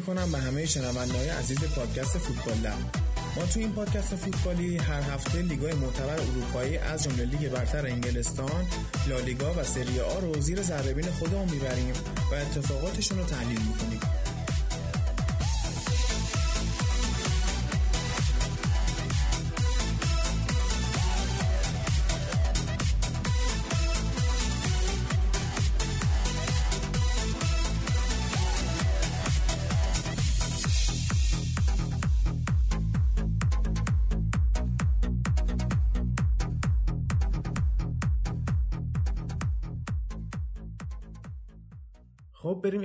می‌کنم به همه شنوندههای عزیز پادکست فوتبال لب ما تو این پادکست فوتبالی هر هفته لیگای معتبر اروپایی از جمله لیگ برتر انگلستان، لالیگا و سری آ رو زیر ذره خودمون می‌بریم و اتفاقاتشون رو تحلیل می‌کنیم.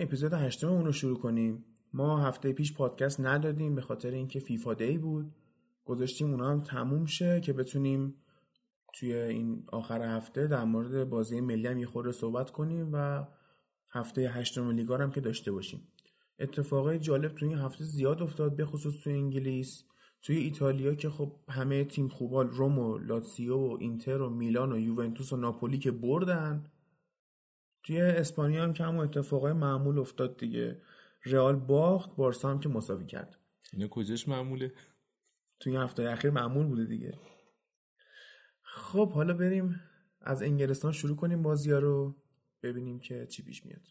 اپیزود هشتم رو شروع کنیم. ما هفته پیش پادکست ندادیم به خاطر اینکه فیفا دی بود. گذاشتیم اونا هم تموم شه که بتونیم توی این آخر هفته در مورد بازی ملی هم یه خورده صحبت کنیم و هفته هشتم لیگا هم که داشته باشیم. اتفاقای جالب توی این هفته زیاد افتاد به خصوص توی انگلیس توی ایتالیا که خب همه تیم خوبال روم و لاتسیو و اینتر و میلان و یوونتوس و ناپولی که بردن. توی اسپانیا هم که همون اتفاقای معمول افتاد دیگه. رئال باخت بارسا هم که مساوی کرد. اینو کجاش معموله؟ توی هفته اخیر معمول بوده دیگه. خب حالا بریم از انگلستان شروع کنیم بازی رو ببینیم که چی پیش میاد.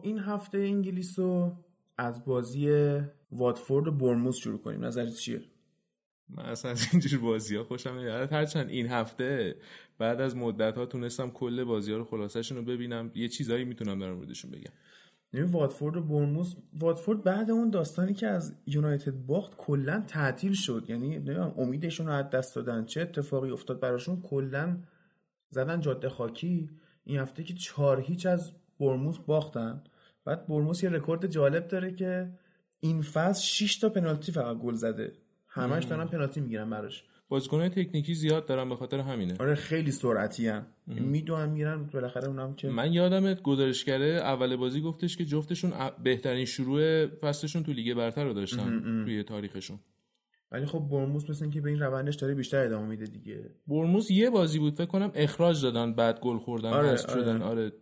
خب این هفته انگلیس رو از بازی واتفورد و برموز شروع کنیم. نظرت چیه؟ من اصلا از اینجور بازی ها خوشم نمیاد. هرچند این هفته بعد از مدت ها تونستم کل بازی ها رو خلاصشون رو ببینم. یه چیزایی می‌تونم در موردشون بگم. نمی واتفورد و برموز واتفورد بعد اون داستانی که از یونایتد باخت کلا تعطیل شد. یعنی نمی‌دونم امیدشون رو از دست دادن. چه اتفاقی افتاد براشون؟ کلا زدن جاده خاکی. این هفته که چهار هیچ از برموز باختن. بعد برموز یه رکورد جالب داره که این فصل 6 تا پنالتی فقط گل زده. همش دارن پنالتی می‌گیرن براش. بازیکن‌های تکنیکی زیاد دارن به خاطر همینه. آره خیلی سرعتی ان می‌دونن میرن بالاخره اونم که من یادمت گزارشگره اول بازی گفتش که جفتشون بهترین شروع فصلشون تو لیگ برتر رو داشتن توی تاریخشون. ولی خب بورنموث مثل که به این روندش داره بیشتر ادامه میده دیگه. بورنموث یه بازی بود فکر کنم اخراج دادن بعد گل خوردن آره, شدن. آره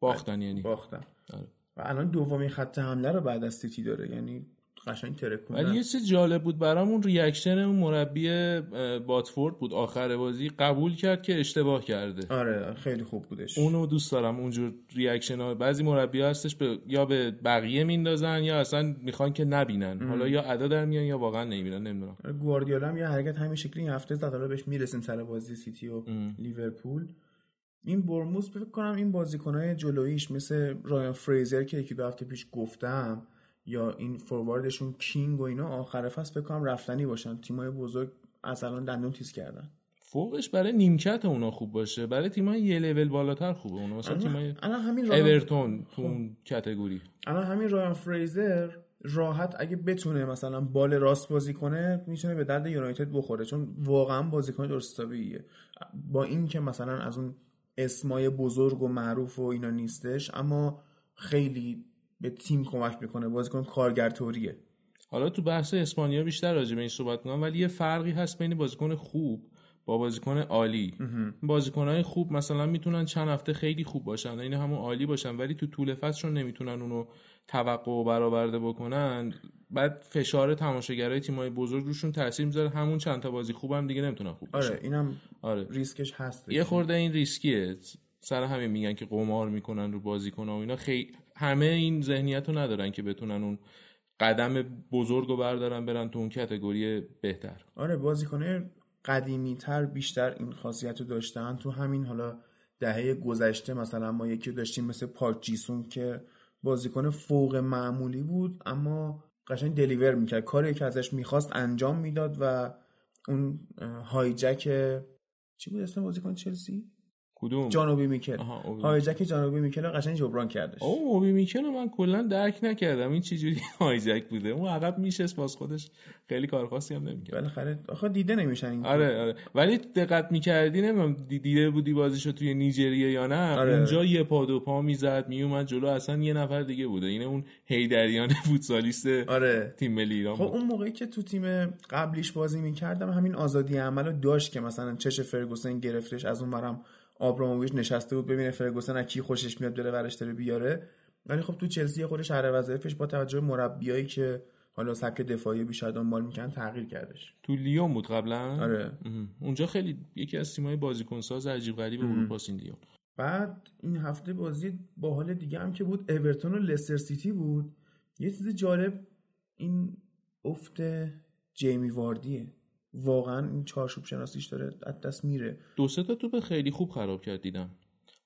باختن یعنی. باختن. آره. و الان دومین خط حمله رو بعد از سیتی داره. یعنی قشنگ ترکوندن ولی یه چیز جالب بود برام اون reaction اون مربی واتفورد بود آخر بازی قبول کرد که اشتباه کرده. آره خیلی خوب بودش. اونو دوست دارم اونجور reaction ها. بعضی مربی هستش به یا به بقیه میندازن یا اصلا می‌خوان که نبینن. ام. حالا یا ادا در میان یا واقعا نمی‌بینن نمی‌دونم. گواردیولا هم یه حرکت همین شکلی این هفته زد. حالا بهش می‌رسیم سر بازی سیتی و ام. لیورپول. این بورنموث فکر کنم این بازیکنهای جلویش مثل رایان فریزر که یکی دو هفته پیش گفتم یا این forward شون کینگ و اینا آخر فصل فکر کنم رفتنی باشن. تیمای بزرگ از الان دندون تیز کردن. فوقش برای نیمکت اونا خوب باشه. برای تیمای یه لول بالاتر خوبه اونا. مثلا تیمای الان همین اورتون تو اون category الان همین رایان فریزر راحت اگه بتونه مثلا بال راست بازی کنه می‌تونه به درد یونایتد بخوره. چون واقعا بازیکن درست با این که مثلا از اون اسمای بزرگ و معروف و اینا نیستش اما خیلی به تیم کمک می‌کنه بازیکن کارگرتوریه حالا تو بحث اسپانیا بیشتر راجع به این صحبت کنم ولی یه فرقی هست بین بازیکن خوب با بازیکن عالی. بازیکنهای خوب مثلا می‌تونن چند هفته خیلی خوب باشن این همون عالی باشن ولی تو طول فصلشون نمی‌تونن اونو توقع و برآورده بکنن بعد فشار تماشاگرای تیمای بزرگ روشون تاثیر می‌ذاره. همون چند تا بازی خوبم دیگه نمی‌تونن خوب باشن. آره اینم آره. ریسکش هست یه خورده این ریسکیه. سر همین میگن که قمار می‌کنن رو بازیکن و اینا. خیلی همه این ذهنیت رو ندارن که بتونن اون قدم بزرگ رو بردارن برن تو اون کتگوری بهتر. آره بازیکنه قدیمی تر بیشتر این خاصیت رو داشتن. تو همین حالا دهه گذشته مثلا ما یکی داشتیم مثل پارک جیسون که بازیکن فوق معمولی بود اما قشنگ دلیور می‌کرد. کاری که ازش می‌خواست انجام می‌داد و اون هایجک چی بود اسم بازیکن چلسی؟ کدوم؟ جانوبی میکل. هایجک جانوبی میکل رو قشنگ جبران کردش. او اوبی میکل رو من کلا درک نکردم. این چجوری هایجک بوده؟ اون عقب میشست باز خودش خیلی کار خاصی هم نمی‌کرد. بالاخره آخه دیده نمیشن این آره آره. ولی دقت می‌کردی؟ نمی‌دونم دی- دیده بودی بازیشو توی نیجریه یا نه؟ آره. اونجا یه پا دو پا می‌زد میومد جلو. اصلا یه نفر دیگه بوده. اینه اون هیدریان فوتسالیست آره. تیم ملی ایران خب اون موقعی که تو تیم قبلیش بازی می‌کردم همین آزادی عمل رو داشت که مثلا چش فرگوسن گرفتش از اون برم آبراموویچ نشسته بود ببینه فرگوسن از کی خوشش میاد بره ورش داره بیاره. ولی خب تو چلسی خودش هر وظایفش با توجه مربیایی که حالا سبک دفاعی بیشتر دنبال می‌کنن تغییر کردش. تو لیون بود قبلا؟ آره. اونجا خیلی یکی از تیمای بازیکنساز عجیب غریب اروپا لیون بعد این هفته بازی با حال دیگه هم که بود اورتون و لستر سیتی بود. یه چیز جالب این افت جیمی واردیه. واقعا این چارچوب شناسیش داره از دست میره. دو سه تا توپ خیلی خوب خراب کرد دیدم.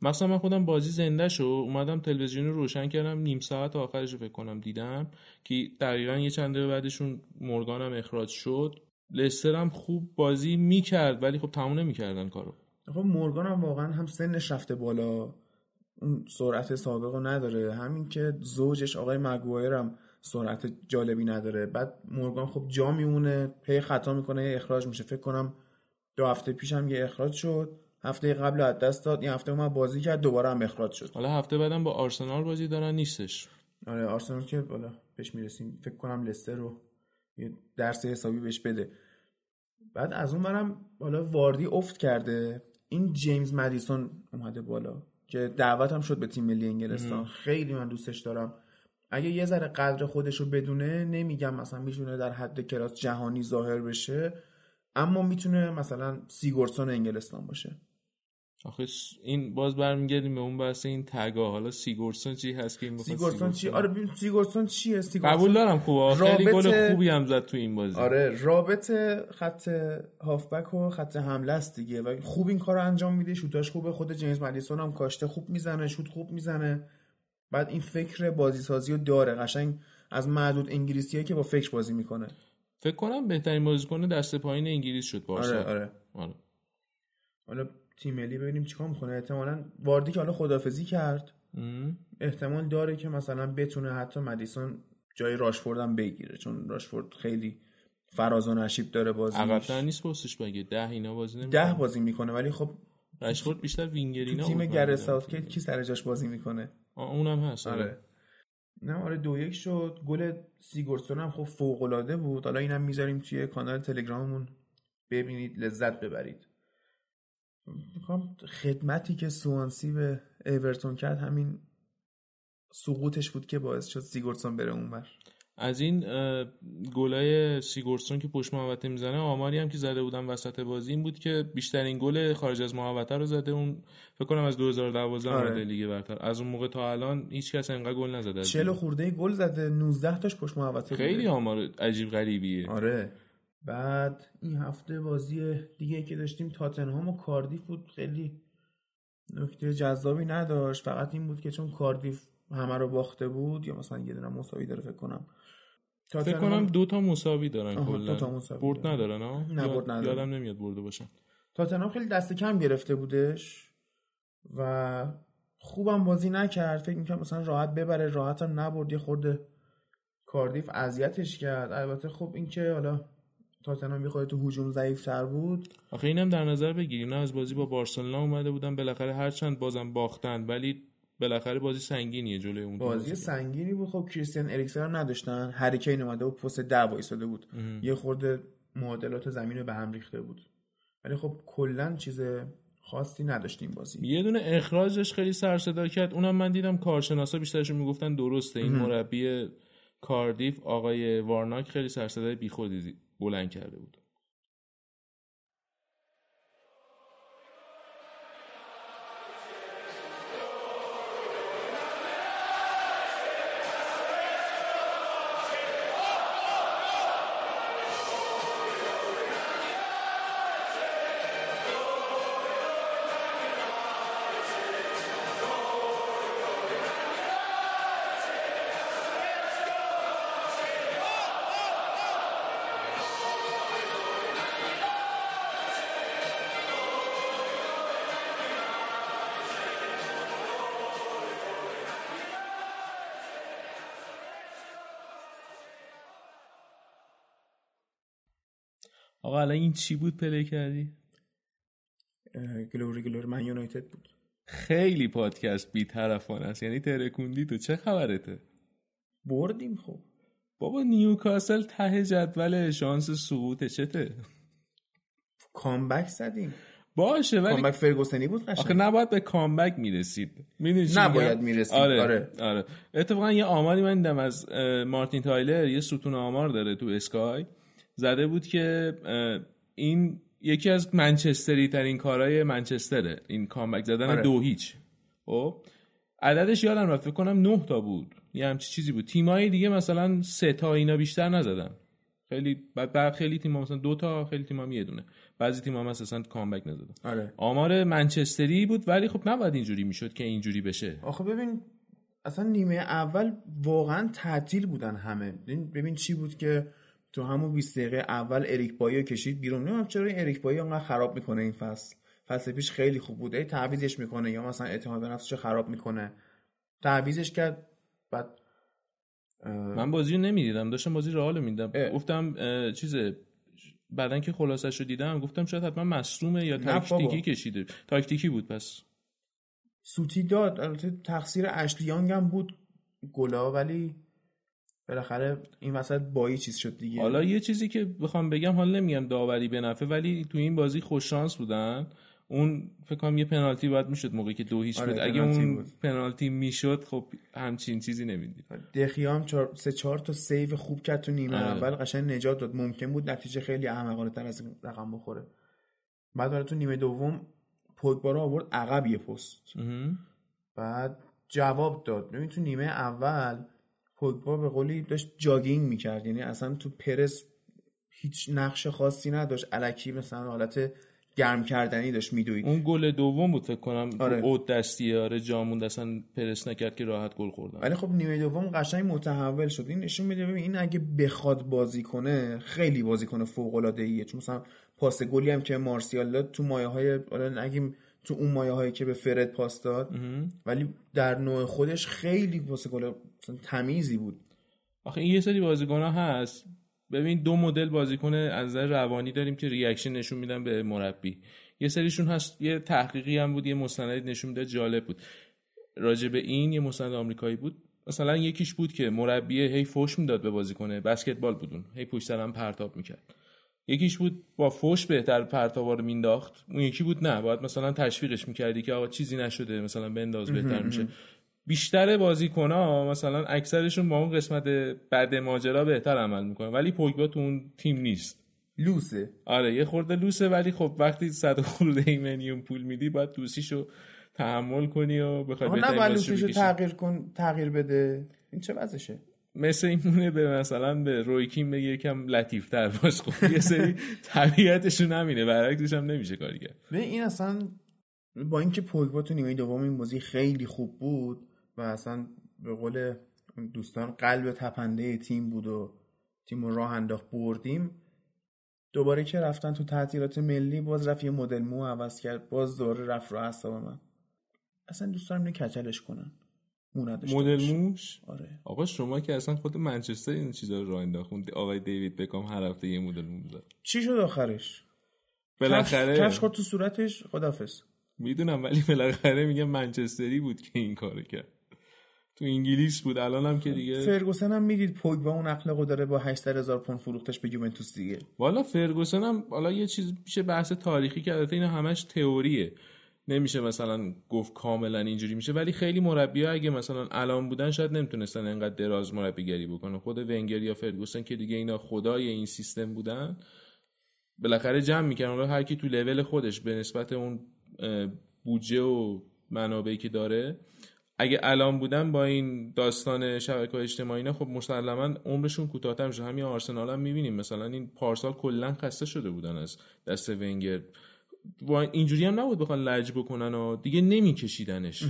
مثلا من خودم بازی زنده شو اومدم تلویزیون رو روشن کردم نیم ساعت آخرش رو فکر کنم دیدم که دقیقا یه چند دقیقه بعدشون مورگان هم اخراج شد. لستر هم خوب بازی می‌کرد ولی خب تموم نمی‌کردن کارو. خب مورگان هم واقعا هم سنش رفته بالا. اون سرعت سابق رو نداره. همین که زوجش آقای مگوایر هم سرعت جالبی نداره. بعد مورگان خب جا میمونه هی خطا می‌کنه هی اخراج میشه. فکر کنم دو هفته پیش هم یه اخراج شد. هفته قبل از دست داد. این هفته اومد بازی کرد دوباره هم اخراج شد. حالا هفته بعدم با آرسنال بازی دارن نیستش. آره آرسنال که بالا بهش می‌رسیم. فکر کنم لستر رو یه درس حسابی بهش بده. بعد از اون برم حالا واردی افت کرده. این جیمز مدیسون اومده بالا که دعوت هم شد به تیم ملی انگلستان. خیلی من دوستش دارم. اگه یه ذره قدر خودش رو بدونه نمیگم مثلا می‌تونه در حد کلاس جهانی ظاهر بشه اما می‌تونه مثلا سیگورسون انگلستان باشه. آخه این باز برمیگردیم به اون بحث این تگا. حالا سیگورسون چی هست که این سیگورسون چی؟ آره ببین سیگورسون چیه؟ سیگورسون قبول دارم خوبه. خیلی رابط- گل خوبی هم زد تو این بازی. آره رابط خط هافبک و خط حمله است دیگه. و خوب این کار رو انجام میده. شوتاش خوبه. خود جیمز مدیسون هم کاشته خوب می‌زنه شوت خوب می‌زنه. بعد این فکر بازی سازی رو داره. قشنگ از معدود انگلیسیه که با فکر بازی می‌کنه. فکر کنم بهترین بازیکن دست پایین انگلیس شد بارسا. آره آره. آره. حالا تیم ملی ببینیم چیکار می‌کنه. احتمالاً واردی که حالا خدافزی کرد. ام. احتمال داره که مثلا بتونه حتی مدیسون جای راشفورد هم بگیره. چون راشفورد خیلی فراز و نشیب داره بازی عقب‌تر نیست پستش بگه ده اینا بازی ده نمی‌کنه بازی می‌کنه ولی خب رشفورد بیشتر تو وینگرینا تیم بود من گر دیدم. ساوتگیت کی سر جاش بازی می‌کنه؟ اونم هست آره. آره. نه آره دو یک شد. گل سیگورسون هم خب فوق العاده بود. حالا اینم می‌ذاریم توی کانال تلگراممون. ببینید لذت ببرید. خدمتی که سوانسی به اورتون کرد همین سقوطش بود که باعث شد سیگورسون بره اونور. از این گلای سیگورسون که پشت محوطه می‌زنه آماری هم که زده بودم وسط بازی این بود که بیشترین گل خارج از محوطه رو زده. اون فکر کنم از 2012 آره. لیگ برتر. از اون موقع تا الان هیچ کس انقدر گل نزده از 40 لیگ. خورده گل زده 19 تاش پشت محوطه. خیلی آمار عجیب غریبیه. آره. بعد این هفته بازی دیگه که داشتیم تاتنهام و کاردیف بود. خیلی نکته جذابی نداشت. فقط این بود که چون کاردیف همه رو باخته بود یا مثلا یه دونه مساوی داره فکر کنم. فکر کنم دو تا مساوی دارن کلا. دو تا مساوی برد دارن. ندارن ها نه، برد ندارن. یادم نمیاد برده باشن. تاتنهام خیلی دست کم گرفته بودش و خوبم بازی نکرد. فکر می‌کنم مثلا راحت ببره راحت هم نبرد. یه خورده کاردیف اذیتش کرد. البته خب این که حالا تاتنهام می‌خواد تو هجوم ضعیف تر بود. آخه اینم در نظر بگیری نه از بازی با بارسلونا اومده بودن بالاخره هرچند بازم باختن ولی بالاخره بازی سنگینیه جلوی اون بازی بازی سنگینی بود. خب کریستیان اریکسن هم نداشتن. هریکین اومده و پست ده وایساده بود. یه خورده معادلات زمین رو به هم ریخته بود. ولی خب کلا چیز خاصی نداشتیم بازی. یه دونه اخراجش خیلی سر صدا کرد. اونم من دیدم کارشناسا بیشترشون می‌گفتن درسته. این مربی کاردیف آقای وارناک خیلی سر صدای بیخودی بلند کرده بود. الان این چی بود play کردی؟ Glory Glory Man United بود. خیلی پادکست بی طرفانه است. یعنی ترکوندی تو. چه خبرته؟ بردیم خب. بابا نیوکاسل ته جدول شانس سقوط چته؟ comeback زدیم. باشه ولی comeback فرگوسنی بود قشنگ. آخه نباید به comeback می‌رسید. می‌دونی چی نباید؟ می‌رسید. آره آره. آره. اتفاقا یه آماری من دیدم از مارتین تایلر. یه ستون آمار داره تو اسکای. زده بود که این یکی از منچستری ترین کارهای منچستره. این کامبک زدن آره. دو هیچ. خب؟ عددش یادم رفت فکر کنم نه تا بود. یه همچی چیزی بود. تیمایی دیگه مثلا سه تا اینا بیشتر نزدن. خیلی بعد بعد خیلی تیم مثلا دو تا خیلی تیم هم یه دونه. بعضی تیم هم اصلا کامبک نزدن. آره. آمار منچستری بود ولی خب نباید اینجوری می‌شد که اینجوری بشه. آخه ببین اصلا نیمه اول واقعا تعطیل بودن همه. ببین چی بود که تو همون 20 دقیقه اول اریک بایی رو کشید بیرون. نمی‌دونم چرا این اریک بایی انقدر خراب می‌کنه این فصل. فصل پیش خیلی خوب بود. ای تعویزش می‌کنه یا مثلا اعتماد به نفسش خراب می‌کنه. تعویزش کرد بعد اه، من بازی رو نمی‌دیدم. داشتم بازی رو می‌دیدم. گفتم اه، چیز بعدن که خلاصش رو دیدم گفتم شاید حتما مصدومه یا تاکتیکی. کشیده. تاکتیکی بود پس. سوتی داد. البته تقصیر اشلیانگ هم بود گلا ولی بالاخره این وسط بایی چیز شد دیگه. حالا یه چیزی که بخوام بگم حالا نمیگم داوری به نفع ولی تو این بازی خوش شانس بودن. اون فکر کنم یه پنالتی باید می‌شد موقعی که دو هیچ آره، بود. اگه پنالتی اون بود. پنالتی می‌شد خب همچین چیزی نمی‌دید. دخیا هم چهار سه چهار تا سیو خوب کرد تو نیمه آره. اول قشنگ نجات داد. ممکن بود نتیجه خیلی احمقانه تر از این رقم بخوره. بعد حالا تو نیمه دوم پوگبا رو آورد عقب یه پست. بعد جواب داد. ببین تو نیمه اول پوگبا به قولی داشت جاگینگ می‌کرد. یعنی اصلا تو پرس هیچ نقش خاصی نداشت. الکی مثلا حالت گرم کردنی داشت میدوید. اون گل دوم بود فکر کنم. آره. اوت دستیه آره جامون اصلا پرس نکرد که راحت گل خوردن. ولی خب نیمه دوم قشنگ متحول شد. این نشون میده ببین این اگه بخواد بازی کنه خیلی بازی کنه فوق العاده ایه چون مثلا پاس گلی هم که مارسیال داد تو مایه های نگیم تو اون مایه هایی که به فرد پاس داد. ولی در نوع خودش خیلی پاس گل تمیزی بود. آخه این یه سری بازیکن هست. ببین دو مدل بازیکن از نظر روانی داریم که reaction نشون میدن به مربی. یه سریشون هست یه تحقیقی هم بود یه مستند نشون می‌داد جالب بود. راجع به این یه مستند آمریکایی بود. مثلا یکیش بود که مربی هی فوش می‌داد به بازیکنه بسکتبال بودون هی پشت سر هم پرتاب می‌کرد. یکیش بود با فوش بهتر پرتابا رو مینداخت. اون یکی بود نه باید مثلا تشویقش می‌کردی که آقا چیزی نشده مثلا بنداز بهتر میشه. بیشتر بازیکن ها مثلا اکثرشون با اون قسمت بعد ماجرا بهتر عمل می‌کنن ولی پوگبا تو اون تیم نیست. لوسه. آره یه خورده لوسه ولی خب وقتی صد خورده ایمنیوم پول میدی باید دوسیشو تحمل کنی و بخوای بکشی. تغییر کن تغییر بده. این چه وضعشه؟ مثل این مونه به مثلا به رویکین بگه یکم لطیفتر باش. خب یه سری طبیعتشون همینه برعکسش هم نمیشه کاری کرد. این اصلا با اینکه پوگبا تو نیمه دوم این بازی خیلی خوب بود و اصلا به قول دوستان قلب تپنده تیم بود و تیم راه انداخت بردیم. دوباره که رفتن تو تعطیلات ملی باز رفت یه مدل مو عوض کرد باز دوباره رفت رو اعصاب من. اصلا دوست دارم کچلش نداشته مدل. موش؟ آره. آقا شما که اصلا خود منچستر این چیزا رو راه انداخت. آقای دیوید بکام هر هفته یه مدل مو. چی شد آخرش؟ بالاخره کفش خورد تو صورتش؟ خدافظ. می‌دونم ولی بالاخره میگه منچستری بود که این کارو کرد. تو انگلیس بود الان هم که دیگه فرگوسن هم می‌دید پوگبا اون اخلاقو داره با 800 هزار پوند فروختش به یوونتوس دیگه. والا فرگوسن هم حالا یه چیز میشه بحث تاریخی که البته اینا همش تئوریه. نمیشه مثلا گفت کاملا اینجوری میشه ولی خیلی مربی اگه مثلا الان بودن شاید نمی‌تونستن انقدر دراز مربیگری بکنن. خود ونگر یا فرگوسن که دیگه اینا خدای این سیستم بودن بالاخره جمع می‌کنن حالا هر کی تو لول خودش به نسبت اون بودجه و منابعی که داره اگه الان بودن با این داستان شبکه اجتماعی اینا خب مسلما عمرشون کوتاه‌تر میشه. همین آرسنال هم می‌بینیم. مثلا این پارسال کلا خسته شده بودن از دست ونگر. و اینجوری هم نبود بخوان لج بکنن و دیگه نمیکشیدنش.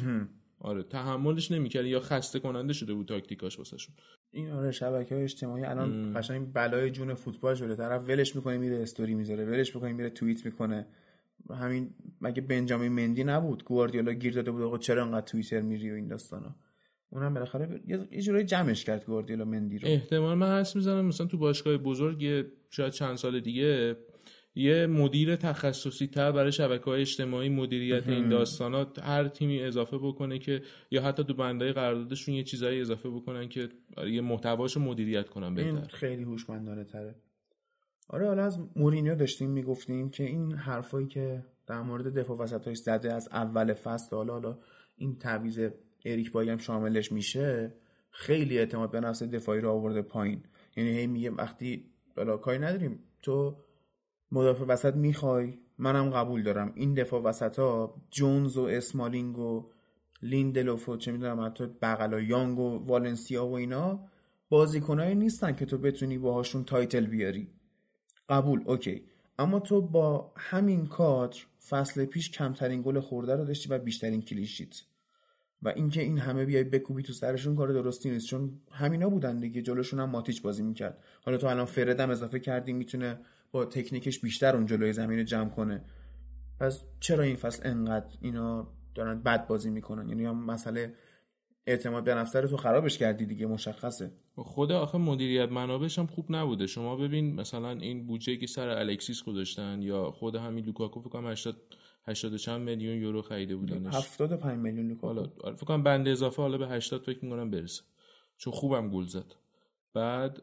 آره تحملش نمی‌کرد یا خسته کننده شده بود تاکتیکاش واسهشون. این آره شبکه های اجتماعی الان قشنگ بلای جون فوتبال شده. طرف ولش می‌کنه میره استوری می‌ذاره ولش می‌کنه میره توییت می‌کنه. همین مگه بنجامین مندی نبود؟ گواردیولا گیر داده بود آقا چرا انقدر توییتر میری و این داستانا؟ اونم بالاخره ب- یه جورایی جمعش کرد گواردیولا مندی رو. احتمال من حس می‌زنم مثلا تو باشگاه بزرگ شاید چند سال دیگه یه مدیر تخصصی تر برای شبکه های اجتماعی مدیریت این داستانات هر تیمی اضافه بکنه که یا حتی تو بندای قراردادشون یه چیزایی اضافه بکنن که یه محتواشو مدیریت کنن این بهتر. خیلی هوشمندانه تره. آره حالا از مورینیو داشتیم می‌گفتیم که این حرفایی که در مورد دفاع وسطاش زده از اول فصل حالا حالا این تعویض اریک بایی هم شاملش میشه خیلی اعتماد به نفس دفاعی رو آورده پایین. یعنی هی میگه وقتی حالا کاری نداریم تو مدافع وسط می‌خوای؟ منم قبول دارم. این دفاع وسط ها جونز و اسمالینگ و لیندلوف و چه می‌دونم حتی بغلا یانگ و والنسیا و اینا بازیکنایی نیستن که تو بتونی باهاشون title بیاری. قبول okay. اما تو با همین کادر فصل پیش کمترین گل خورده رو داشتی و بیشترین clean sheet و اینکه این همه بیای بکوبی تو سرشون کار درستی نیست چون همینا بودن دیگه. جلوشون هم ماتیچ بازی می‌کرد. حالا تو الان فردم اضافه کردی می‌تونه با تکنیکش بیشتر اون جلوی زمین رو جمع کنه. پس چرا این فصل انقدر اینا دارن بد بازی می‌کنن؟ یعنی هم مسئله اعتماد به نفس تو خرابش کردی دیگه مشخصه. خود آخه مدیریت منابعش هم خوب نبوده. شما ببین مثلا این بودجه که سر الکسیس گذاشتن یا خود همین لوکاکو فکر کنم 80 80 چند میلیون یورو خریده بودنش 75 میلیون لوکاکو. حالا آره، فکر کنم بند اضافه حالا به 80 فکر می‌کنم برسه. چون خوبم گل زد. بعد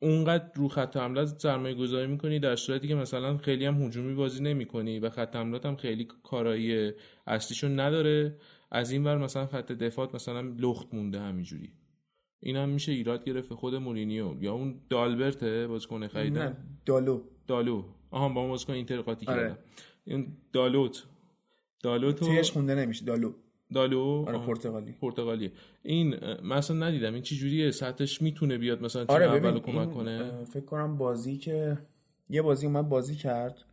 اونقدر رو خط حمله سرمایه گذاری می‌کنی در صورتی که مثلا خیلی هم هجومی بازی نمی‌کنی و خط حملات هم خیلی کارایی اصلیشو نداره از این ور مثلا خط دفاعت مثلا لخت مونده همینجوری. این هم میشه ایراد گرفت خود مورینیو. یا اون دالبرته بازیکن خریدن؟ نه دالو. دالو. آها با اون بازیکن اینتر قاطی آره. کردم این دالوت. دالوت تیش خونده نمیشه دالو. دالو؟ آره. پرتغالی. پرتغالی. این مثلا ندیدم. این چه جوریه؟ سطحش می‌تونه بیاد مثلا تیم آره اول ببین رو کمک کنه؟ فکر کنم بازی که یه بازی اومد بازی کرد.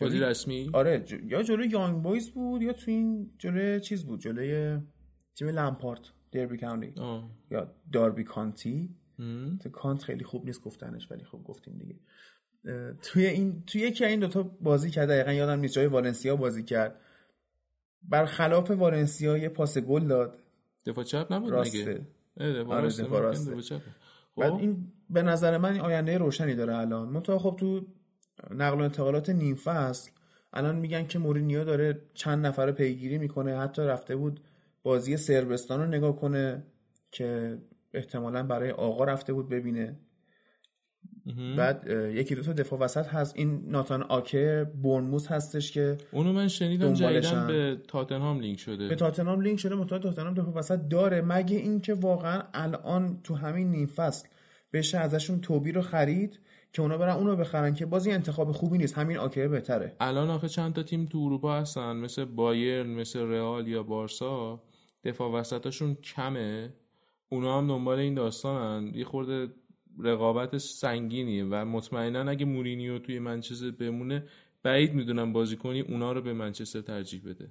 بازی رسمی؟ آره ج... یا جلوی یانگ بویز بود یا تو این جلوی چیز بود جلوی تیم لمپارت دربی کاونتی آه. یا داربی کانتی. تو کانت خیلی خوب نیست گفتنش ولی خب گفتیم دیگه. توی این توی یکی این دوتا بازی کرد دقیقا یادم نیست جای والنسیا بازی کرد. برخلاف والنسیا یه پاس گل داد. دفاع چپ نبود راسته. آره، دفاع راسته. بعد خب. این به نظر من آینده روشنی داره الان. منتها خب تو نقل و انتقالات نیم فصل الان میگن که مورینیو داره چند نفر رو پیگیری می‌کنه. حتی رفته بود بازی سربستان رو نگاه کنه که احتمالا برای آقا رفته بود ببینه. بعد یکی دو تا دفاع وسط هست. این ناتان آکه برنموس هستش که اونو من شنیدم. جدیدن به تاتنهام لینک شده. به تاتنهام لینک شده. متأ تاتنهام دفاع وسط داره. مگه اینکه واقعا الان تو همین نیم فصل بشه ازشون توبی رو خرید که اونا برن اونو بخرن که بازی انتخاب خوبی نیست. همین آکه بهتره. الان آخه چند تا تیم تو اروپا هستن. مثل بایرن مثل رئال یا بارسا. دفاع وسطاشون کمه. اونا هم دنبال این داستانن. یه خورده رقابت سنگینیه و مطمئنا اگه مورینیو توی منچستر بمونه بعید می‌دونم بازیکنی اونا رو به منچستر ترجیح بده.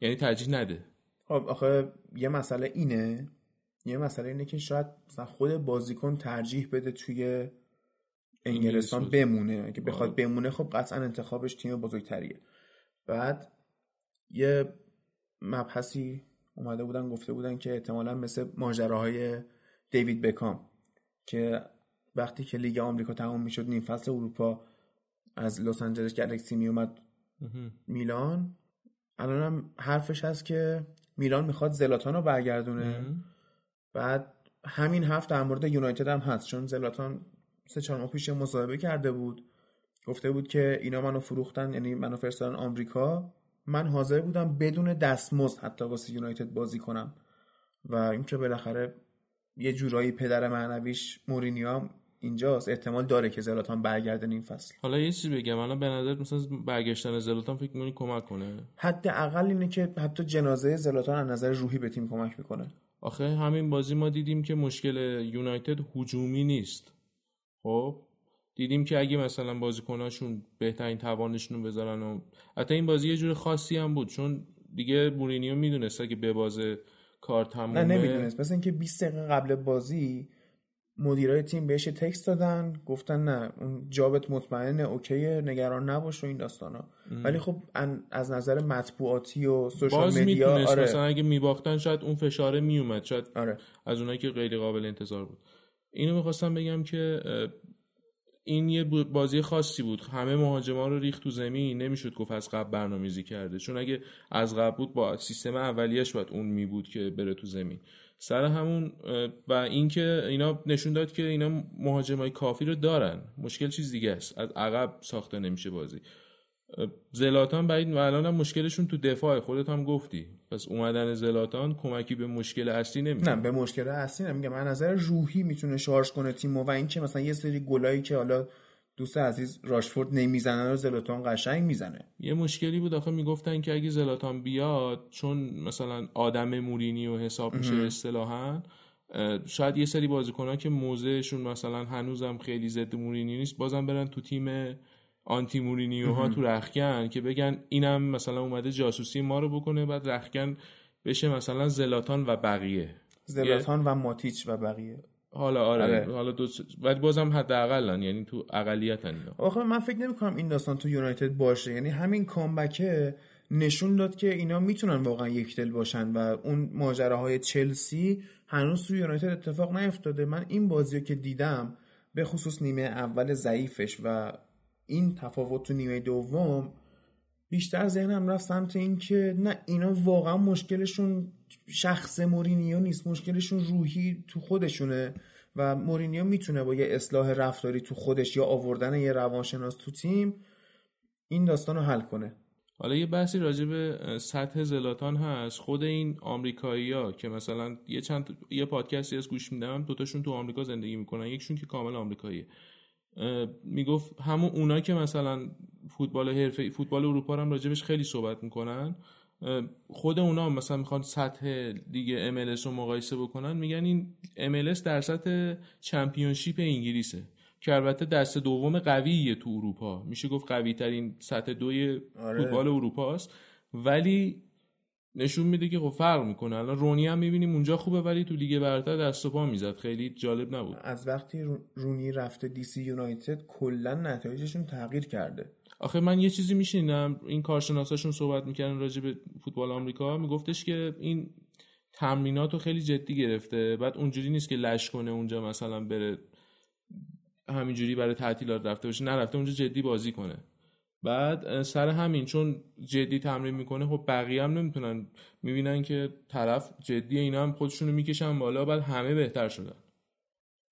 یعنی ترجیح نده. خب آخه یه مسئله اینه. یه مسئله اینه که شاید مثلا خود بازیکن ترجیح بده توی انگلستان بمونه. اگه بخواد. بمونه خب قطعا انتخابش تیم بزرگتریه. بعد یه مبحثی اومده بودن گفته بودن که احتمالا مثل ماجراهای دیوید بکام که وقتی که لیگ آمریکا تمام می‌شد نیم فصل اروپا از لس آنجلس گلکسی میومد. میلان. الان هم حرفش هست که میلان می‌خواد زلاتان رو برگردونه. بعد همین هفت در مورد یونایتد هم هست چون زلاتان سه چهار ماه پیش مصاحبه کرده بود. گفته بود که اینا منو فروختن یعنی منو فرستادن آمریکا. من حاضر بودم بدون دستمزد حتی واسه یونایتد بازی کنم. و اینکه بالاخره یه جورایی پدر معنویش مورینیو هم اینجاست. احتمال داره که زلاتان برگرده این فصل. حالا یه چیزی بگم. الان به نظر مثلا برگشتن زلاتان فکر می‌کنی کمک کنه؟ حداقل اینه که حتی جنازه زلاتان از نظر روحی به تیم کمک می‌کنه. آخه همین بازی ما دیدیم که مشکل یونایتد هجومی نیست. خب دیدیم که اگه مثلا بازیکناشون بهترین توانشون رو بذارن و حتی این بازی یه جور خاصی هم بود چون دیگه مورینیو می‌دونست اگه به بازه کار تمومه. نه نمی‌دونست. مثل اینکه 20 دقیقه قبل بازی مدیرای تیم بهش تکست دادن گفتن نه اون جابت مطمئنه اوکیه نگران نباش و این داستانا. ولی خب از نظر مطبوعاتی و سوشال مدیا آره. مثلا اگه میباختن شاید اون فشاره میومد شاید آره. از اونایی که غیر قابل انتظار بود. اینو می‌خواستم بگم که این یه بازی خاصی بود. همه مهاجما رو ریخت تو زمین. نمی‌شد گفت از قبل برنامه‌ریزی کرده. چون اگه از قبل بود با سیستم اولیش باید اون می بود که بره تو زمین. سر همون و اینکه اینا نشون داد که اینا مهاجمای کافی رو دارن. مشکل چیز دیگه است. از عقب ساخته نمیشه بازی. زلاتان بعید و الان هم مشکلشون تو دفاع خودت هم گفتی. پس اومدن زلاتان کمکی به مشکل اصلی نمیده نه به مشکل اصلی نمیگه من نظر روحی می‌تونه شارژ کنه تیم و اینکه مثلا یه سری گلایی که حالا دوست عزیز راشفورد نمی‌زنه رو زلاتان قشنگ می‌زنه. یه مشکلی بود. آخه می‌گفتن که اگه زلاتان بیاد چون مثلا آدم مورینی و حساب میشه اصطلاحا شاید یه سری بازیکنان که موضعشون مثلا هنوزم خیلی ضد مورینی نیست بازم برن تو تیم آنتی مورینیو ها تو رخکن که بگن اینم مثلا اومده جاسوسی ما رو بکنه بعد رخکن بشه مثلا زلاتان و بقیه. زلاتان و ماتیچ و بقیه. حالا آره, آره. حالا دو ولی بازم حداقلن یعنی تو اقلیتن آخه من فکر نمی کنم این داستان تو یونایتد باشه. یعنی همین کامبکه نشون داد که اینا می‌تونن واقعا یک دل باشن و اون ماجراهای چلسی هنوز تو یونایتد اتفاق نیفتاده. من این بازی که دیدم به خصوص نیمه اول ضعیفش و این تفاوت تو نیمه دوم بیشتر ذهنم رفت سمت این که نه اینا واقعا مشکلشون شخص مورینیو نیست مشکلشون روحی تو خودشونه و مورینیو می‌تونه با یه اصلاح رفتاری تو خودش یا آوردن یه روانشناس تو تیم این داستان رو حل کنه. حالا یه بحثی راجع به سطح زلاتان هست. خود این آمریکایی ها که مثلا یه چند یه پادکستی از گوش میدم دوتاشون تو آمریکا زندگی می‌کنن. یکشون که کامل آمریکاییه. می‌گفت همون اونا که مثلا فوتبال حرفه فوتبال اروپا هم راجبش خیلی صحبت می‌کنن خود اونا مثلا می‌خوان سطح دیگه ام رو مقایسه بکنن میگن این ام در سطح چمپیونشیپ انگلیسه که البته دست دوم قویه تو اروپا میشه گفت قوی ترین سطح دوی آره. فوتبال اروپا است ولی نشون میده که خب فرق می‌کنه. الان رونی هم می‌بینیم اونجا خوبه ولی تو لیگ برتر دست و پا می‌زد. خیلی جالب نبود. از وقتی رونی رفته دی سی یونایتد کلا نتایجشون تغییر کرده. آخه من یه چیزی میشینم این کارشناساشون صحبت می‌کردن راجع به فوتبال آمریکا. میگفتش که این تمرینات رو خیلی جدی گرفته. بعد اونجوری نیست که لش کنه اونجا مثلا بره همینجوری برای تعطیلات رفته باشه. نرفته اونجا جدی بازی کنه. بعد سر همین چون جدی تمرین می‌کنه خب بقیه هم نمی‌تونن. می‌بینن که طرف جدی اینا هم خودشونو می‌کشن بالا بعد همه بهتر شدن.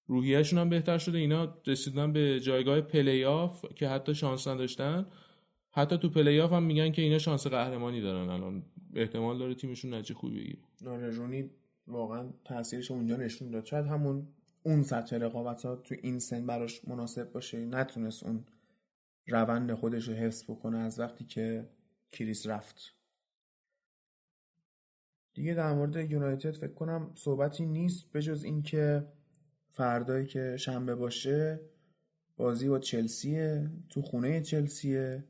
روحیهشون هم بهتر شده اینا رسیدن به جایگاه پلی آف که حتی شانس نداشتن. حتی تو پلی آف هم میگن که اینا شانس قهرمانی دارن الان. احتمال داره تیمشون نتیجه خوبی بگیره. رونی واقعا تاثیرش اونجا نشون داد. شاید همون اون سطح رقابت ها تو این سن براش مناسب باشه. نتونست اون روند خودش رو حفظ بکنه از وقتی که کریس رفت. دیگه در مورد یونایتد فکر کنم صحبتی نیست به جز اینکه فردایی که شنبه باشه بازی با چلسیه تو خونه چلسیه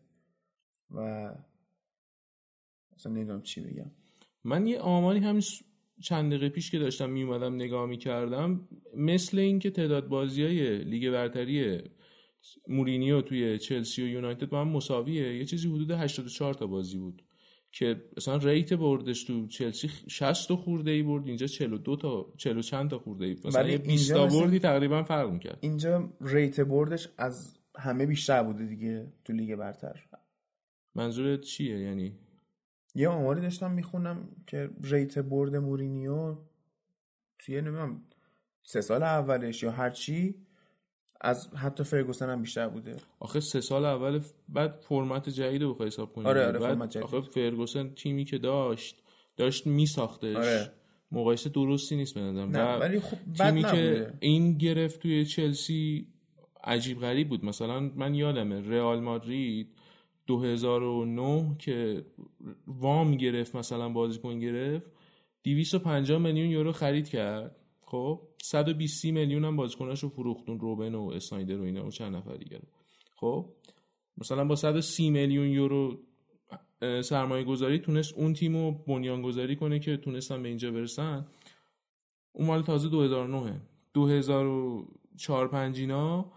و اصلا نمی‌دونم چی بگم. من یه آماری همین چند دقیقه پیش که داشتم می اومدم نگاه می کردم مثل اینکه تعداد بازی های لیگ برتری مورینیو توی چلسی و یونایتد با هم مساویه. یه چیزی حدود 84 تا بازی بود که مثلا rate بردش تو چلسی 60 تا خورده ای برد اینجا 42 تا 40 چند تا خورده ای مثلا یه 20 تا بردی تقریبا فرق می‌کرد. اینجا rate بردش از همه بیشتر بوده دیگه تو لیگ برتر. منظورت چیه؟ یعنی یه آماری داشتم می‌خونم که rate برد مورینیو توی نمی‌دونم سه سال اولش یا هر چی از حتی فرگوسن هم بیشتر بوده. آخه سه سال اول بعد فرمت جدید رو حساب کنیم آره آره فرمت جدید. آخه فرگوسن تیمی که داشت داشت میساختش. آره. مقایسه درستی نیست به نظرم. ولی خب تیمی که این گرفت توی چلسی عجیب غریب بود. مثلا من یادمه رئال مادرید 2009 که وام گرفت مثلا بازیکن گرفت 250 میلیون یورو خرید کرد. خب 120 میلیون هم بازیکناشو فروختون روبن و اسنایدر و اینا و چند نفر دیگه خب مثلا با 130 میلیون یورو سرمایه گذاری تونست اون تیم رو بنیان گذاری کنه که تونستن به اینجا برسن. اون مال تازه 2009 2004 5 اینا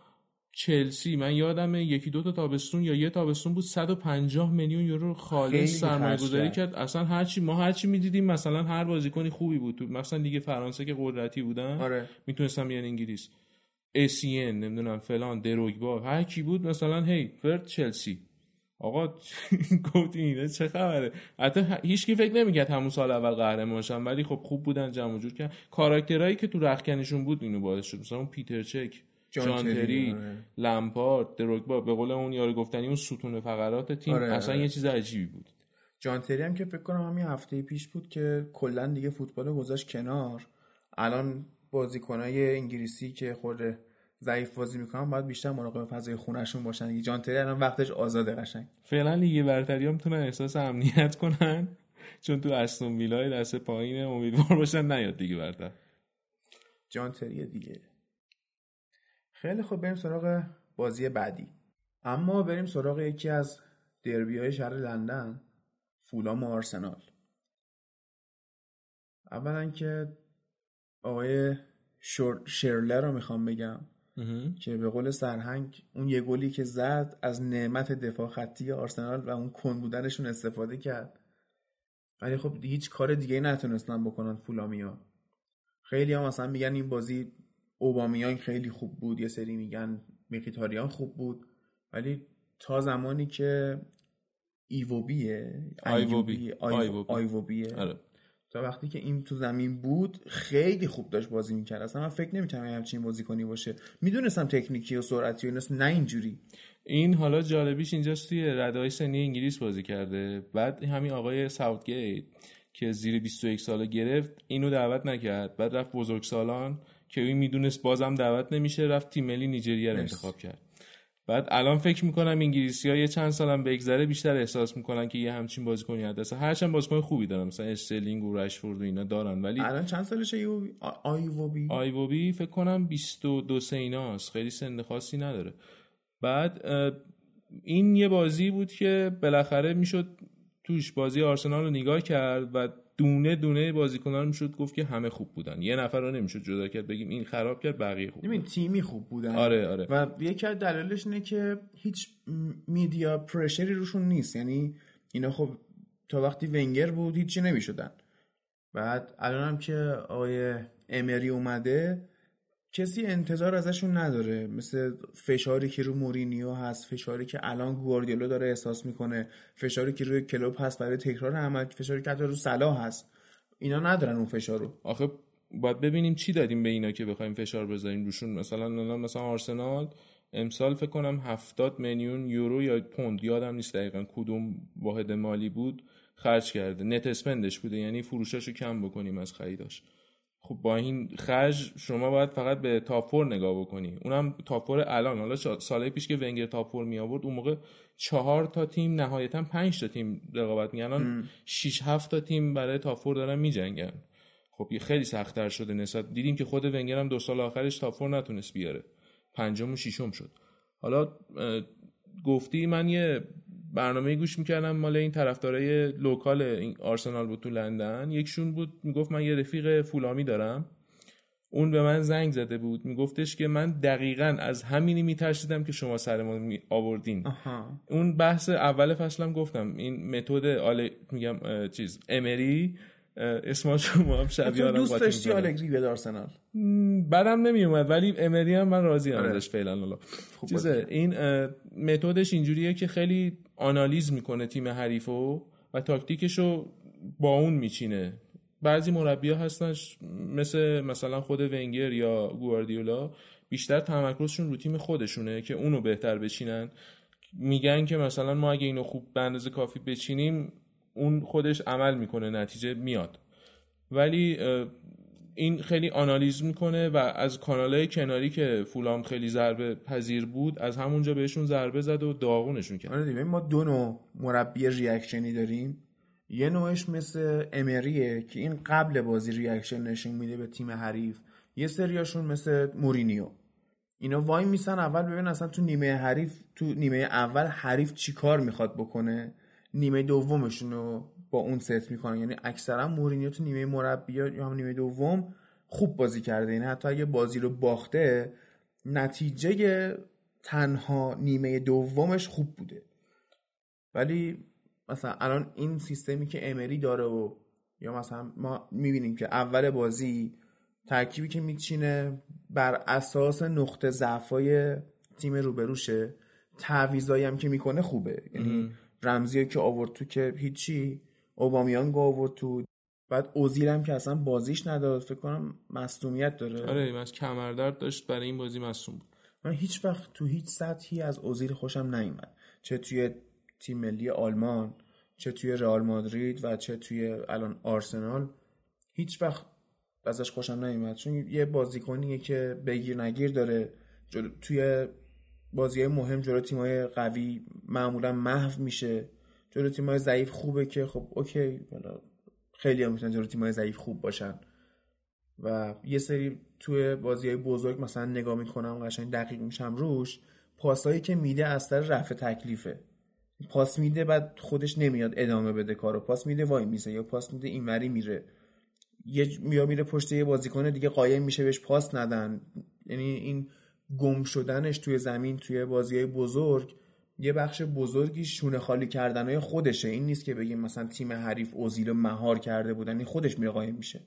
چلسی من یادمه یکی دو تا تابستون یا یه تابستون بود 150 میلیون یورو خالص سرمایه گذاری کرد. اصلا هرچی ما هرچی می‌دیدیم مثلا هر بازیکنی خوبی بود. تو مثلا دیگه فرانسه که قدرتی بودن. آره. می‌تونستم بیان انگلیس. اسین نمی‌دونم فلان دروگبا هر کی بود مثلا هی فرد چلسی. آقا گفت اینه چه خبره؟ حتی هیچ کی فکر نمی‌کرد همون سال اول قهرمان شدن ولی خب خوب بودن جمع جور کردن. کاراکترایی که تو رخکنشون بود اینو باعث شد. مثلا اون پیتر چک. جان تری آره. لمپارد دروگبا به قول اون یارو گفتنی اون ستون فقرات تیم آره، اصلا آره. یه چیز عجیبی بود. جان تری هم که فکر کنم همین هفته پیش بود که کلا دیگه فوتبال گذاشت کنار. الان بازیکنای انگلیسی که خود ضعیف بازی می‌کنن باید بیشتر مراقب فضای خونشون باشن. جان تری الان وقتش آزاده قشنگ. فعلا لیگ برتری هم می‌تونن احساس امنیت کنن چون تو استون ویلای دست پایین امیدوار باشن نیاد دیگه برتر. جان تری دیگه. خیلی خوب بریم سراغ بازی بعدی. اما بریم سراغ یکی از دربی های شهر لندن فولام و آرسنال. اولا که آقای شرلر رو می‌خوام بگم که به قول سرهنگ اون یه گلی که زد از نعمت دفاع خطی آرسنال و اون کن بودنشون استفاده کرد. ولی خب هیچ کار دیگه نتونستن بکنن فولامیا خیلی هم مثلا میگن این بازی اوبامیان خیلی خوب بود. یه سری میگن میخیتاریان خوب بود. ولی تا زمانی که ایووبیه آیووبی. آیووبیه. آره. تا وقتی که این تو زمین بود خیلی خوب داشت بازی می‌کرد. اصلا من فکر نمی‌کنم همچین بازی کنی باشه. می‌دونستم تکنیکی و سرعتی و نه اینجوری. این حالا جالبیش اینجاست توی ردای سنی انگلیس بازی کرده. بعد همین آقای ساوتگیت که زیر 21 ساله گرفت اینو دعوت نکرد. بعد رفت بزرگ سالان که این می‌دونست بازم دعوت نمیشه رفت تیم ملی نیجریه رو انتخاب کرد. بعد الان فکر می‌کنم انگلیسی ها یه چند سالم بگذره بیشتر احساس می‌کنن که یه همچین بازیکنی هست هرچند بازیکن خوبی دارن مثلا استرلینگ و رشفورد و اینا دارن ولی الان چند سالشه آیوبی آیوبی فکر کنم 22 سیناست خیلی سن خاصی نداره. بعد این یه بازی بود که بالاخره می‌شد توش بازی آرسنال رو نگاه کرد و دونه دونه بازیکنان می‌شد گفت که همه خوب بودن. یه نفر رو نمی‌شد جدا کرد بگیم این خراب کرد بقیه خوب بودن. تیمی خوب بودن. آره آره. و یکی از دلایلش اینه که هیچ میدیا پرشری روشون نیست. یعنی اینا خب تا وقتی ونگر بود هیچی نمی‌شدن. بعد الان هم که آقای امری اومده کسی انتظار ازشون نداره. مثل فشاری که رو مورینیو هست فشاری که الان گواردیولا داره احساس می‌کنه فشاری که روی کلوب هست برای تکرار عمل فشاری که حتی رو صلاح هست. اینا ندارن اون فشار رو. آخه باید ببینیم چی دادیم به اینا که بخوایم فشار بذاریم روشون. مثلا مثلا آرسنال امسال فکر کنم 70 میلیون یورو یا پوند یادم نیست دقیقا کدوم واحد مالی بود خرج کرده. net spend ش بوده یعنی فروشاشو کم بکنیم از خریداش. خب با این خرج شما باید فقط به top four نگاه بکنی. اونم top four الان. حالا سالهای پیش که ونگر top four می آورد اون موقع چهار تا تیم نهایتا پنج تا تیم رقابت می‌کنن الان 6 7 تا تیم برای top four دارن میجنگن. خب یه خیلی سختتر شده نسبت دیدیم که خود ونگر هم دو سال آخرش top four نتونست بیاره. پنجم و ششم شد. حالا گفتی من یه برنامه گوش می‌کردم. مال این طرفدارای local این آرسنال بود تو لندن. یکشون بود می‌گفت من یه رفیق فولامی دارم. اون به من زنگ زده بود. میگفتش که من دقیقا از همینی میترسیدم که شما سرمون می آوردین. اون بحث اول فصلم گفتم. این متد آل میگم چیز امری اسم شما هم شبیه دوست داشتی آلگری به آرسنال؟ بعدم نمیومد ولی امری هم من راضی آره. ازش فعلا چیزه این متدش اینجوریه که خیلی آنالیز می‌کنه تیم حریفو و تاکتیکشو با اون میچینه. بعضی مربی ها هستنش مثل مثلا خود ونگر یا گواردیولا بیشتر تمرکزشون رو تیم خودشونه که اونو بهتر بچینن. میگن که مثلا ما اگه اینو خوب به اندازه کافی بچینیم اون خودش عمل می‌کنه نتیجه میاد. ولی این خیلی آنالیز می‌کنه و از کانالهای کناری که فولام خیلی ضربه پذیر بود از همونجا بهشون ضربه زد و داغونشون کرد. آره ما دو نوع مربی reaction ی داریم. یه نوعش مثل امریه که این قبل بازی reaction نشون میده به تیم حریف. یه سریاشون مثل مورینیو. اینا وای میسن اول ببین اصلا تو نیمه حریف تو نیمه اول حریف چیکار می‌خواد بکنه؟ نیمه دومشون رو با اون ست می‌کنن یعنی اکثرا مورینیو تو نیمه مربی یا هم نیمه دوم خوب بازی کرده. یعنی حتی اگه بازی رو باخته نتیجه تنها نیمه دومش خوب بوده. ولی مثلا الان این سیستمی که امری داره و یا مثلا ما می‌بینیم که اول بازی ترکیبی که میچینه بر اساس نقطه ضعفای تیم روبروشه. تعویضایی هم که می‌کنه خوبه. یعنی رمزی که آورد تو که هیچی. اوبامیانگ آورد تو بعد اوزیل هم که اصلا بازیش نداد فکر کنم مصدومیت داره. آره از کمردرد داشت برای این بازی مصدوم بود. من هیچ وقت تو هیچ سطحی از اوزیل خوشم نیومد. چه توی تیم ملی آلمان چه توی رئال مادرید و چه توی الان آرسنال هیچ وقت ازش خوشم نیومد. چون یه بازیکنیه که بگیر نگیر داره توی بازی مهم جلو تیمای قوی معمولا محو میشه. جلو تیمای ضعیف خوبه که خب اوکی خیلی هم می‌تونن جلو تیمای ضعیف خوب باشن. و یه سری توی بازی های بزرگ مثلا نگاه می‌کنم قشنگ دقیق میشم روش پاسایی که میده از سر رفع تکلیفه. پاس میده بعد خودش نمیاد ادامه بده کارو. پاس میده وای میزه یا پاس میده اینوری میره. یه میا میره پشت یه بازیکن دیگه قایم میشه بهش پاس ندن. یعنی این گم شدنش توی زمین توی بازی های بزرگ یه بخش بزرگی شونه خالی کردن خودشه. این نیست که بگیم مثلا تیم حریف اوزیل مهار کرده بودن این خودش میره قایم میشه.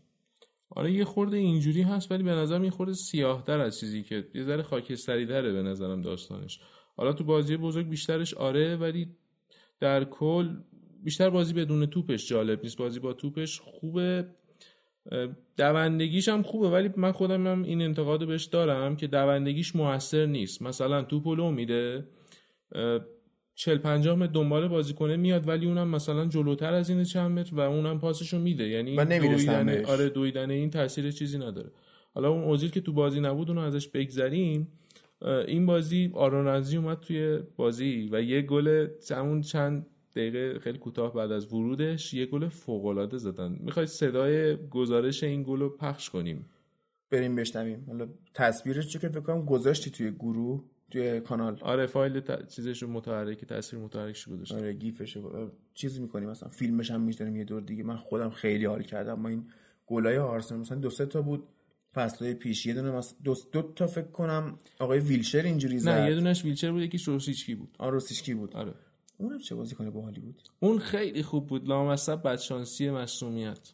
آره یه خورده اینجوری هست ولی به نظرم یه خورده سیاه در از چیزی که یه ذره خاکستری داره به نظرم داستانش. حالا تو بازی بزرگ بیشترش آره ولی در کل بیشتر بازی بدون توپش جالب نیست. بازی با توپش خوبه. دوندگیش هم خوبه ولی من خودم هم این انتقاد بهش دارم که دوندگیش موثر نیست. مثلا توپ لو میده. چل پنجاه دنبال بازیکنه میاد ولی اونم مثلا جلوتر از این چند متر و اونم پاسشو میده. یعنی دویدن آره دویدن این تاثیر چیزی نداره. حالا اون اوزیل که تو بازی نبود اونو ازش بگذریم. این بازی آرونزی اومد توی بازی و یه گل همون چند دقیقه خیلی کوتاه بعد از ورودش یه گل فوق العاده زدن. می‌خوای صدای گزارش این گل رو پخش کنیم؟ بریم بشنویم. حالا تصویرش چه که فکر کنم گذاشتی توی گروه. توی کانال. آره فایل ت... چیزش رو متحرک تصویر متحرکش گذاشت آره گیفش چیزی می‌کنیم مثلا فیلمش هم می‌ذاریم یه دور دیگه. من خودم خیلی حال کردم ما این گلای آرسنال. مثلا دو سه تا بود. فصلهای پیش یه دونه دو, دو تا فکر کنم آقای ویلچر اینجوری زد. نه یه دونش ویلچر بود یکیش روسیچکی بود. آ روسیچکی بود. آره. اونم چه بازیکن باحالی بود؟ اون خیلی خوب بود. لامصب بدشانسی مصونیت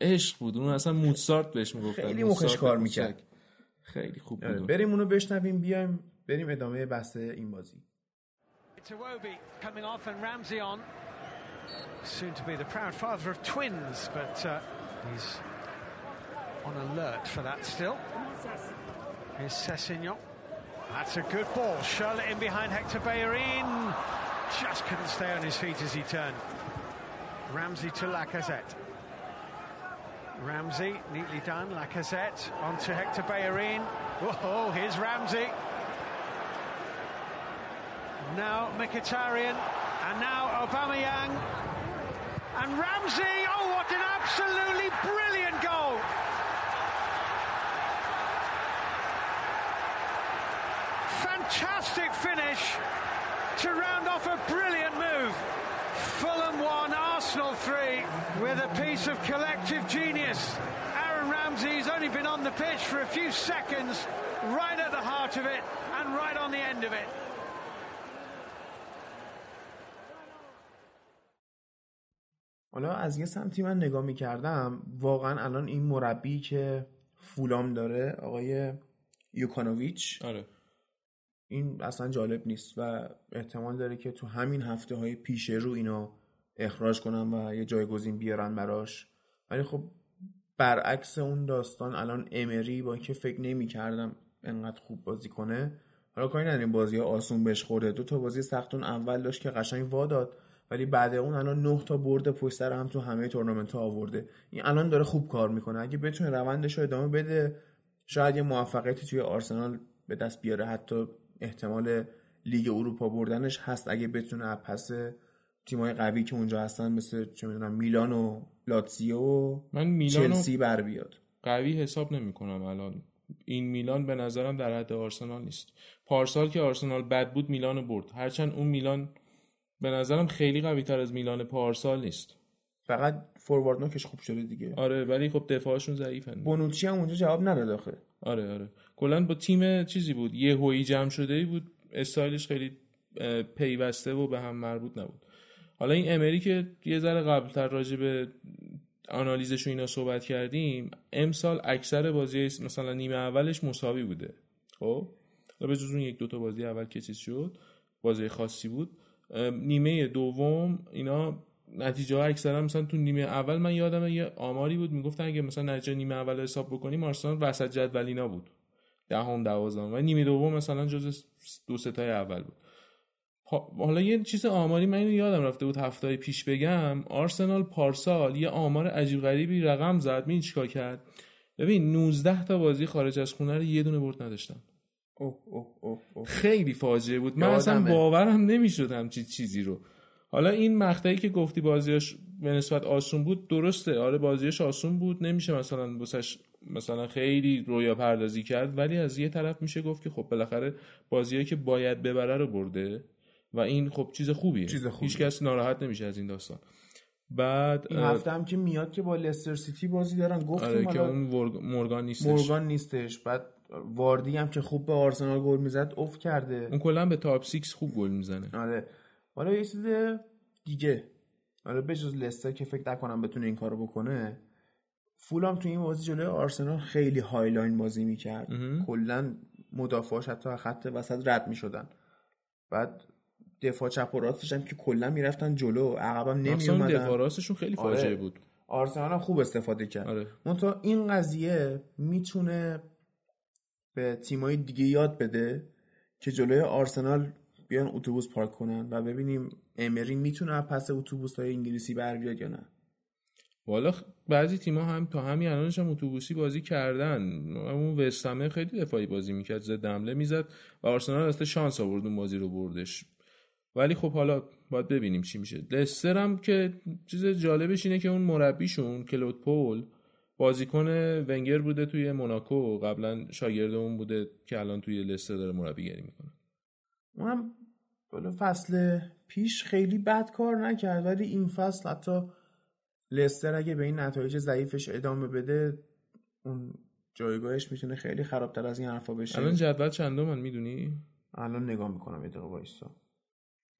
عشق بود. اون اصلا موتسارت بهش می‌گفتن. خیلی مخش کار می‌کرد. خیلی خوب بود. بریم اونو بشنویم بیایم بریم ادامه بحث این بازی coming off and Ramsey on soon to be the proud father of twins but uh, he's on alert for that still here's Cessignon that's a good ball Charlotte in behind Hector Bellerin just couldn't stay on his feet as he turned Ramsey to Lacazette Ramsey, neatly done. Lacazette onto Hector Bellerin. Whoa, here's Ramsey. Now Mkhitaryan, and now Aubameyang, and Ramsey. Oh, what an absolutely brilliant goal! Fantastic finish to round off a brilliant move. Fulham 1, Arsenal 3, with a piece of collective genius. Aaron Ramsey's only been on the pitch for a few seconds, right at the heart of it, and right on the end of it. حالا از یه سمتی من نگاه می‌کردم واقعا الان این مربی که فولام داره آقای یوکانوویچ آره. این اصلا جالب نیست و احتمال داره که تو همین هفته های پیش رو اینا اخراج کنن و یه جایگزین بیارن براش. ولی خب برعکس اون داستان الان امری با که فکر نمی کردم انقدر خوب بازی کنه حالا کاری نداریم بازی ها آسون بهش خورده. دو تا بازی سختون اول داشت که قشنگ وا داد. ولی بعد اون الان نه تا برد پشت هم تو همه تورنمنت ها آورده. این الان داره خوب کار می‌کنه. اگه بتونه روندش رو ادامه بده شاید یه موفقیتی توی آرسنال به دست بیاره. حتی احتمال لیگ اروپا بردنش هست اگه بتونه پس تیمای قوی که اونجا هستن مثل چه می‌دونم میلان و لاتزیو و من میلان چلسی بر بیاد. قوی حساب نمی کنم الان. این میلان به نظرم در حد آرسنال نیست. پارسال که آرسنال بد بود میلان برد. هرچند اون میلان به نظرم خیلی قوی تر از میلان پارسال نیست. فقط فوروارد نوکش خوب شده دیگه. آره ولی خب دفاعشون ضعیفن. بونوچی هم اونجا جواب نداد آخه. آره آره. کلا با تیم چیزی بود؟ یه هویی جمع شده ای بود استایلش خیلی پیوسته و به هم مربوط نبود. حالا این امری که یه ذره قبلتر راجع به آنالیزش و اینا صحبت کردیم امسال اکثر بازی مثلا نیمه اولش مساوی بوده. خب؟ به جز اون یک دوتا بازی اول که چیز شد بازی خاصی بود. نیمه دوم اینا نتیجه ها اکثرا مثلا تو نیمه اول من یادم یه آماری بود می‌گفتن اگه مثلا نتیجه نیمه اول حساب بکنیم آرسنال وسط جدولینا بود. دهم دوازدهم. و نیمه دوم مثلا جز دو ستای اول بود. حالا یه چیز آماری من اینو یادم رفته بود هفته پیش بگم. آرسنال پارسال یه آمار عجیب غریبی رقم زد. می چیکار کرد؟ ببین 19 تا بازی خارج از خونه رو یه دونه برد نداشتن. اوه اوه اوه اوه. خیلی فاجعه بود. من اصلا باورم نمی‌شد همچی چیزی رو. حالا این مقطعی که گفتی بازیاش به نسبت آسون بود درسته. آره بازیش آسون بود. نمیشه مثلا بسش مثلا خیلی رویا پردازی کرد. ولی از یه طرف میشه گفت که خب بالاخره بازیایی که باید ببره رو برده و این خب چیز خوبیه. چیز خوبیه. هیچ کس ناراحت نمیشه از این داستان. بعد این هفته هم که میاد که با لستر سیتی بازی دارن. گفتیم آره که اون مورگان نیستش. مورگان نیستش. بعد واردی هم که خوب به آرسنال گل می‌زد اوف کرده. اون کلا به تاپ 6 خوب گل می‌زنه. آره. حالا یه چیز دیگه. آره بجز لستر که فکر نکنم بتونه این کارو بکنه فولام تو این بازی جلوی آرسنال خیلی high line بازی می‌کرد. کلا مدافعاش حتی خط وسط رد می‌شدن. بعد دفاع چپ و راستش هم که کلا می‌رفتن جلو عقبم نمی اومدن دفاع راستشون خیلی فاجعه آره. بود. آرسنال هم خوب استفاده کرد. آره. منتها این قضیه می‌تونه به تیمای دیگه یاد بده که جلوی آرسنال بیان اتوبوس پارک کنن و ببینیم امری می‌تونه پس اتوبوس های انگلیسی بر بیاد یا نه. والا بعضی تیما هم تا همین الانش هم اتوبوسی بازی کردن. اون وستمه خیلی دفاعی بازی می‌کرد زد دمله می‌زد و آرسنال اصلا شانس آورد اون بازی رو بردش. ولی خب حالا باید ببینیم چی میشه. لستر هم که چیز جالبش اینه که اون مربیشون کلود پول بازیکن ونگر بوده توی موناکو. قبلا شاگرد اون بوده که الان توی لستر داره مربیگری می‌کنه. اونم بالا فصل پیش خیلی بد کار نکرد ولی این فصل حتی لستر اگه به این نتایج ضعیفش ادامه بده اون جایگاهش می‌تونه خیلی خرابتر از این حرفا بشه. الان جدول چندم من می‌دونی؟ الان نگاه می‌کنم یه دقیقه وایسا.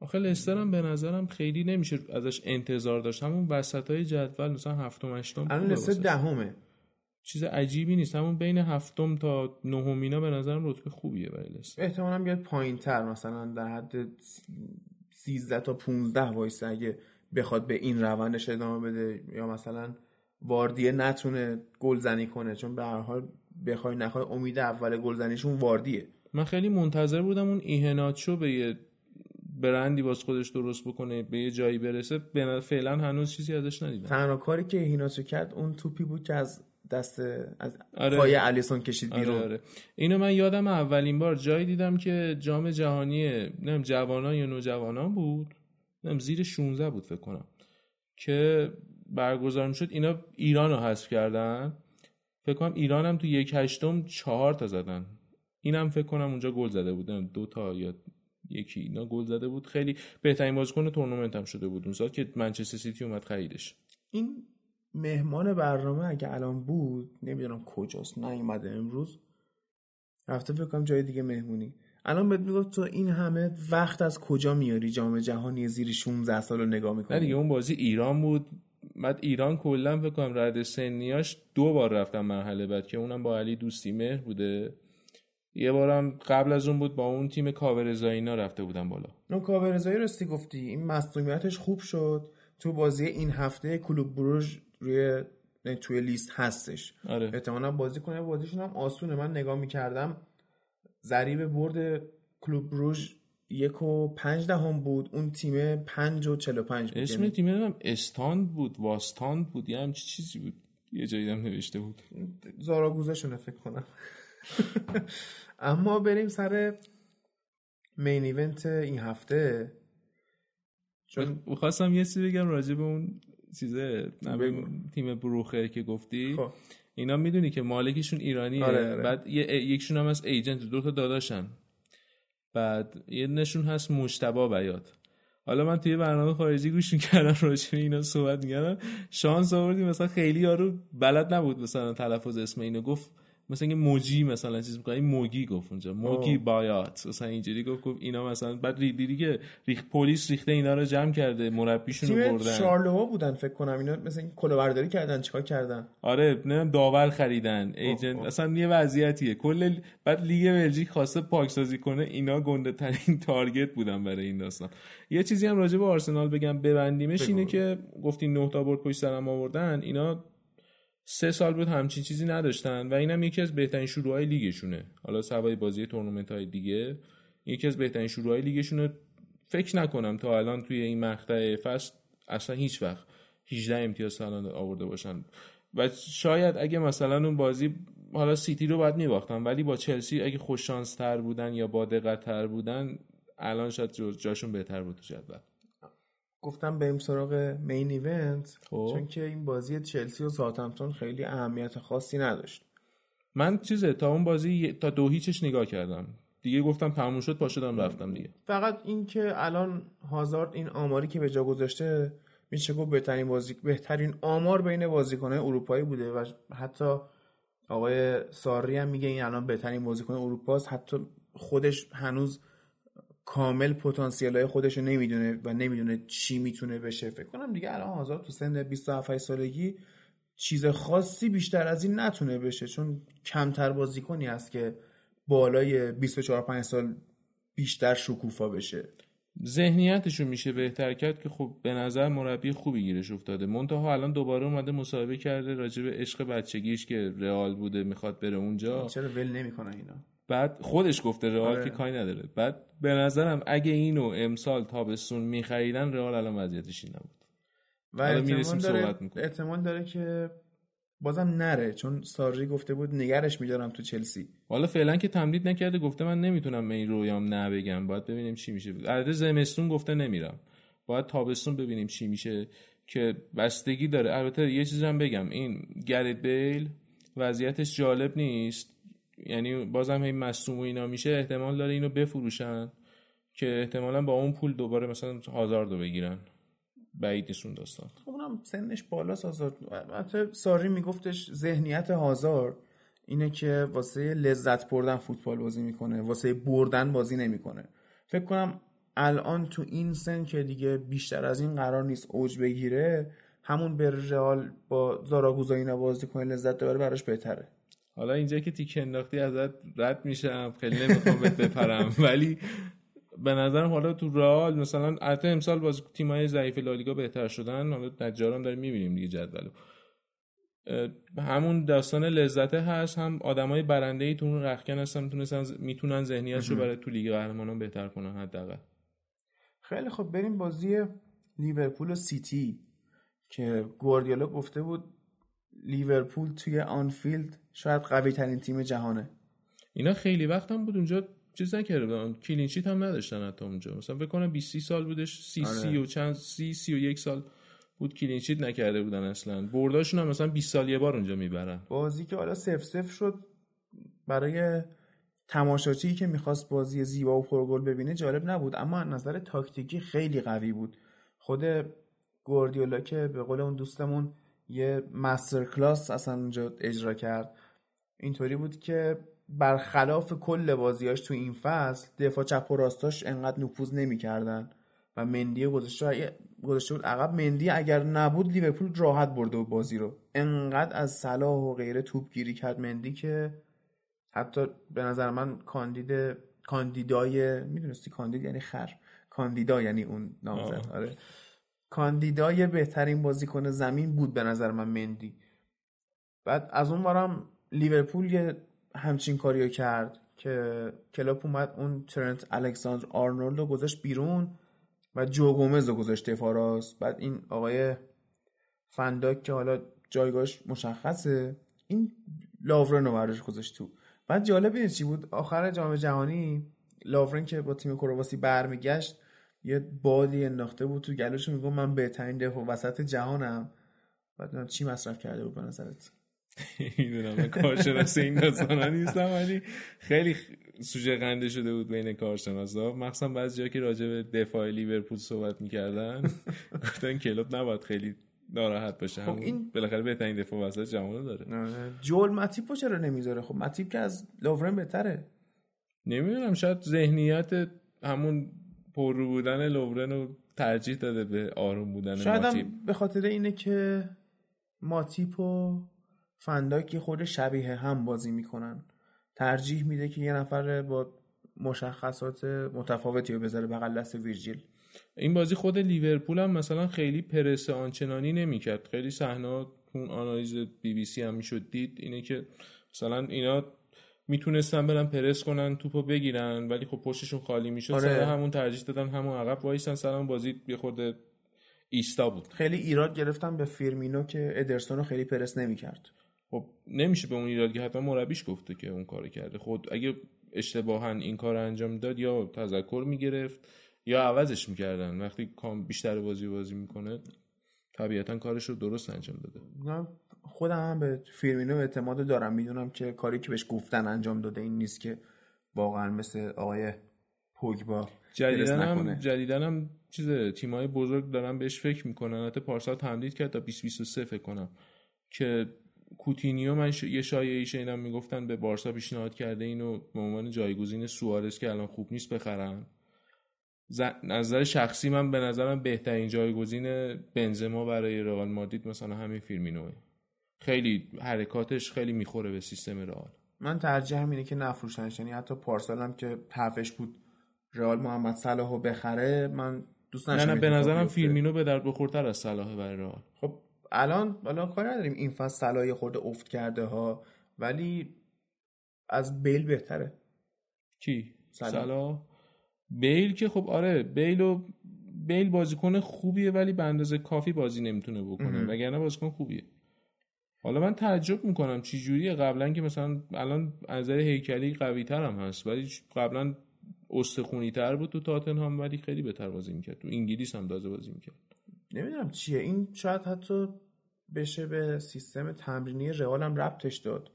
آخه لستر هم به نظرم خیلی نمیشه ازش انتظار داشت. همون وسط های جدول مثلا هفتم هشتم الان لستر دهمه. چیز عجیبی نیست. همون بین هفتم تا نهم اینا به نظرم رتبه خوبیه برای لستر. احتمالاً بیاد پایینتر مثلا در حد 13 تا 15 وایسه اگه بخواد به این روندش ادامه بده. یا مثلا واردیه نتونه گلزنی کنه چون به هر حال بخوای نخوای امید اول گلزنیشون واردیه. من خیلی منتظر بودم اون ایهناچو به یه برندی واس خودش درست بکنه به یه جایی برسه فعلا هنوز چیزی ازش ندیدم. تنها کاری که ایهناچو کرد اون توپی بود که از دست از آره. پای الیسون کشید بیرون. آره آره. اینو من یادم اولین بار جایی دیدم که جام جهانی نم جوانان یا نوجوانان بود نم زیر 16 بود فکر کنم که برگزار می‌شد. اینا ایران رو حذف کردن. فکر کنم ایران هم تو یک هشتم چهار تا زدن. اینم فکر کنم اونجا گل زده بودن دو تا یا یکی اینا گل زده بود. خیلی بهترین بازیکن تورنمنت هم شده بود اون سال که منچستر سیتی اومد خریدش. این مهمان برنامه اگه الان بود نمی‌دونم کجاست نیومده امروز. رفته فکر کنم جای دیگه مهمونی. الان بهت می‌گفت تو این همه وقت از کجا میاری؟ جام جهانی زیر 16 سال رو نگاه می‌کنی؟ نه دیگه اون بازی ایران بود. بعد ایران کلا فکر کنم رد سنیاش دو بار رفتم مرحله بعد که اونم با علی دوستی مهر بوده. یه بارم قبل از اون بود با اون تیم کاورزایی اینا رفته بودم بالا. اون کاورزایی راستی گفتی. این مصونیتش خوب شد. تو بازی این هفته کلوب بروژ روی توی لیست هستش. آره. احتمالا بازی کنه. بازیشون هم آسونه. من نگاه می‌کردم. ضریب برد کلوب بروژ یک و پنج دهم بود. اون تیم پنج و چل و پنج بود. اسم تیم هم استاند بود واستاند بود. یه همچی چیزی بود. یه جایی هم نوشته بود. زاراگوزه شونه فکر کنم. اما بریم سر مین ایونت این هفته. چون خواستم یه چیزی بگم راجع به اون چیزه تیم بروخر که گفتی. خب. اینا می‌دونی که مالکشون ایرانیه. آره آره. بعد یه یکشون هم از ایجنت دو تا داداشن بعد یه نشون هست مشتبا بیاد حالا من توی برنامه خارجی گوش می‌کردم راجع اینا صحبت می‌کردم. شانس آوردیم مثلا خیلی یارو بلد نبود مثلا تلفظ اسم اینو گفت. مثلا اینکه موجی مثلا چیز می‌کنه. این موگی گفت اونجا. موگی بایات. مثلا اینجوری گفت گفت اینا مثلا بعد دیدی که ریخت پلیس ریخته اینا رو جمع کرده مربیشون رو بردن. شارلوها بودن فکر کنم. اینا مثلا کلاهبرداری کردن چیکار کردن؟ آره نه داور خریدن. ایجنت اصلا یه وضعیتیه. کل بعد لیگ بلژیک خواسته پاکسازی کنه اینا گنده ترین تارگت بودن برای این داستان. یه چیزی هم راجع به آرسنال بگم ببندیمش اینه که گفتی 9 تا برد پشت سرم آوردن. اینا سه سال بود همچین چیزی نداشتن و اینم یکی از بهترین شروع لیگشونه. حالا سوای بازی تورنمنت های دیگه یکی از بهترین شروع های لیگشونه فکر نکنم تا الان توی این مقطع فصل اصلا هیچ وقت 18 امتیاز سالان آورده باشن. و شاید اگه مثلا اون بازی حالا سیتی رو باید میباختن ولی با چلسی اگه خوش تر بودن یا با دقت تر بودن الان شاید جاشون بهتر بود تو جدول. گفتم بریم سراغ مین ایونت خب. چون که این بازی چلسی و ساوثهمپتون خیلی اهمیت خاصی نداشت. من چیزه تا اون بازی تا دو هیچش نگاه کردم. دیگه گفتم تموم شد پا شدم رفتم دیگه. فقط این که الان هازارد این آماری که به جا گذاشته میشه گفت بهترین بازی بهترین آمار بین بازیکنان اروپایی بوده و حتی آقای ساری هم میگه این الان بهترین بازیکن اروپاست. حتی خودش هنوز کامل پتانسیل های خودش رو نمی‌دونه و نمی‌دونه چی می‌تونه بشه. فکر کنم دیگه الان آزاد تو سن 27 سالگی چیز خاصی بیشتر از این نتونه بشه. چون کمتر بازیکنی است که بالای 24 5 سال بیشتر شکوفا بشه. ذهنیتشون میشه بهتر کرد که خب به نظر مربی خوبی گیرش افتاده. منتها الان دوباره اومده مصاحبه کرده راجع به عشق بچگیش که رئال بوده می‌خواد بره اونجا. چرا ول نمی‌کنه اینا؟ بعد خودش گفته رئال آره. که کاری نداره. بعد به نظرم اگه اینو امسال تابستون میخریدن رئال الان وضعیتش این نبود. و احتمال داره, احتمال داره که بازم نره چون ساری گفته بود نگرش میدارم تو چلسی. حالا فعلا که تمدید نکرده گفته من نمی‌تونم به این رویام نه بگم. باید ببینیم چی میشه. البته زمستون گفته نمیرم. باید تابستون ببینیم چی میشه که بستگی داره. البته یه چیزی هم بگم. این گرید بیل وضعیتش جالب نیست. یعنی بازم این مصوم و اینا میشه احتمال داره اینو بفروشن که احتمالا با اون پول دوباره مثلا هزار رو بگیرن. بعید نیستون داستان. خب اونم سنش بالا هازارد البته ساری میگفتش ذهنیت هازار اینه که واسه لذت بردن فوتبال بازی می‌کنه واسه بردن بازی نمی‌کنه. فکر کنم الان تو این سن که دیگه بیشتر از این قرار نیست اوج بگیره همون به رئال با زاراگوزا اینا بازی کنه لذت ببره براش بهتره. حالا اینجا که تیک انداختی ازت رد میشم خیلی نمی‌خوام بهت بپرم. ولی به نظرم حالا تو رئال مثلا البته امسال باز تیمای ضعیف لالیگا بهتر شدن. حالا نجارم داریم می‌بینیم دیگه جدولو همون داستان لذت هست هم آدمای برنده ای تو اون رخکن هستن می‌تونن می‌تونن ذهنیتشو برای تو لیگ قهرمانان بهتر کنن حداقل. خیلی خب بریم بازی لیورپول و سیتی که گواردیولا گفته بود لیورپول توی آنفیلد شاید قوی ترین تیم جهانه. اینا خیلی وقت هم بود اونجا چیز نکرده بودن. clean sheet هم نداشتن حتی اونجا. مثلا فکر کنم 20 سال بودش. سی آره. سی و چند سی سی و یک سال بود clean sheet نکرده بودن اصلا. برداشون هم مثلا 20 سال یه بار اونجا می‌برن. بازی که حالا صفر صفر شد برای تماشاچی که می‌خواست بازی زیبا و پرگل ببینه جالب نبود. اما از نظر تاکتیکی خیلی قوی بود. خود گوردیولا که به قول اون دوستمون یه مستر کلاس اصلا اونجا اجرا کرد. اینطوری بود که برخلاف کل بازیاش تو این فصل دفاع چپ و راستاش انقدر نفوذ نمی‌کردن و مندی گذاشته گذاشته بود عقب. مندی اگر نبود لیورپول راحت برده بود بازی رو. انقدر از صلاح و غیره توپ گیری کرد مندی که حتی به نظر من کاندید کاندیدای می‌دونستی کاندید یعنی خر؟ کاندیدا یعنی اون نامزد. آره. کاندیدای بهترین بازیکن زمین بود به نظر من مندی. بعد از اون بارم لیورپول یه همچین کاریو کرد که کلاپ اومد اون ترنت الکساندر آرنولد رو گذاشت بیرون و جو گومز رو گذاشت دفاع راست. بعد این آقای فن دایک که حالا جایگاهش مشخصه این لاورن رو براش گذاشت تو. بعد جالب چی بود؟ آخر جام جهانی لاورن که با تیم کرواسی برمیگشت یه بادی انداخته بود تو گلوش میگم من بهترین دفاع وسط جهانم. بعد چی مصرف کرده بود به نظرت؟ می‌دونم کارشناس این داستانا نیستم ولی خیلی سوژه قنده شده بود بین کارشناسا. مخصوصا بعضی جا که راجع به دفاع لیورپول صحبت می‌کردن گفتن کلوب نباید خیلی ناراحت باشه. خب این بالاخره بهترین دفاع وسط جهان داره. جول ماتیپو چرا نمی‌ذاره؟ خب ماتیپ که از لوورن بهتره. نمی‌دونم شاید ذهنیت همون پررو بودن لوورن رو ترجیح داده به آروم بودن شاید ماتیپ. به خاطر اینه که ماتیپ و فنداکی خود شبیه هم بازی می‌کنن. ترجیح میده که یه نفر با مشخصات متفاوتی رو بذاره بغل دست ویرجیل. این بازی خود لیورپول هم مثلا خیلی پرس آنچنانی نمی‌کرد. خیلی صحنه اون آنالیز بی بی سی هم می‌شد دید. اینه که مثلا اینا می‌تونستن برن پرس کنن توپو بگیرن ولی خب پشتشون خالی می‌شد. آره. سر همون ترجیح دادن همون عقب وایسن. سر بازی یه خورده ایستا بود. خیلی ایراد گرفتم به فیرمینو که ادرسون رو خیلی پرس نمی‌کرد. خب نمیشه به اون ایراد که حتما مربیش گفته که اون کار کرده. خود اگه اشتباها این کار انجام داد یا تذکر می‌گرفت یا عوضش می‌کردن. وقتی کام بیشتر بازی بازی می‌کنه طبیعتا کارش رو درست انجام داده. نه خودم هم به فیرمینو اعتماد دارم. می‌دونم که کاری که بهش گفتن انجام داده این نیست که واقعا مثل آقای پوگبا جدیدن هم جدیدن هم چیز تیمای بزرگ دارن بهش فکر می‌کنن. حتی پارسال تمدید کرد تا 2023 فکر کنم که کوتینیو من ش... یه شایعی شنیدم می‌گفتن به بارسا پیشنهاد کرده اینو به عنوان جایگزین سوارز که الان خوب نیست بخرن. ز... نظر شخصی من به نظرم بهترین جایگزین بنزما برای رئال مادرید مثلا همین فیرمینوه. خیلی حرکاتش خیلی می‌خوره به سیستم رئال. من ترجیحم اینه که نفروشنش یعنی حتی پارسال هم که حرفش بود رئال محمد صلاحو بخره من دوست نه نه به نظرم. فیرمینو به درد بخورتر از صلاح برای رئال. خب الان حالا کاری نداریم این فصل صلاح خورده افت کرده ها ولی از بیل بهتره. کی صلاح. صلاح؟ بیل که خب آره بیل و بیل بازیکن خوبیه ولی به اندازه کافی بازی نمی‌تونه بکنه. وگرنه بازیکن خوبیه. حالا من تعجب می‌کنم چی جوریه. قبلا که مثلا الان از نظر هیکلی قوی تر هم هست ولی قبلا استخونی تر بود تو تاتنهام ولی خیلی بهتر بازی می‌کرد. تو انگلیس هم تازه بازی می‌کرد. نمی‌دونم چیه. این شاید حتی بشه به سیستم تمرینی رئال هم ربطش داد.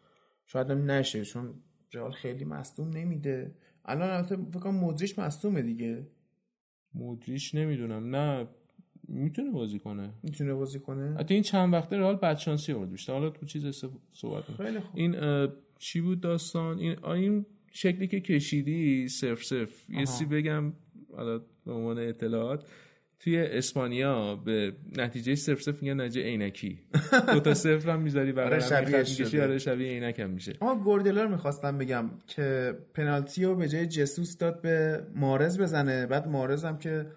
شاید هم نشه چون رئال خیلی مصدوم نمیده. الان البته فکر کنم مدریش مصدومه دیگه. مدریش نمی‌دونم. نه می‌تونه بازی کنه. می‌تونه بازی کنه؟ حتی این چند وقته رئال بدشانسی آورد بیشتر. حالا تو چیز صحبت. خیلی خوب. این چی بود داستان؟ این این شکلی که کشیدی صرف صرف یه. سی بگم حالا به عنوان اطلاعات. توی اسپانیا به نتیجه صرف صرف میگن نتیجه عینکی. دو تا صفر هم می‌ذاری آره، برای می‌کشی شده. آره شبیه عینک هم میشه. اما گوردیولا رو می‌خواستم بگم که پنالتی رو به جای جسوس داد به مارز بزنه. بعد مارز هم که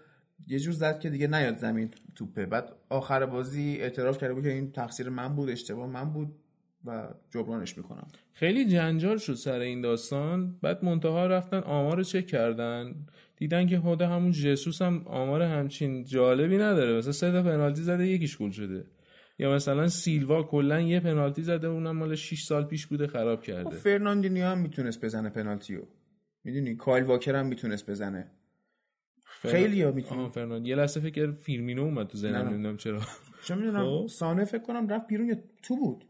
یه جور زد که دیگه نیاد زمین توپه. بعد آخر بازی اعتراف کرده بود که این تقصیر من بود اشتباه من بود. و جبرانش می‌کنم. خیلی جنجال شد سر این داستان. بعد منتها رفتن آمار رو چک کردن. دیدن که خود همون جسوس هم آمار همچین جالبی نداره. مثلا سه تا پنالتی زده یکیش گل شده. یا مثلا سیلوا کلا یه پنالتی زده اونم مال 6 سال پیش بوده خراب خب کرده. فرناندینیو هم می‌تونست بزنه پنالتیو. می‌دونی؟ کایل واکر هم می‌تونست بزنه. خیلی ها می‌تونن. آها فرناند یه لحظه فکر فیرمینو اومد تو ذهنم. نمی‌دونم چرا. چه می‌دونم خب. سانه فکر کنم رفت بیرون یا تو بود.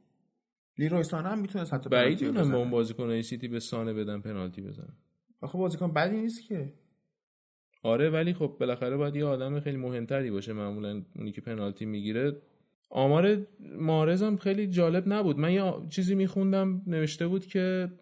لیروی سانه هم می‌تونست حتی بعید می‌دونم با. اون بازیکنای سیتی به سانه بدن پنالتی بزنن آخه بازیکن بدی نیست که. آره ولی خب بالاخره باید یه آدم خیلی مهمتری باشه معمولا اونی که پنالتی می‌گیره. آمار محرز هم خیلی جالب نبود. من یه چیزی میخوندم نوشته بود که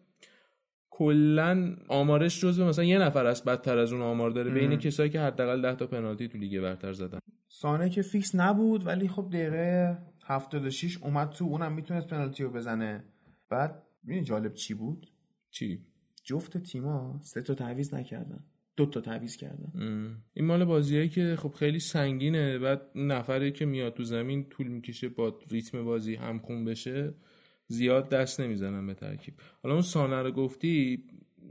کلا آمارش جزو مثلا یه نفر است بدتر از اون آمار داره بین. کسایی که حداقل 10 تا پنالتی تو لیگ برتر زدن. سانه که فیکس نبود ولی خب دقیقه 76 اومد تو اونم می‌تونست پنالتی رو بزنه. بعد می‌دونی جالب چی بود؟ چی؟ جفت تیما سه تا تعویض نکردن. دو تا تعویض کردن. ام. این مال بازیایی که خب خیلی سنگینه. بعد نفری که میاد تو زمین طول می‌کشه با ریتم بازی همخون بشه زیاد دست نمی‌زنن به ترکیب. حالا اون سانه رو گفتی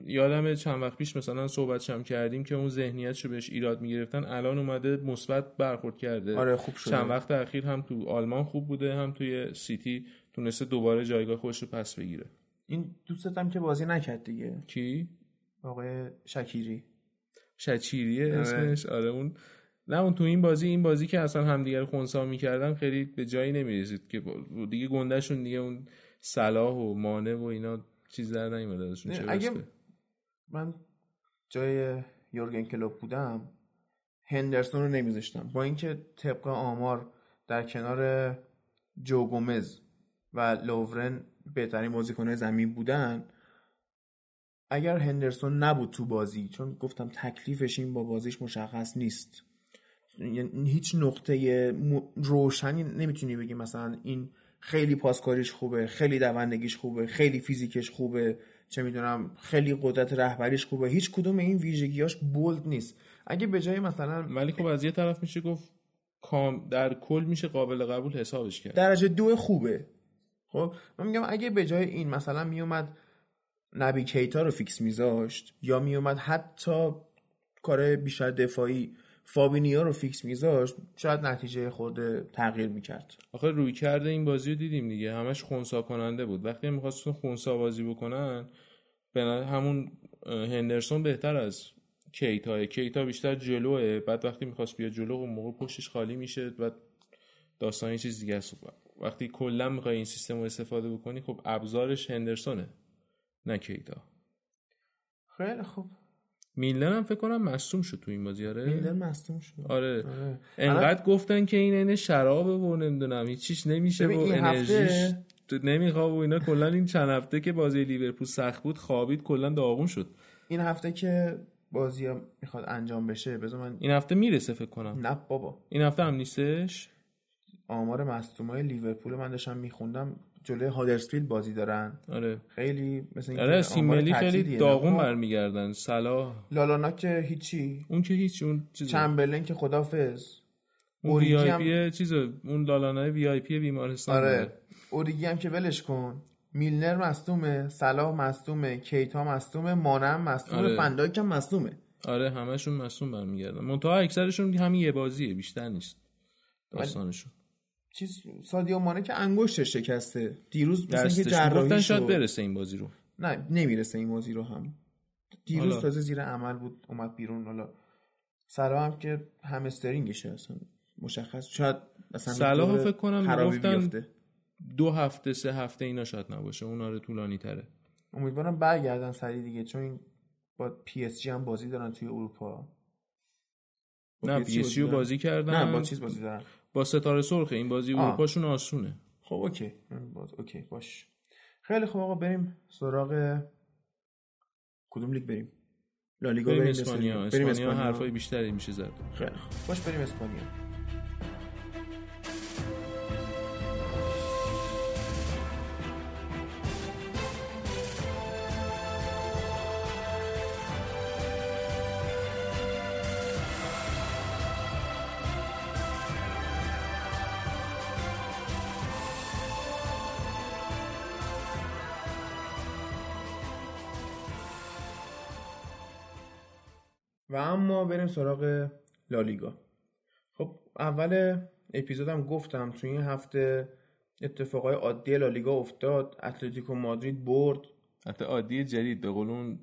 یادم چند وقت پیش مثلا صحبت هم کردیم که اون ذهنیتشو بهش ایراد می‌گرفتن الان اومده مثبت برخورد کرده. آره خوب شده. چند وقت اخیر هم تو آلمان خوب بوده هم توی سیتی تونسته دوباره جایگاه خودش رو پس بگیره. این دوستتم که بازی نکرد دیگه. کی؟ آقای شکیری. شچیریه آره. اسمش؟ آره اون نه اون تو این بازی این بازی که اصلا همدیگر خونسا می‌کردن خیلی به جایی نمی‌رسید که دیگه گندهشون دیگه اون صلاح و مانه و اینا چیز در نیومده ازشون اگه. من جای یورگن کلوپ بودم هندرسون رو نمیذاشتم. با اینکه طبق آمار در کنار جو گومز و لوورن بهترین بازیکنهای زمین بودن اگر هندرسون نبود تو بازی چون گفتم تکلیفش این با بازیش مشخص نیست. یعنی هیچ نقطه روشنی نمی‌تونی بگی مثلا این خیلی پاسکاریش خوبه خیلی دوندگیش خوبه خیلی فیزیکش خوبه چه می‌دونم خیلی قدرت رهبریش خوبه. هیچ کدوم این ویژگیاش بولد نیست. اگه به جای مثلا ولی خب از یه طرف میشه گفت کام در کل میشه قابل قبول حسابش کرد. درجه دو خوبه. خب من میگم اگه به جای این مثلا میومد نبی کیتا رو فیکس میذاشت یا میومد حتی کار بیشتر دفاعی فابینیا رو فیکس میذاشت شاید نتیجه خورده تغییر می‌کرد. آخه رویکرد این بازی رو دیدیم دیگه. همش خونسا کننده بود. وقتی میخواستون خونسا بازی بکنن به همون هندرسون بهتر از کیتا کیتا بیشتر جلوه. بعد وقتی می‌خواست بیاد جلو اون موقع پشتش خالی میشه. و داستان یه چیز دیگه است. وقتی کلا می‌خوای این سیستم رو استفاده بکنی خب ابزارش هندرسونه نه کیتا خیلی خوب. میلر هم فکر کنم مصوم شد تو این بازی آره؟ میلر مصوم شد. آره, آره. انقدر گفتن که این این شرابه و نمی‌دونم هیچیش نمیشه و انرژیش نمی‌خواد و اینا. کلا این چند هفته که بازی لیورپول سخت بود خوابید کلا داغون شد. این هفته که بازی می‌خواد انجام بشه بذار من این هفته می‌رسه فکر کنم. نه بابا. این هفته هم نیستش؟ آمار مصدومای لیورپول من داشتم میخوندم. جلوی هادرسفیلد بازی دارن. آره. خیلی مثل آره سیملی خیلی داغون برمیگردن. صلاح. لالانا که هیچی. اون که هیچ اون چیز که خدافظ اون VIP چیز اون لالانا VIP بیمارستان. آره. اوریگی هم که ولش کن. میلنر مصدومه صلاح مصدومه کیتا مصدومه مانم مصدومه آره. فن‌دایک هم مصدومه. آره همشون مصدوم برمیگردن. منتها اکثرشون همین یه بازیه بیشتر نیست داستانشون. چیز سادیو مانه که انگشتش شکسته. دیروز مثلا که جراحی شاید برسه این بازی رو. نه نمی‌رسه این بازی رو هم. دیروز تازه زیر عمل بود اومد بیرون. حالا صلاح هم که همسترینگشه اصلا. مشخص. شاید مثلا صلاح فکر کنم گفتن دو هفته سه هفته اینا شاید نباشه. اون آره طولانی تره. امیدوارم برگردن سری دیگه چون این با PSG هم بازی دارن توی اروپا. نه PSG رو بازی کردن نه با چیز بازی دارن. با ستاره سرخ این بازی اروپاشون آسونه. خب okay. باز okay باش. خیلی خوب آقا بریم سراغ کدوم لیگ بریم؟ لالیگا بریم, بریم اسپانیا. بریم اسپانیا حرفای بیشتری میشه زد. خیلی خوب باش بریم اسپانیا. بریم سراغ لالیگا. خب اول اپیزودم گفتم توی این هفته اتفاقای عادی لالیگا افتاد اتلتیکو مادرید برد. حتی عادی جدید به قول اون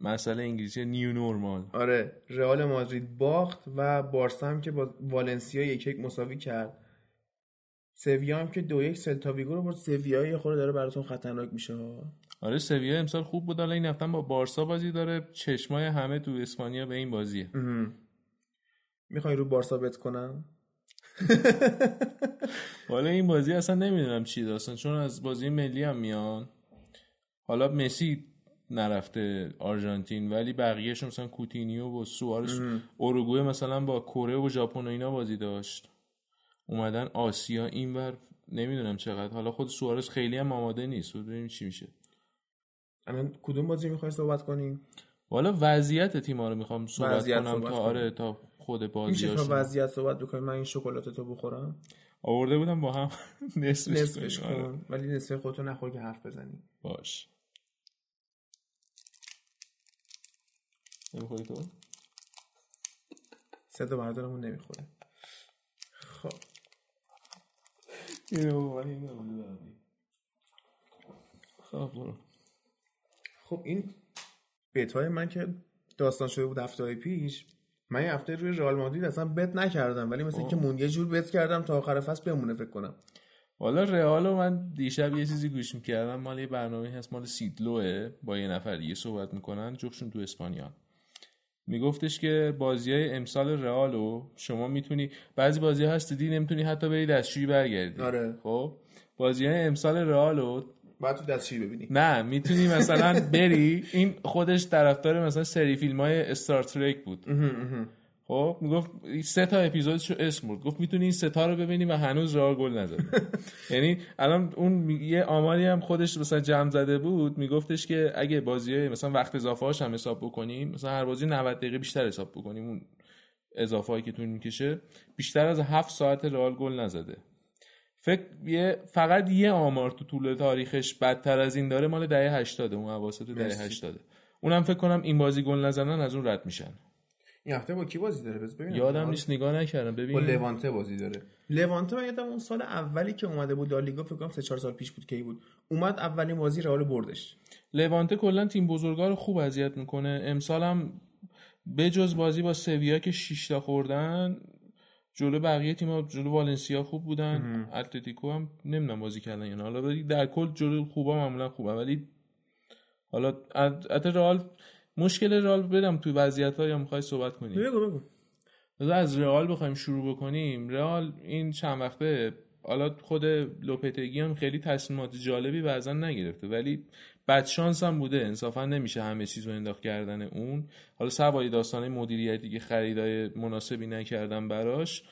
مسئله انگلیسی نیو نورمال. آره رئال مادرید باخت و بارسا هم که با والنسیا یک یک مساوی کرد. سویا هم که دو یک سلتا رو برد. سویا یه خورده داره براتون خطرناک میشه ها. آره سویا امسال خوب بود. حالا این هفته با بارسا بازی داره. چشمای همه تو اسپانیا به این بازیه. می‌خوای رو بارسا بت کنم؟ حالا این بازی اصلا نمی‌دونم چی داستان چون از بازی ملی هم میان. حالا مسی نرفته آرژانتین ولی بقیهش مثلا کوتینیو و سوارس اوروگوئه مثلا با کره و ژاپن و اینا بازی داشت. اومدن آسیا اینور نمی‌دونم چقدر. حالا خود سوارس خیلی هم آماده نیست. ببینیم چی میشه. الان کدوم بازی می‌خوای صحبت کنیم والا وضعیت تیم‌ها رو می‌خوام صحبت کنم تا آره تا خود بازی میشه تا وضعیت صحبت بکنیم من این شکلات تو بخورم. آورده بودم با هم. نصفش, نصفش کن. آره. ولی نصف خودتو نخور که حرف بزنی. باش. نمی‌خوری تو؟ صدا بردارمون نمی‌خوره. خب. خب برو. خب این بیت های من که داستان شده بود هفته پیش من یه هفته روی رئال مادرید اصلا بت نکردم ولی مثل که مون یه جور بت کردم تا آخر فصل بمونه فکر کنم. والا رئال من دیشب یه چیزی گوش می‌کردم مال یه برنامه هست مال سیدلوه با یه نفر دیگه صحبت می‌کنن جفتشون تو اسپانیا. میگفتش که بازی های امسال رئالو شما می‌تونی بعضی بازی هست دیدی نمی‌تونی حتی بری دستشویی برگردی. آره. خب؟ بازی های امسال رئالو باید تو دستشویی ببینی. نه می‌تونی مثلا بری. این خودش طرفدار مثلا سری فیلم های استار ترک بود خب می‌گفت سه تا اپیزودشو اسم بود گفت می‌تونی این سه تا رو ببینی و هنوز رئال گل نزده یعنی الان اون یه آماری هم خودش مثلا جمع زده بود. میگفتش که اگه بازی مثلا وقت اضافه هاش هم حساب بکنیم مثلا هر بازی 90 دقیقه بیشتر حساب بکنیم. اون اضافه هایی که طول می‌کشه بیشتر از هفت ساعت رئال گل نزده. فکر یه فقط یه آمار تو طول تاریخش بدتر از این داره مال دهه 80 اون اواسط دهه 80 اونم فکر کنم این بازی گل نزنن از اون رد میشن. این هفته با کی بازی داره؟ بس ببینم. یادم نیست نگاه نکردم. با ببین لوانته بازی داره. لوانته من یادم اون سال اولی که اومده بود لالیگا فکر کنم 3 4 سال پیش بود کی بود. اومد اولین بازی رئال بردش. لوانته کلا تیم بزرگا رو خوب اذیت می‌کنه. امسال هم بجز بازی با سویا که 6 تا خوردن جلو بقیه تیم‌ها جلو والنسیا خوب بودن. اتلتیکو هم نمی‌دونم بازی کردن یا نه. حالا ولی در کل جلو خوبا معمولا خوبه. ولی حالا ات رئال مشکل رئال بدم توی وضعیت یا می‌خوای صحبت کنی؟ بگو بگو. از رئال بخوایم شروع بکنیم. رئال این چند وقته حالا خود لوپتگی هم خیلی تصمیمات جالبی بعضا نگرفته. ولی بد شانس هم بوده. انصافا نمیشه همه چیز رو انداخت کردن اون. حالا سوای داستانه مدیریتی که خریدای مناسبی نکردن براش.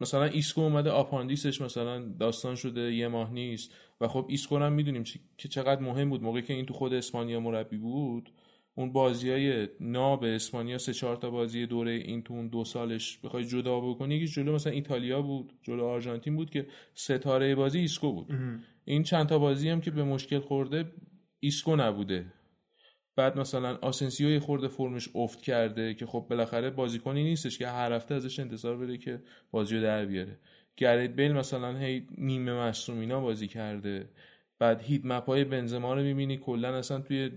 مثلا ایسکو اومده آپاندیسش مثلا داستان شده یه ماه نیست. و خب ایسکو هم می‌دونیم که چقدر مهم بود. موقعی که این تو خود اسپانیا مربی بود اون بازی های ناب اسپانیا سه چهار تا بازی دوره این تو اون دو سالش بخوای جدا بکنی یکی جلو مثلا ایتالیا بود جلو آرژانتین بود که ستاره بازی ایسکو بود. این چند تا بازی هم که به مشکل خورده ایسکو نبوده. بعد مثلا آسنسیو خورده فرمش افت کرده که خب بالاخره بازیکنی نیستش که هر هفته ازش انتظار بره که بازی رو در بیاره. گرت بیل مثلا هی نیمه مصدوم اینا بازی کرده. بعد heat map های بنزما رو می‌بینی کلا اصلا توی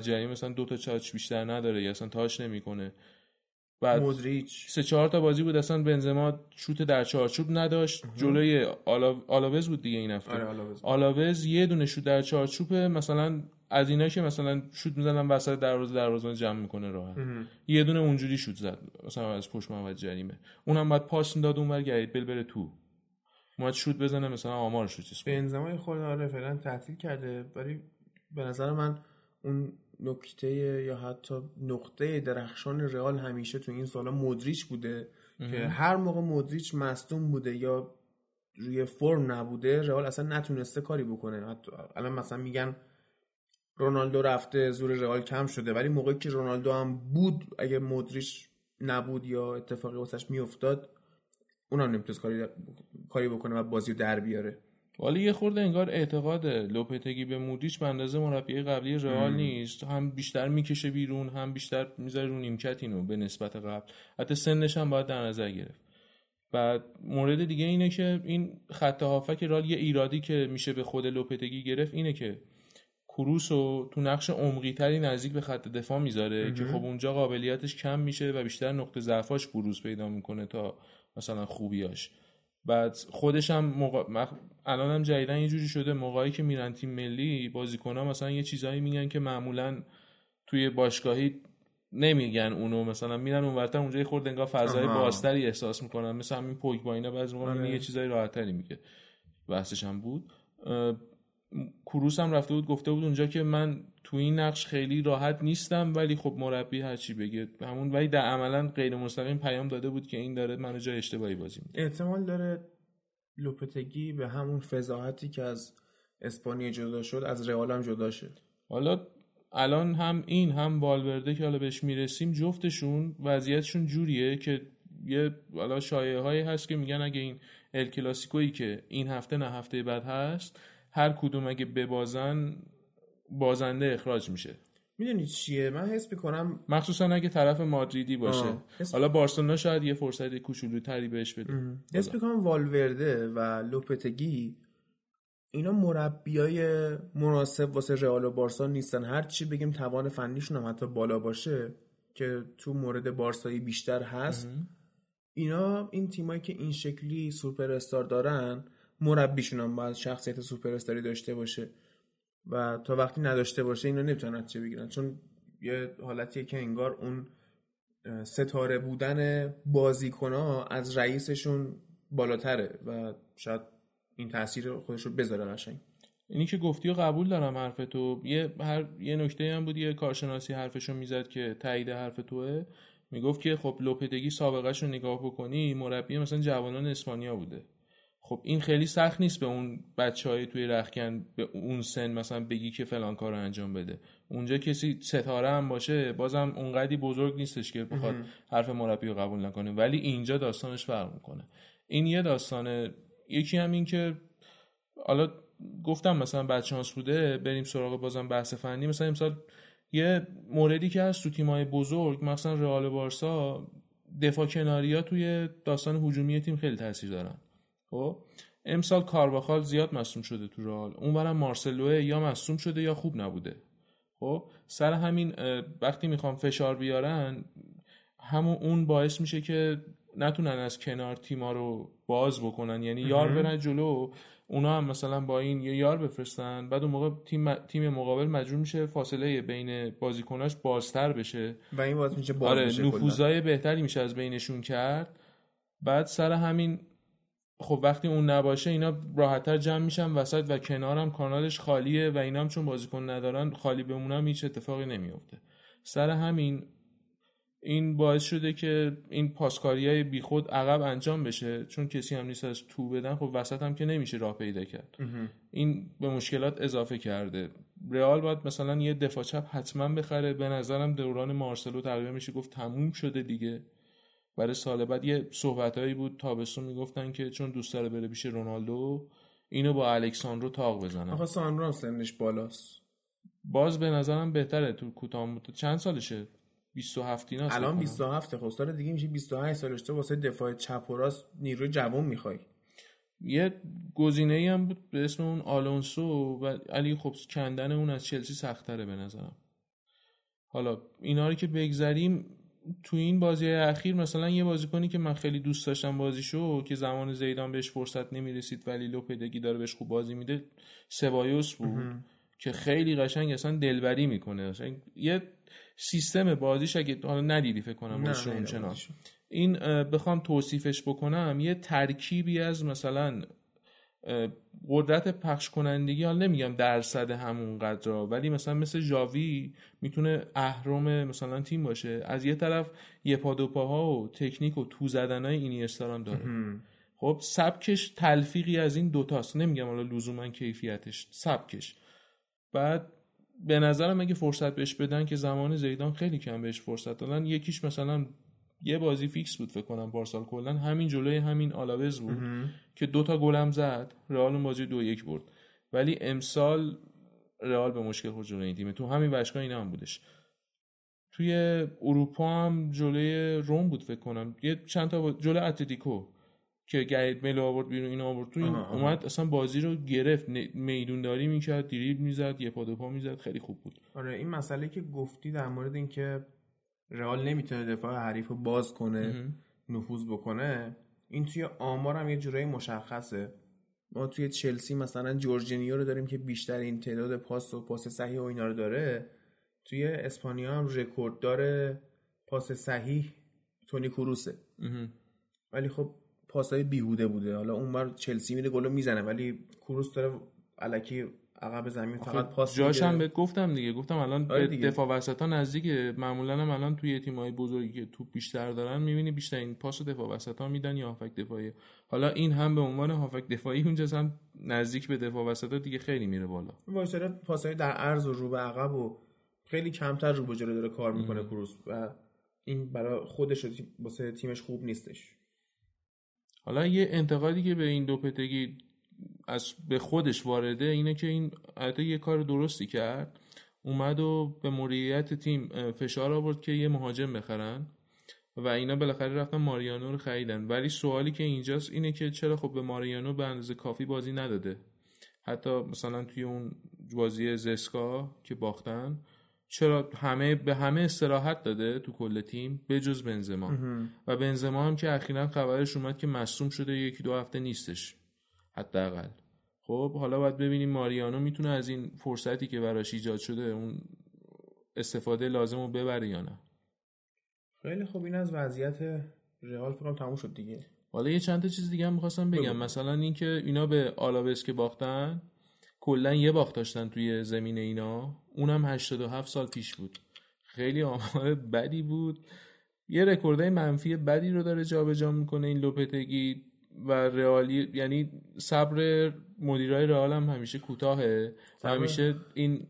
جریمه مثلا دو تا touch بیشتر نداره یا اصلا touch نمی‌کنه. بعد مودریچ. سه چهار تا بازی بود اصلا بنزما شوت در چارچوب نداشت جلوی آلا... آلاوز بود دیگه این هفته. آره آلاوز. آلاوز یه دونه شوت در چارچوب مثلا از اینا که مثلا شوت می‌زنن وسط دروازه دروازه جمع می‌کنه راحت. یه دونه اونجوری شوت زد مثلا از پشت محمد جریمه. اونم بعد پاس داد اونور گرید بل بره تو. اومد شوت بزنه مثلا چیز کنه. بنزما خورده آره فعلا تعطیل کرده. ولی به نظر من اون نکته یا حتی نقطه درخشان رئال همیشه تو این سالا مودریچ بوده که هر موقع مودریچ مصدوم بوده یا روی فرم نبوده رئال اصلا نتونسته کاری بکنه. حتی الان مثلا میگن رونالدو رفته زور رئال کم شده ولی موقعی که رونالدو هم بود اگه مودریچ نبود یا اتفاقی واسش میافتاد اونم نمی‌تونست کاری کاری بکنه و بازی رو در بیاره. ولی یه خورده انگار اعتقاد لوپتگی به مودریچ به اندازه مربی قبلی رئال نیست. هم بیشتر می‌کشه بیرون هم بیشتر می‌ذاره رو نیمکت اینو به نسبت قبل. حتی سنش هم باید در نظر گرفت. بعد مورد دیگه اینه که این خط هافک رال یه ایرادی که میشه به خود لوپتگی گرفت اینه که کروس رو تو نقش عمقی تری نزدیک به خط دفاع می‌ذاره که خب اونجا قابلیتش کم میشه و بیشتر نقطه ضعفاش بروز پیدا می‌کنه تا مثلا خوبیاش. بعد خودش هم موقع... مخ... الان هم جدیدن یه جوری شده موقعی که میرن تیم ملی بازیکن ها مثلا یه چیزایی میگن که معمولا توی باشگاهی نمیگن اونو مثلا میرن اونورتر اونجا یه خورده انگار فضای. بازتری احساس می‌کنن مثلا همین پوگ با اینا بعضی موقع آره. یه چیزای راحتتری میگه بحثش هم بود کروس هم رفته بود گفته بود اونجا که من تو این نقش خیلی راحت نیستم ولی خب مربی هر چی بگه همون ولی در عملا غیر مستقیم پیام داده بود که این داره منو جای اشتباهی بازی میده احتمال داره لوپتگی به همون فضاحتی که از اسپانیا جدا شد از رئال هم جدا شد حالا الان هم این هم والورده که حالا بهش می‌رسیم جفتشون وضعیتشون جوریه که یه حالا شایعه هایی هست که میگن اگه این ال کلاسیکویی که این هفته نه هفته بعد هست هر کدوم اگه ببازن بازنده اخراج میشه. می‌دونی چیه؟ من حس می‌کنم مخصوصا اگه طرف مادریدی باشه. اسم- حالا بارسلونا شاید یه فرصت کوچولوتری بهش بده. حس می‌کنم والورده و لوپتگی اینا مربیای مناسب واسه رئال و بارسا نیستن. هر چی بگیم توان فنیشون هم حتی بالا باشه که تو مورد بارسایی بیشتر هست. اینا این تیمایی که این شکلی سوپر استار دارن مربیشون هم باید شخصیت سوپر استاری داشته باشه و تا وقتی نداشته باشه اینا نمی‌تونن چه بگیرن. چون یه حالتیه که انگار اون ستاره بودن بازیکن ها از رئیسشون بالاتره و شاید این تاثیر خودش رو بذاره قشنگ. اینی که گفتی و قبول دارم حرف تو. یه هر یه نکته هم بود یه کارشناسی حرفشو می‌زد که تایید حرف توه. می‌گفت که خب لوپدگی سابقهش رو نگاه بکنی مربی مثلا جوانان اسپانیا بوده. خب این خیلی سخت نیست به اون بچه های توی رخکن به اون سن مثلا بگی که فلان کار رو انجام بده. اونجا کسی ستاره هم باشه بازم اونقدی بزرگ نیستش که بخواد حرف مربی رو قبول نکنه. ولی اینجا داستانش فرق می‌کنه. این یه داستانه یکی هم این که حالا گفتم مثلا بچانس بوده بریم سراغ بازم بحث فنی. مثلا امسال یه موردی که هست تو تیمای بزرگ مثلا رئال بارسا دفاع کناری توی داستان هجومی تیم خیلی تاثیر دارن. خب؟ امسال کارواخال زیاد مصوم شده تو رئال. اونورم مارسلو یا مصوم شده یا خوب نبوده. خب؟ سر همین وقتی می‌خوام فشار بیارن همون اون باعث میشه که نتونن از کنار تیما رو باز بکنن. یعنی یار برن جلو اونا هم مثلا با این یه یار بفرستن بعد اون موقع تیم تیم مقابل مجبور میشه فاصله بین بازیکناش بازتر بشه. و این باعث میشه باز آره نفوذای بهتری میشه از بینشون کرد. بعد سر همین خب وقتی اون نباشه اینا راحتتر جمع میشن وسط و کنارم کانالش خالیه و اینا هم چون بازیکن ندارن خالی بمونم هیچ اتفاقی نمیفته سر همین این باعث شده که این پاسکاری های بیخود عقب انجام بشه چون کسی هم نیست از تو بدن خب وسط هم که نمیشه راه پیدا کرد. این به مشکلات اضافه کرده. رئال باید مثلا یه دفاع چپ حتما بخره. به نظرم دوران مارسلو تقریبا میشه گفت تموم شده دیگه. برای سال بعد یه صحبتهایی بود تابستون می‌گفتن که چون دوست داره بره پیش رونالدو اینو با الکساندرو تاق بزنن. آخه ساندرو هم سنش بالاست. باز به نظرم بهتره تو کوتاه چند سالشه؟ 27 اینا الان 27 خب سال دیگه میشه 28 سالش تو واسه دفاع چپ و راست نیروی جوان می‌خوای. یه گزینه ای هم بود به اسم اون آلونسو و علی خب کندن اون از چلسی سختره به نظرم. حالا اینا رو که بگذریم تو این بازی اخیر مثلا یه بازیکنی که من خیلی دوست داشتم بازیشو که زمان زیدان بهش فرصت نمی‌رسید ولی لوپدگی داره بهش خوب بازی میده سبایوس بود. که خیلی قشنگ اصلا دلبری می‌کنه. یه سیستم بازیش اگه حالا ندیدی فکر کنم اون چنان این بخوام توصیفش بکنم یه ترکیبی از مثلا قدرت پخش کنندگی حالا نمیگم درصد همون قدر ولی مثلا مثل جاوی می‌تونه اهرم مثلا تیم باشه. از یه طرف یه پا دو پاها و تکنیک و تو زدن های اینی داره. خب سبکش تلفیقی از این دوتاست نمیگم حالا لزوما کیفیتش سبکش. بعد به نظرم اگه فرصت بهش بدن که زمان زیدان خیلی کم بهش فرصت دادن یکیش مثلا یه بازی فیکس بود فکر کنم پارسال کلا. همین جلوی همین آلاوز بود که دوتا گلم زد رئال اون بازی دو یک برد. ولی امسال رئال به مشکل خورد جلوی این تیم تو همین باشگاه اینا هم بودش. توی اروپا هم جلوی روم بود فکر کنم. یه چند تا جلوی اتلتیکو که گرید میل آورد بیرون این آورد تو این اومد اصلا بازی رو گرفت. میدونداری می‌کرد دریبل می‌زد یه پا دو پا می‌زد خیلی خوب بود. آره این مسئله که گفتی در مورد اینکه رئال نمی‌تونه دفاع حریف رو باز کنه نفوذ بکنه. این توی آمار هم یه جورایی مشخصه. ما توی چلسی مثلا جورجینیو رو داریم که بیشتر این تعداد پاس و پاس صحیح و اینا رو داره. توی اسپانیا هم رکورد داره پاس صحیح تونی کروسه. ولی خب پاسای بیهوده بوده. حالا اونور چلسی میره گلو می‌زنه ولی کروس داره الکی عقب زمین فقط پاس جاش هم بهت گفتم دیگه گفتم الان آره دفاع وسط ها نزدیک معمولا هم الان توی تیم‌های بزرگی که توپ بیشتر دارن می‌بینی بیشتر این پاس دفاع وسط ها میدن یا هافک دفاعی. حالا این هم به عنوان هافک دفاعی اونجا هم نزدیک به دفاع وسط ها دیگه خیلی میره بالا. واسه پاسای در عرض و رو به عقب و خیلی کمتر رو به جلو داره کار می‌کنه کروس و این برای خودش واسه تیمش خوب نیستش. حالا یه انتقادی که به این دو پتگی از به خودش وارده اینه که این حتی یه کار درستی کرد. اومد و به موریت تیم فشار آورد که یه مهاجم بخرن و اینا بالاخره رفتن ماریانو رو خریدن. ولی سوالی که اینجاست اینه که چرا خب به ماریانو به اندازه کافی بازی نداده؟ حتی مثلا توی اون بازی زسکا که باختن چرا همه به همه استراحت داده تو کل تیم بجز بنزما؟ و بنزما هم که اخیرا خبرش اومد که مصوم شده یکی دو هفته نیستش. حداقل. خب حالا باید ببینیم ماریانو می‌تونه از این فرصتی که براش ایجاد شده اون استفاده لازم رو ببره یا نه؟ خیلی خوب. این از وضعیت رئال فکرم تموم شد دیگه. حالا یه چند تا چیز دیگه هم می‌خواستم بگم. مثلا اینکه اینا به آلاوس که باختن کلا یه باخت داشتن توی زمین اینا. اونم 87 سال پیش بود. خیلی آمار بدی بود. یه رکوردای منفی بدی رو داره جابجا می‌کنه این لوپتگی. و رئالی یعنی صبر مدیرای رئال هم همیشه کوتاهه. همیشه این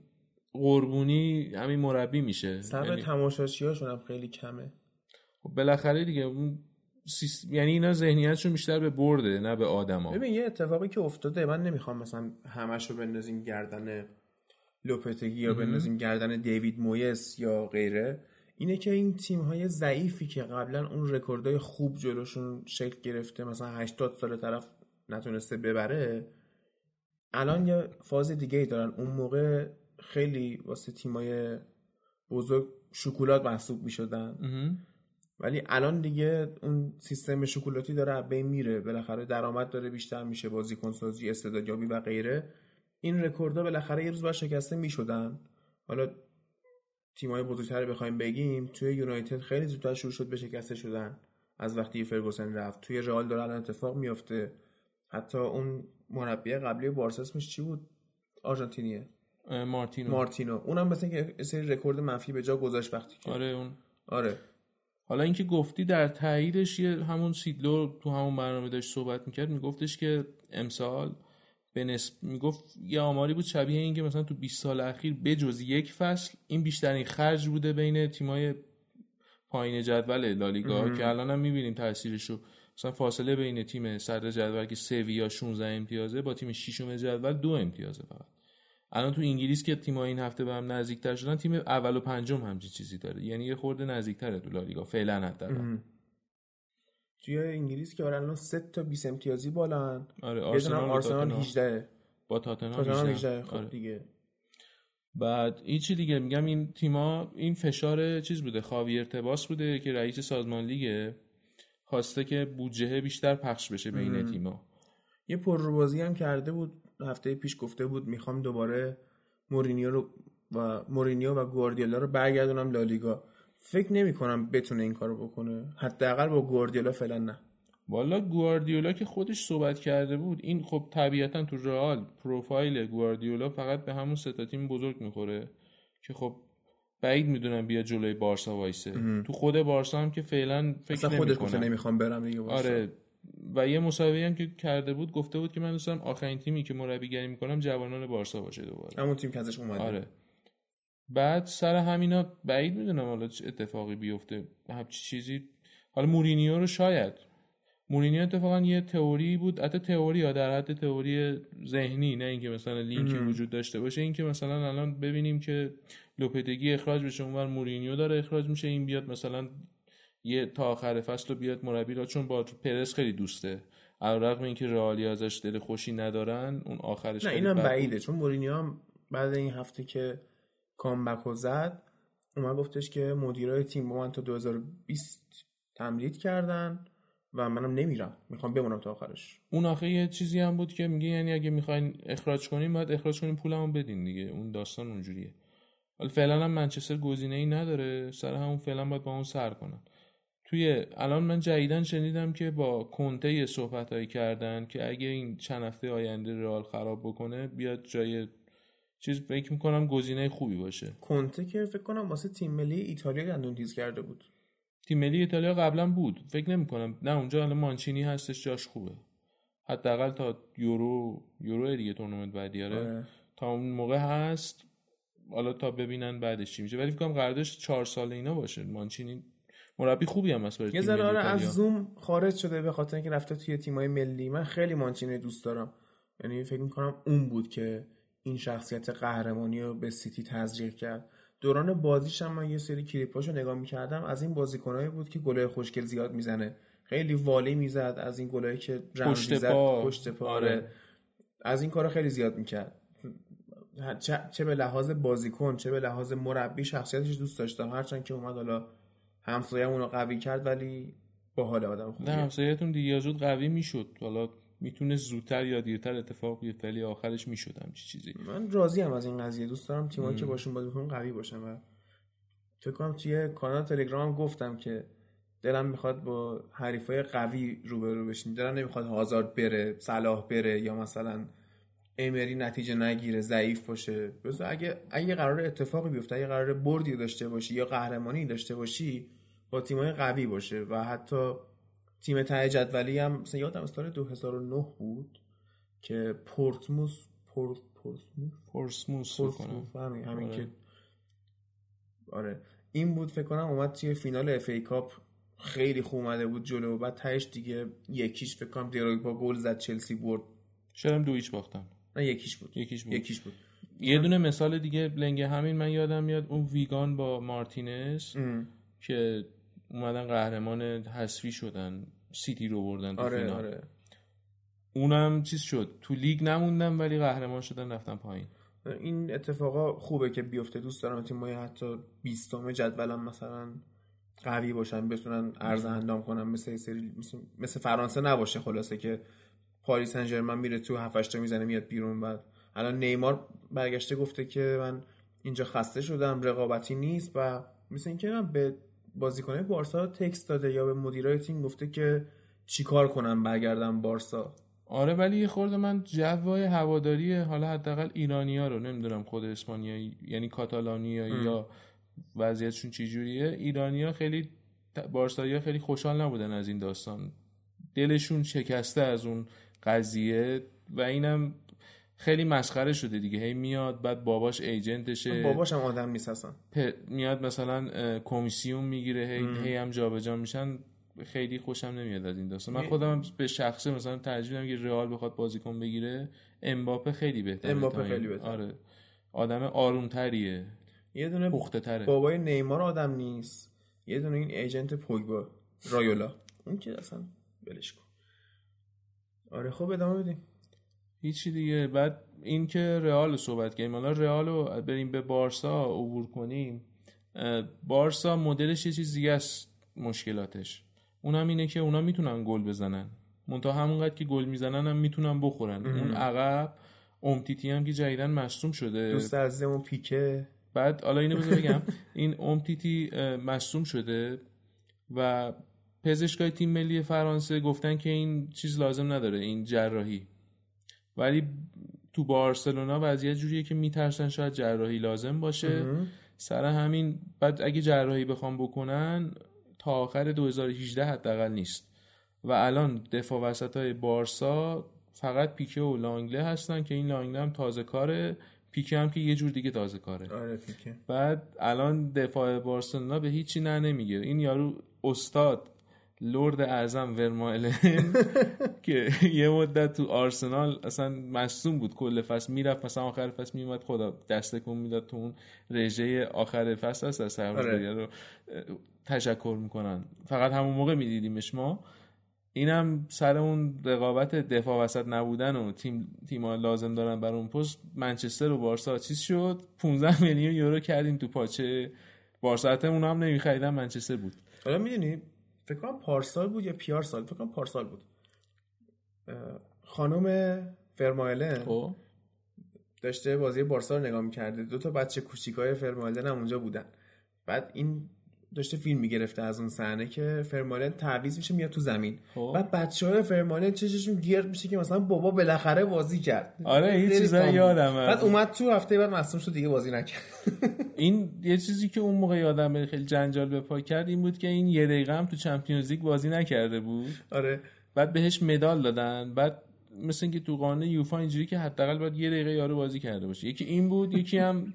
قربونی همین مربی میشه. صبر یعنی تماشاچیاشون هم خیلی کمه. خب بالاخره دیگه اون یعنی اینا ذهنیتشون بیشتر به برده نه به آدما. ببین یه اتفاقی که افتاده من نمی‌خوام مثلا همش رو بندازیم گردن لوپتگی یا بندازیم گردن دیوید مویس یا غیره. اینه که این تیم های ضعیفی که قبلا اون رکوردهای خوب جلوشون شکل گرفته مثلا 80 سال طرف نتونسته ببره الان یه فاز دیگه ای دارن. اون موقع خیلی واسه تیمای بزرگ شکلات محسوب می شدن ولی الان دیگه اون سیستم شکلاتی داره بین میره. بالاخره درآمد داره بیشتر میشه بازیکن سازی استعدادیابی و غیره. این رکوردها بالاخره یه روز باید شکسته می‌شدن. حالا تیمای بزرگتر بخوایم بگیم توی یونایتد خیلی زودتر شروع شد به شکسته شدن. از وقتی فرگوسن رفت. توی رئال داره الان اتفاق میافته. حتی اون مربی قبلی بارسا اسمش چی بود؟ آرژانتینیه. مارتینو. مارتینو. اونم مثل که سری رکورد منفی به جا گذاشت وقتی که آره اون آره. حالا اینکه گفتی در تاییدش یه همون سیدلو تو همون برنامه داشت صحبت می‌کرد میگفتش که امسال به نسب می‌گفت یه آماری بود شبیه این که مثلا تو 20 سال اخیر بجز یک فصل این بیشترین خرج بوده بین تیمای پایین جدول لالیگا که الان هم می‌بینیم تاثیرشو. مثلا فاصله بین تیم صدر جدول که سویا 16 امتیازه با تیم ششم جدول دو امتیازه فقط. الان تو انگلیس که تیم‌ها این هفته به هم نزدیکتر شدن تیم اول و پنجم همچین چیزی داره. یعنی یه خورده نزدیکتره تو لالیگا فعلا حداقل. توی انگلیس که الان 3 تا 20 امتیازی بالان آره آرسنال آرسنال تاتنهام. 18 با تاتنهام تاتنهام 18 18 خب آره. دیگه. بعد این چی دیگه؟ میگم این تیما این فشار چیز بوده؟ خاوی ارتباس بوده که رئیس سازمان لیگه. خواسته که بودجه بیشتر پخش بشه بین تیما. یه پرروبازی هم کرده بود. هفته پیش گفته بود می‌خوام دوباره مورینیو رو و مورینیو و گواردیولا رو برگردونم لالیگا. فکر نمی کنم بتونه این کارو بکنه. حداقل با گواردیولا فعلا نه. والا گواردیولا که خودش صحبت کرده بود این خب طبیعتا تو رئال پروفایل گواردیولا فقط به همون سه تیم بزرگ می‌خوره که خب بعید می‌دونم بیا جلوی بارسا وایسه. تو خود بارسا هم که فعلا فکر اصلا خودش گفته. نمی‌خوام برم دیگه واسه. آره. و یه مسابقه هم که کرده بود گفته بود که من دوست دارم آخرین تیمی که مربیگری می‌کنم جوانان بارسا باشه دوباره. همون تیم که ازش اومده. آره. بعد سر همینا بعید می‌دونم حالا چه اتفاقی بیفته. همچی چیزی حالا مورینیو رو شاید. مورینیو اتفاقا یه تئوری بود. حتی تئوری ها در حد تئوری ذهنی نه اینکه مثلا لینکی وجود داشته باشه. اینکه مثلا الان ببینیم که لوپتگی اخراج بشه اونور مورینیو داره اخراج میشه. این بیاد مثلا یه تا آخر فصل رو بیاد مربی را چون با پرس خیلی دوسته. علیرغم اینکه رئالی ازش دل خوشی ندارن اون آخرش نه اینم. بعیده. چون مورینیو هم بعد این هفته که کامبک رو زد اومد گفتش که مدیرای تیم با من تا 2020 تمدید کردن و منم نمیرم می‌خوام بمونم تا آخرش. اون آخه یه چیزی هم بود که میگه یعنی اگه می‌خواین اخراج کنیم باید اخراج کنیم پولمو بدین دیگه. اون داستان اونجوریه. حالا فعلا هم منچستر گزینه ای نداره سر همون فعلا باید با اون سر کنن. توی الان من جدیدن شنیدم که با کنته یه صحبتهایی کردن که اگه این چند هفته آینده رئال خراب بکنه بیاد جای چیز فکر می‌کنم گزینه خوبی باشه. کنته که فکر کنم واسه تیم ملی ایتالیا گندون تیز کرده بود. تیم ملی ایتالیا قبلا بود. فکر نمی‌کنم. نه اونجا الان مانچینی هستش جاش خوبه. حداقل تا یورو یورو دیگه تورنمنت بعدی آره. آره. تا اون موقع هست. حالا تا ببینن بعدش چی میشه. ولی فکر کنم قراردادش چهار ساله اینا باشه. مانچینی مربی خوبی هم هست برای یه ذره آره از. زوم خارج شده به خاطر اینکه رفته توی تیمای ملی. من خیلی مانچینی دوست دارم. یعنی فکر می‌کنم اون بود که این شخصیت قهرمانی رو به سیتی تزریق کرد. دوران بازیش هم من یه سری کلیپاشو نگاه می‌کردم. از این بازیکنایی بود که گلای خوشگل زیاد می‌زنه. خیلی والی می‌زد از این گلایی که رمزی پشت زد. پا. پشت پا آره. از این کارا خیلی زیاد می‌کرد. چه, چه به لحاظ بازیکن چه به لحاظ مربی شخصیتش دوست داشتم. هرچند که اومد حالا همسایه‌مون رو قوی کرد ولی باحال آدم نه خوبیه همسایتون دیگه زود قوی می‌شد. حالا می‌تونه زودتر یا دیرتر اتفاق بیفته ولی آخرش می‌شد همچی چیزی. من راضی هم از این قضیه. دوست دارم تیمایی که باشون بازی می‌کنم قوی باشن و فکر کنم توی کانال تلگرام گفتم که دلم می‌خواد با حریفای قوی روبرو بشین دلم نمی‌خواد هازارد بره صلاح بره یا مثلا امری نتیجه نگیره ضعیف باشه. اگه اگه قرار اتفاقی بیفته اگه قرار بردی داشته باشی یا قهرمانی داشته باشی با تیمای قوی باشه و حتی تیم ته جدولی هم مثلا یادم سال 2009 بود که پورتموس پورت پورتموس؟ پورتموس همین همین آره. که آره. این بود فکر کنم اومد توی فینال FA Cup. خیلی خوب اومده بود جلو. بعد تهش دیگه یکیش فکر کنم با گل زد چلسی برد. شدم دو هیچ باختن. نه یکیش بود. یکیش بود. یکیش بود. یه دونه مثال دیگه لنگه همین من یادم میاد اون ویگان با مارتینز که اومدن قهرمان حذفی شدن سیتی رو بردن تو آره فینال. آره. اونم چیز شد تو لیگ نموندن ولی قهرمان شدن رفتن پایین این اتفاقا خوبه که بیفته دوست دارم تیمای حتی 20 جدولم مثلا قوی باشن بتونن ارز اندام کنن مثل سری مثل, فرانسه نباشه خلاصه که پاریس سن ژرمن میره تو 7 می‌زنه میاد بیرون بعد الان نیمار برگشته گفته که من اینجا خسته شدم رقابتی نیست و مثل اینکه من به بازیکنه بارسا تکست داده یا به مدیرای تیم گفته که چیکار کنم برگردم بارسا؟ آره ولی یه خورده من جوای هواداری حالا حداقل ایرانیا رو نمی‌دونم خود اسپانیایی یعنی کاتالانیایی یا وضعیتشون چجوریه ایرانیا خیلی بارسایی خیلی خوشحال نبودن از این داستان. دلشون شکسته از اون قضیه و اینم خیلی مسخره شده دیگه. هی میاد بعد باباش ایجنتشه. باباش هم آدم نیست میاد مثلا کمیسیون می‌گیره هی, هی هم جابجا میشن. خیلی خوشم نمیاد از این داستان. من خودم به شخصه مثلا ترجیح میدم که رئال بخواد بازیکن بگیره امباپه خیلی بهتره. امباپه خیلی بهتره. آره. آدم آرومتریه. یه دونه پخته تره بابای نیمار آدم نیست. یه دونه این ایجنت پوگبا رایولا. اون که اصلا ولش کن. آره خب ادامه بدیم. هیچی دیگه. بعد این که رئال صحبت کنیم حالا رئال رو بریم به بارسا عبور کنیم. بارسا مدلش یه چیز دیگه است مشکلاتش. اونم اینه که اونا می‌تونن گل بزنن. منتها همونقدر که گل می‌زنن هم می‌تونن بخورن. اون عقب امتیتی هم که جدیدن مصوم شده. دوست از اون پیکه. بعد حالا اینو بذار بگم. این امتیتی مصوم شده و پزشکای تیم ملی فرانسه گفتن که این چیز لازم نداره. این جراحی. ولی تو بارسلونا وضعیت جوریه که میترسن شاید جراحی لازم باشه. سر همین بعد اگه جراحی بخوام بکنن تا آخر 2018 حداقل نیست. و الان دفاع وسط های بارسا فقط پیکه و لانگله هستن که این لانگله هم تازه کاره. پیکه هم که یه جور دیگه تازه کاره. آره پیکه. بعد الان دفاع بارسلونا به هیچی نه نمیگه این یارو استاد لرد اعظم ورمایلن که یه مدت تو آرسنال اصلا مصوم بود. کل فصل می‌رفت مثلا آخر فصل میومد خدا دست کن می‌داد تو اون رژه آخر فصل هست از آره. رو تشکر می‌کنن. فقط همون موقع میدیدیمش ما. اینم سر اون رقابت دفاع وسط نبودن و تیم تیم‌ها لازم دارن بر اون پست. منچستر و بارسا چیز شد؟ 15 میلیون یورو کردیم تو پاچه. بارسا هم نمیخریدن منچستر بود. حالا می‌دونی فکر کنم پارسال بود یا پیار سال فکر کنم پارسال بود. خانم فرمایلن خب. داشته بازی بارسا رو نگاه می‌کرده. دو تا بچه کوچیکای فرمایلن هم اونجا بودن. بعد این داشته فیلم می‌گرفته از اون صحنه که فرمالن تعویض میشه میاد تو زمین. خب. بعد بچه های فرمالن چششون گرد میشه که مثلا بابا بالاخره بازی کرد. آره این چیزا یادم بعد اومد تو هفته بعد مصوم شد دیگه بازی نکرد. این یه چیزی که اون موقع یادم خیلی جنجال به پا کرد این بود که این یه دقیقه هم تو چمپیونز لیگ بازی نکرده بود. آره. بعد بهش مدال دادن. بعد مثل اینکه تو قانون یوفا اینجوری که حداقل باید یه دقیقه یارو بازی کرده باشه. یکی این بود یکی هم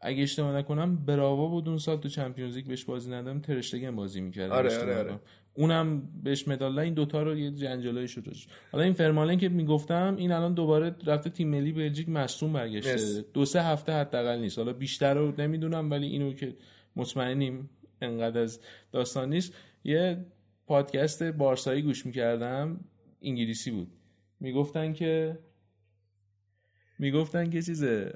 اگه اشتباه نکنم براوا بود اون سال تو چمپیونز لیگ بهش بازی ندادم ترشتگن بازی می‌کرد آره آره آره. اونم بهش مدال این دوتا رو یه جنجالای شد. حالا این فرمالن که می‌گفتم این الان دوباره رفته تیم ملی بلژیک مصدوم برگشته. دو سه هفته حداقل نیست. حالا بیشتر رو نمی‌دونم ولی اینو که مطمئنیم انقدر از داستان نیست. یه پادکست بارسایی گوش می‌کردم. انگلیسی بود. می‌گفتن که می‌گفتن که چیزه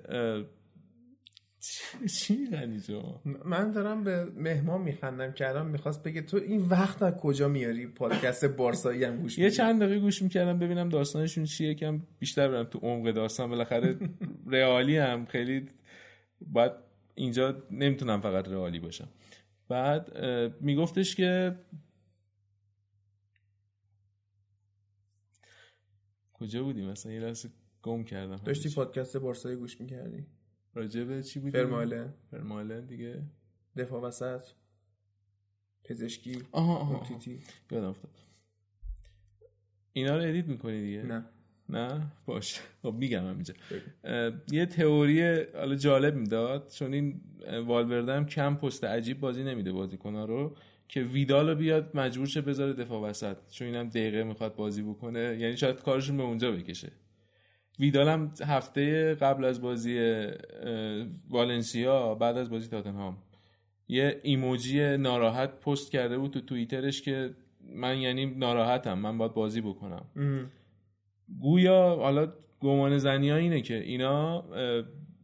چی غنی من دارم به مهمان میخندم که الان می‌خواست بگه تو این وقت از کجا میاری پادکست بارسایی هم گوش یه چند دقیقه گوش می‌کردم ببینم داستانشون چیه کم بیشتر برم تو عمق داستان. بالاخره رئالی هم خیلی باید اینجا نمی‌تونم فقط رئالی باشم. بعد میگفتش که کجا بودیم؟ مثلا یه لحظه گم کردم. داشتی پادکست بارسایی گوش می‌کردی؟ راجع به چی بودی فرماله. فرماله دیگه. دفاع وسط. پزشکی. آها آها یادم افتاد. اینا رو ادیت می‌کنی دیگه؟ نه. نه؟ باش خب میگم اینجا یه تئوری حالا جالب می‌داد. چون این والورده هم کم پست عجیب بازی نمیده بازیکن‌ها رو که ویدال رو بیاد مجبور شه بذاره دفاع وسط. چون اینم دقیقه می‌خواد بازی بکنه. یعنی شاید کارشون به اونجا بکشه. ویدال هم هفته قبل از بازی والنسیا بعد از بازی تاتنهام. یه ایموجی ناراحت پست کرده بود تو توییترش که من یعنی ناراحتم من باید بازی بکنم. گویا حالا گمان زنی ها اینه که اینا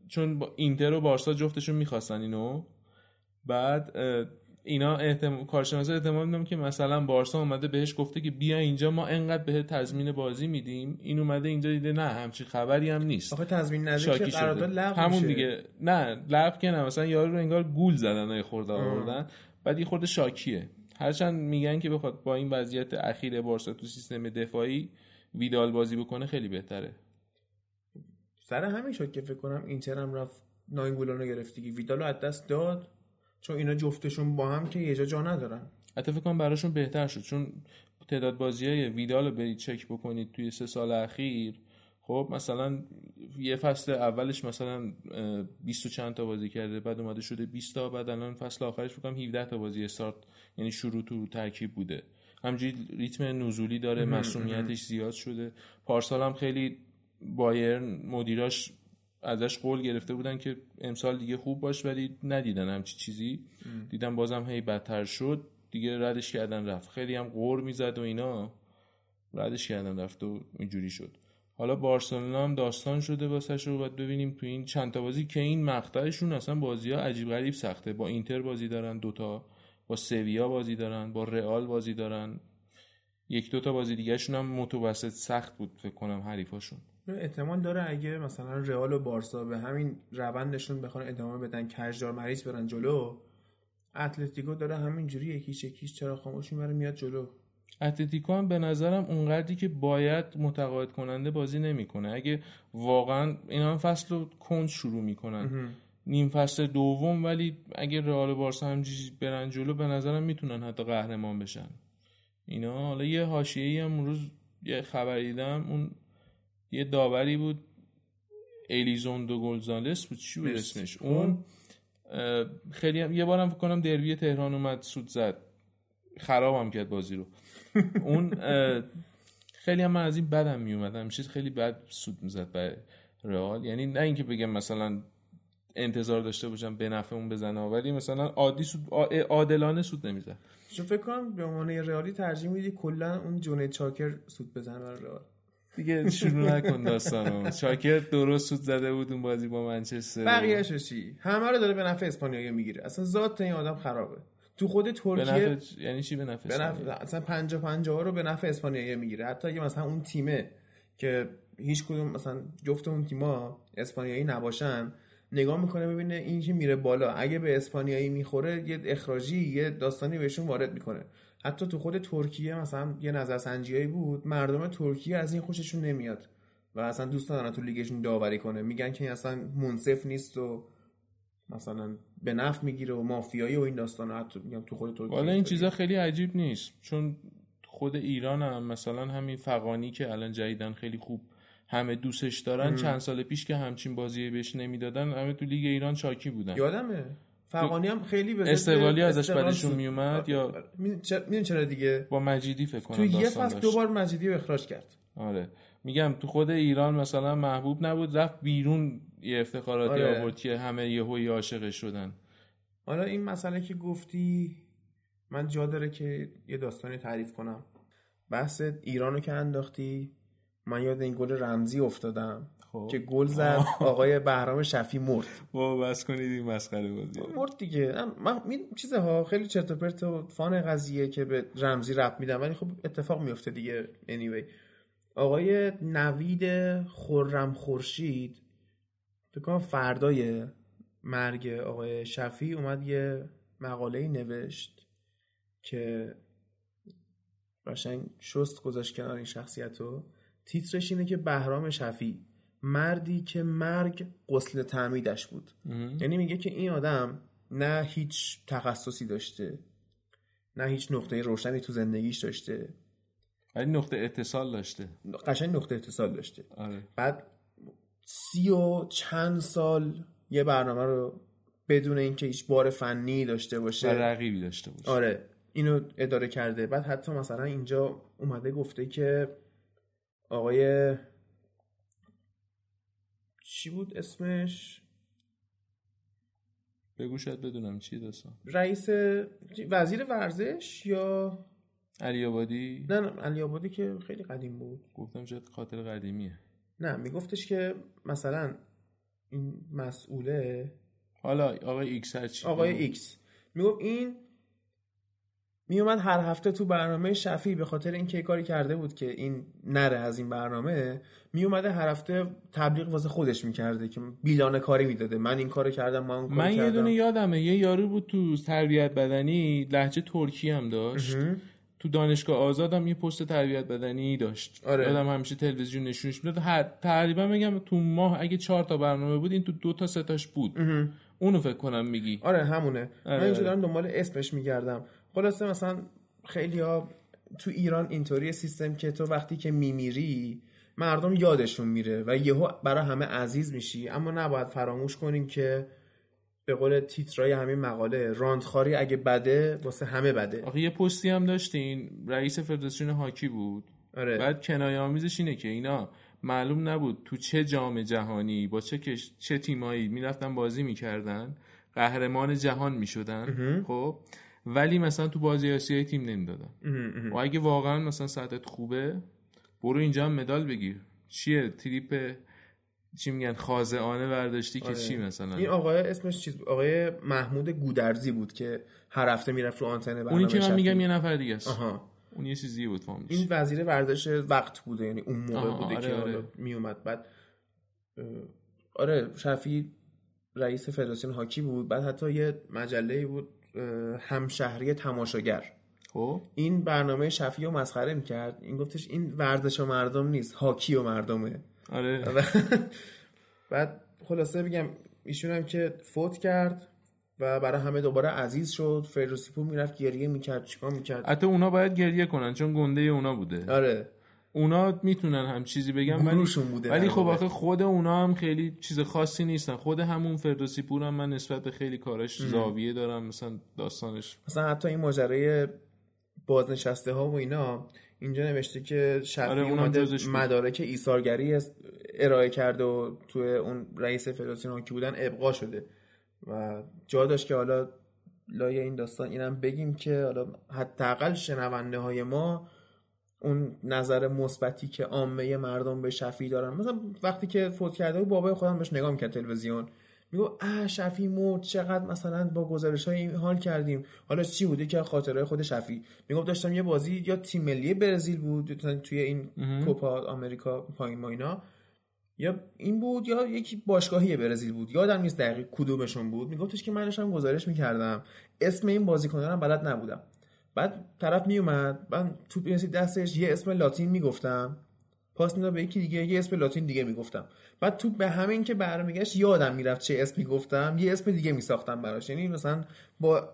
چون اینتر و بارسا جفتشون می‌خواستن اینو بعد اینا احتمال کارشناسا احتمال میدم که مثلا بارسا اومده بهش گفته که بیا اینجا ما انقدر به تضمین بازی میدیم. این اومده اینجا دیده نه همچی خبری هم نیست. آخه تضمین نده که قرارداد لغو همون دیگه. نه لغو که نه. مثلا یارو رو انگار گول زدن های خورده آوردن. بعد یه خورده شاکیه. هرچند میگن که بخواد با این وضعیت اخیر بارسا تو سیستم دفاعی ویدال بازی بکنه خیلی بهتره. سر همین شد که فکر کنم اینتر هم رفت ناینگولانو گرفتی ویدالو از دست داد. چون اینا جفتشون با هم که یه جا جا ندارن. حتی فکر کنم براشون بهتر شد چون تعداد بازی های ویدال رو برید چک بکنید توی سه سال اخیر. خب مثلا یه فصل اولش مثلا 20 و چند تا بازی کرده بعد اومده شده 20 تا بعد الان فصل آخرش فکر کنم 17 تا بازی استارت یعنی شروع تو ترکیب بوده. همجوری ریتم نزولی داره مسئولیتش زیاد شده. پارسال هم خیلی بایرن مدیراش ازش قول گرفته بودن که امسال دیگه خوب باش ولی ندیدن همچی چیزی. دیدن بازم هی بدتر شد. دیگه ردش کردن رفت. خیلی هم قور می‌زد و اینا. ردش کردن رفت و اینجوری شد. حالا بارسلونا هم داستان شده واسش رو باید ببینیم تو این چند تا بازی که این مقطعشون اصلا بازی ها عجیب غریب سخته. با اینتر بازی دارن دوتا با سویا بازی دارن با رئال بازی دارن. یک دوتا بازی دیگهشون هم متوسط سخت بود فکر کنم حریفاشون. احتمال داره اگه مثلا رئال و بارسا به همین روندشون بخوان ادامه بدن کجدار مریض برن جلو اتلتیکو داره همینجوری یکیش یکیش چرا خاموش می‌بره میاد جلو. اتلتیکو هم به نظرم اونقدری که باید متقاعد کننده بازی نمی‌کنه. اگه واقعا اینا هم فصل رو کنج شروع می‌کنن. نیم فصل دوم ولی اگه رئال بارسا همجوری برن جلو به نظرم می‌تونن حتی قهرمان بشن. اینا حالا یه حاشیه‌ای هم روز یه خبر دیدم اون یه داوری بود. الیزوندو گلزالس بود. چی بود اسمش؟ اون خیلی هم... یه بارم فکر کنم دربی تهران اومد سود زد. خرابم کرد بازی رو. اون خیلی هم من از این بدم می اومد همیشه خیلی بد سود می‌زد به رئال. یعنی نه اینکه بگم مثلا انتظار داشته باشم به نفع اون بزنه ولی مثلا عادی سود عادلانه سود نمی‌زد. چون فکر کنم به عنوان رئالی ترجیح میدی کلا اون جونید چاکر سود بزنه برای رئال. دیگه شروع نکن داستانو. چاکر درست سود زده بود اون بازی با منچستر. بقیه‌اش چی؟ همه رو داره به نفع اسپانیایی می‌گیره. اصلا ذات این آدم خرابه. تو خود ترکیه یعنی چی به نفع, به نفع... اصلا 50 50 رو به نفع اسپانیایی می‌گیره. حتی اگه مثلا اون تیمه که هیچ کدوم مثلا جفت اون تیما اسپانیایی نباشن نگاه می‌کنه ببینه این که میره بالا. اگه به اسپانیایی می‌خوره یه اخراجی یه داستانی بهشون وارد می‌کنه. حتی تو خود ترکیه مثلا یه نظرسنجیایی بود مردم ترکیه از این خوششون نمیاد و اصلا دوست ندارن تو لیگشون داوری کنه. میگن که اصلا منصف نیست و مثلا به نفع می‌گیره و مافیایی و این داستان حتی میگم تو خود ترکیه حالا این چیزا خیلی عجیب نیست. چون خود ایران هم مثلا همین فقانی که الان جدیدن خیلی خوب همه دوستش دارن ام. چند سال پیش که همچین بازی بهش نمی‌دادن همه تو لیگ ایران شاکی بودن. یادمه. فقانی هم خیلی به استقلالی ازش بعدشون میومد یا میدون چرا دیگه؟ با مجیدی فکر کنم تو یه فصل دو بار مجیدی رو اخراج کرد. آره. میگم تو خود ایران مثلا محبوب نبود رفت بیرون یه افتخاراتی آره. آورد که همه یهو عاشقش شدن. حالا این مسئله که گفتی من جا داره که یه داستانی تعریف کنم. بحث ایرانو که انداختی من یاد این گل رمزی افتادم. خب. که گل زد آقای بهرام شفی مرد. با بس کنید این مسخره بازی مرد دیگه. من چیزها خیلی چرت و پرت و فان قضیه که به رمزی رپ میدم ولی خب اتفاق میفته دیگه. Anyway. آقای نوید خرم خورشید فکر فردای مرگ آقای شفی اومد یه مقاله نوشت که قشنگ شست گذاشت کنار این شخصیت رو تیترش اینه که بهرام شفی مردی که مرگ قسل تعمیدش بود. یعنی میگه که این آدم نه هیچ تخصصی داشته نه هیچ نقطه روشنی تو زندگیش داشته. ولی نقطه اتصال داشته. قشنگ نقطه اتصال داشته. آره. بعد سی و چند سال یه برنامه رو بدون اینکه هیچ بار فنی داشته باشه رقیبی داشته باشه. آره اینو اداره کرده. بعد حتی مثلا اینجا اومده گفته که آقای چی بود اسمش؟ بگو شاید بدونم چی داستان. رئیس وزیر ورزش یا؟ علی آبادی؟ نه نه علی آبادی که خیلی قدیم بود. گفتم شاید خاطر قدیمیه. نه میگفتش که مثلا این مسئوله حالا آقای ایکس هرچی آقای ایکس. می‌گفت این میومد هر هفته تو برنامه شفی به خاطر اینکه کاری کرده بود که این نره از این برنامه میومده هر هفته تبلیغ واسه خودش می‌کرده که بیلانه کاری می‌داده. من این کارو کردم من اون کارو من کردم. یه دونه یادمه. یه یارو بود تو تربیت بدنی لحجه ترکی هم داشت. تو دانشگاه آزادم یه پست تربیت بدنی داشت. آره. یادم همیشه تلویزیون نشونش می‌داد. هر تقریبا میگم تو ماه اگه چهار تا برنامه بود این تو دو تا سه تاش بود. اونو فکر کنم میگی. آره همونه. آره، من اینجا آره. دارم دنبال اسمش میگردم. خلاصه مثلا خیلی ها تو ایران اینطوری سیستم که تو وقتی که میمیری مردم یادشون میره و یهو برای همه عزیز میشی. اما نباید فراموش کنیم که به قول تیترای همین مقاله راندخاری اگه بده واسه همه بده. آخه یه پستی هم داشتین رئیس فدراسیون هاکی بود. آره. بعد کنایه آمیزش اینه که اینا معلوم نبود تو چه جام جهانی با چه کش... چه تیمایی می‌رفتن بازی می‌کردن. قهرمان جهان می‌شدن. خب؟ ولی مثلا تو بازی آسیایی تیم نمی‌دادن. و اگه واقعا مثلا سطحت خوبه برو اینجا هم مدال بگیر. چیه؟ تریپ چی میگن؟ خازعانه برداشتی که آره. چی مثلا؟ این آقای اسمش چیز بود. آقای محمود گودرزی بود که هر هفته می‌رفت رو آنتن برنامه اونی که من. میگم یه نفر دیگه است. آها. اون یه چیزی بود فهمیدش این وزیر ورزش وقت بوده یعنی اون موقع آها، بوده آره، که آره. حالا می اومد بعد آره شفی رئیس فدراسیون هاکی بود. بعد حتی یه مجله بود همشهری تماشاگر. خب. این برنامه شفی رو مسخره می‌کرد. این گفتش این ورزش و مردم نیست هاکی و مردمه. آره. و بعد خلاصه بگم ایشون هم که فوت کرد و برای همه دوباره عزیز شد. فردوسی پور می‌رفت گریه می‌کرد چیکار می‌کرد؟ حتی اونا باید گریه کنن چون گنده اونا بوده. آره. اونا می‌تونن هم چیزی بگن ولی بوده ولی خب. آخه خود اونا هم خیلی چیز خاصی نیستن خود همون فردوسی پور هم من نسبت به خیلی کاراش زاویه دارم مثلا داستانش مثلا حتی این ماجرای بازنشسته ها و اینا اینجا نوشته که شفیع آره، اومده. مدارک ایثارگری ارائه کرده و توی اون رئیس فدراسیون هاکی بودن ابقا شده و جا داشت که حالا لای این داستان اینم بگیم که حالا حداقل شنونده های ما اون نظر مثبتی که عامه مردم به شفیع دارن. مثلا وقتی که فوت کرده بود بابای خودم بهش نگاه می‌کرد تلویزیون. میگو اه شفیع مرد چقدر مثلا با گزارش های حال کردیم. حالا چی بوده که خاطره خود شفیع میگم داشتم یه بازی یا تیم ملی برزیل بود توی این کوپا آمریکا پایین ما اینا. یا این بود یا یکی باشگاهی برزیل بود. یادم نیست دقیق کدومشون بود. میگفتش که من داشتم گزارش می‌کردم. اسم این بازیکنان هم بلد نبودم. بعد طرف میومد من توپ رسید دستش یه اسم لاتین می‌گفتم. پاس می‌داد به یکی دیگه یه اسم لاتین دیگه می‌گفتم. بعد تو به همین که برمیگشت یادم می‌رفت چه اسمی گفتم یه اسم دیگه میساختم براش. یعنی مثلا با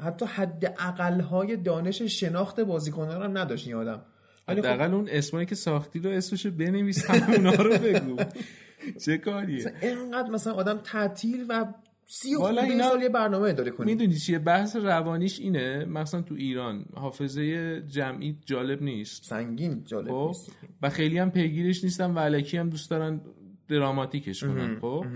حتی حد اقلهای دانش شناخت بازیکنان هم نداشت این آدم. خب حداقل اون اسمایی که ساختی رو اسمشو بنویس همونا رو بگو. چه کاریه؟ اینقدر مثلا آدم تعطیل و سی و اینا- سال یه برنامه اداره کنی می‌دونی چیه؟ بحث روانیش اینه مثلا تو ایران. حافظه جمعی جالب نیست. سنگین جالب خب؟ نیست. و خیلی هم پیگیرش نیستن و علکی هم دوست دارن دراماتیکش کنن. خب؟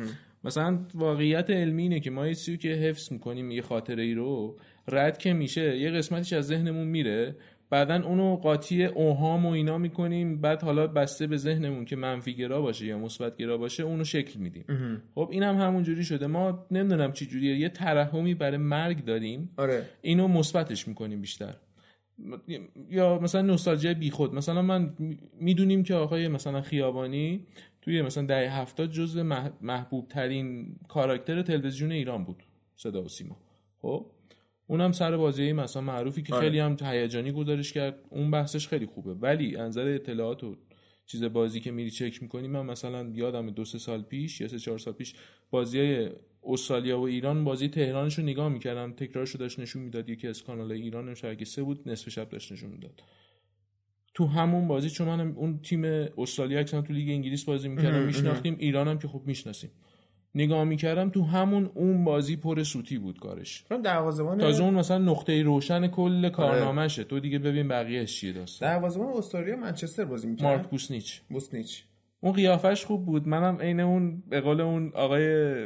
مثلا واقعیت علمی اینه که ما یه چیزی که حفظ می‌کنیم یه خاطره ای رو رد که میشه یه قسمتش از ذهنمون میره. بعدا اونو قاطی اوهام و اینا می‌کنیم بعد حالا بسته به ذهنمون که منفی گرا باشه یا مثبت گرا باشه اونو شکل میدیم. خب اینم هم همون جوری شده. ما نمی‌دونم چی جوریه یه ترحمی برای مرگ داریم. آره. اینو مثبتش می‌کنیم بیشتر. یا مثلا نوستالژی بیخود. مثلا من می‌دونیم که آقای مثلا خیابانی تو توی مثلا دهه هفتاد جزو محبوب ترین کاراکتر تلویزیون ایران بود صدا و سیما. خب؟ اونم سر بازی مثلا معروفی که آره. خیلی هم هیجانی گزارش کرد. اون بحثش خیلی خوبه. ولی نظر اطلاعات و چیز بازی که میری چک می‌کنی من مثلا یادم دو سه سال پیش یا سه چهار سال پیش بازی های استرالیا و ایران بازی تهرانش رو نگاه می‌کردم. تکرارش رو داشت نشون می‌داد. یکی از کانال ایران شاید سه بود نصف شب داشت نشون می‌داد. تو همون بازی چون من اون تیم استرالیا که تو لیگ انگلیس بازی می‌کردم میشناختیم. ایرانم که خوب می‌شناسیم. نگاه می‌کردم تو همون اون بازی پر سوتی بود کارش. دروازه‌بان تازه اون مثلا نقطه روشن کل کارنامهشه. تو دیگه ببین بقیه چیه داستان. دروازه‌بان استرالیا منچستر بازی می‌کرد. مارک بوسنیچ. بوسنیچ. اون قیافش خوب بود. منم عین اون به قول اون آقای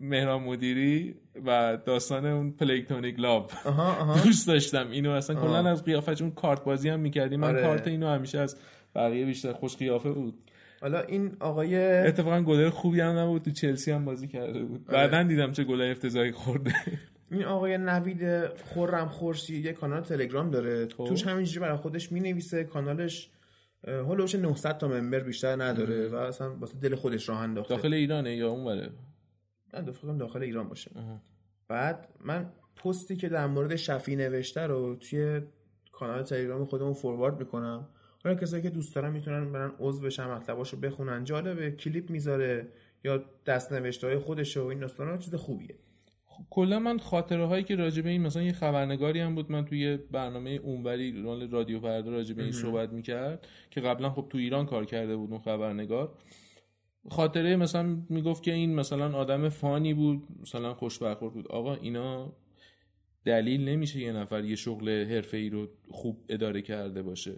مهران مدیری و داستان اون platonic love. دوست داشتم. اینو اصلا کلا از قیافش اون کارت بازی هم می‌کردیم من آره. کارت اینو همیشه از بقیه بیشتر خوش قیافه بود. حالا این آقای اتفاقا گلر خوبی هم نبود تو چلسی هم بازی کرده بود. آره. بعدا دیدم چه گلای افتضاحی خورده. این آقای نوید خورم خورشی یه کانال تلگرام داره. خب. توش همینجوری برای خودش می‌نویسه. کانالش هولوش 900 تا ممبر بیشتر نداره و اصلا واسه دل خودش راه انداخته. داخل ایرانه یا اونوره؟ من دفعه داخل ایران باشه. بعد من پستی که در مورد شفی نوشته رو توی کانال تلگرام خودمون فوروارد می‌کنم. حالا کسایی که دوست دارن می‌تونن برن عضو بشن مطلباشو بخونن. جالبه کلیپ می‌ذاره یا دست نوشته های خودش و این داستانا چیز خوبیه. خب کلا من خاطره هایی که راجبه این مثلا یه خبرنگاری هم بود. من توی برنامه اونوری رادیو فردا راجبه این صحبت می‌کرد که قبلا خب تو ایران کار کرده بود اون خبرنگار. خاطره مثلا می‌گفت که این مثلا آدم فانی بود مثلا خوش برخورد بود. آقا اینا دلیل نمیشه یه نفر یه شغل حرفه ای رو خوب اداره کرده باشه.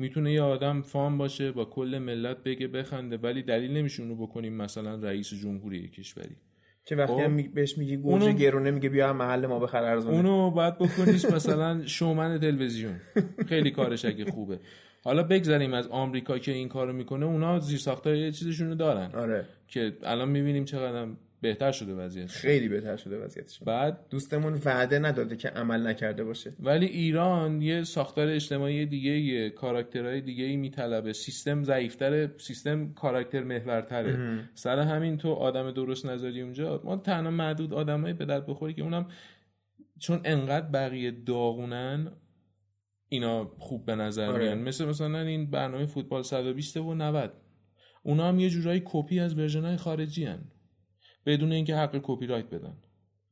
می‌تونه یه آدم فام باشه با کل ملت بگه بخنده ولی دلیل نمیشه اونو بکنیم مثلا رئیس جمهوری کشوری. که وقتی خب؟ هم بهش میگی گوجه اونو... گرونه میگه بیا محل ما بخر ارزونه اونو باید بکنیش مثلا شومن تلویزیون. خیلی کارش اگه خوبه. حالا بگذاریم از آمریکا که این کارو می‌کنه اونا زیر ساختای چیزشونو دارن. آره. که الان می‌بینیم چقدر بهتر شده وضعیت خیلی بهتر شده وضعیتش. بعد؟ دوستمون وعده نداده که عمل نکرده باشه. ولی ایران یه ساختار اجتماعی دیگه یه کاراکترهای دیگه ای میطلبه. سیستم ضعیفتره سیستم کاراکتر محورتره. سر همین تو آدم درست نظری اونجا ما تنها معدود آدمایی به درد بخوری که اونم چون انقدر بقیه داغونن اینا خوب به نظر آره. میان. مثل مثلا این برنامه فوتبال 120 و 90 اونا هم یه جورایی کپی از version خارجی هن. بدون اینکه حق کپی رایت بدن.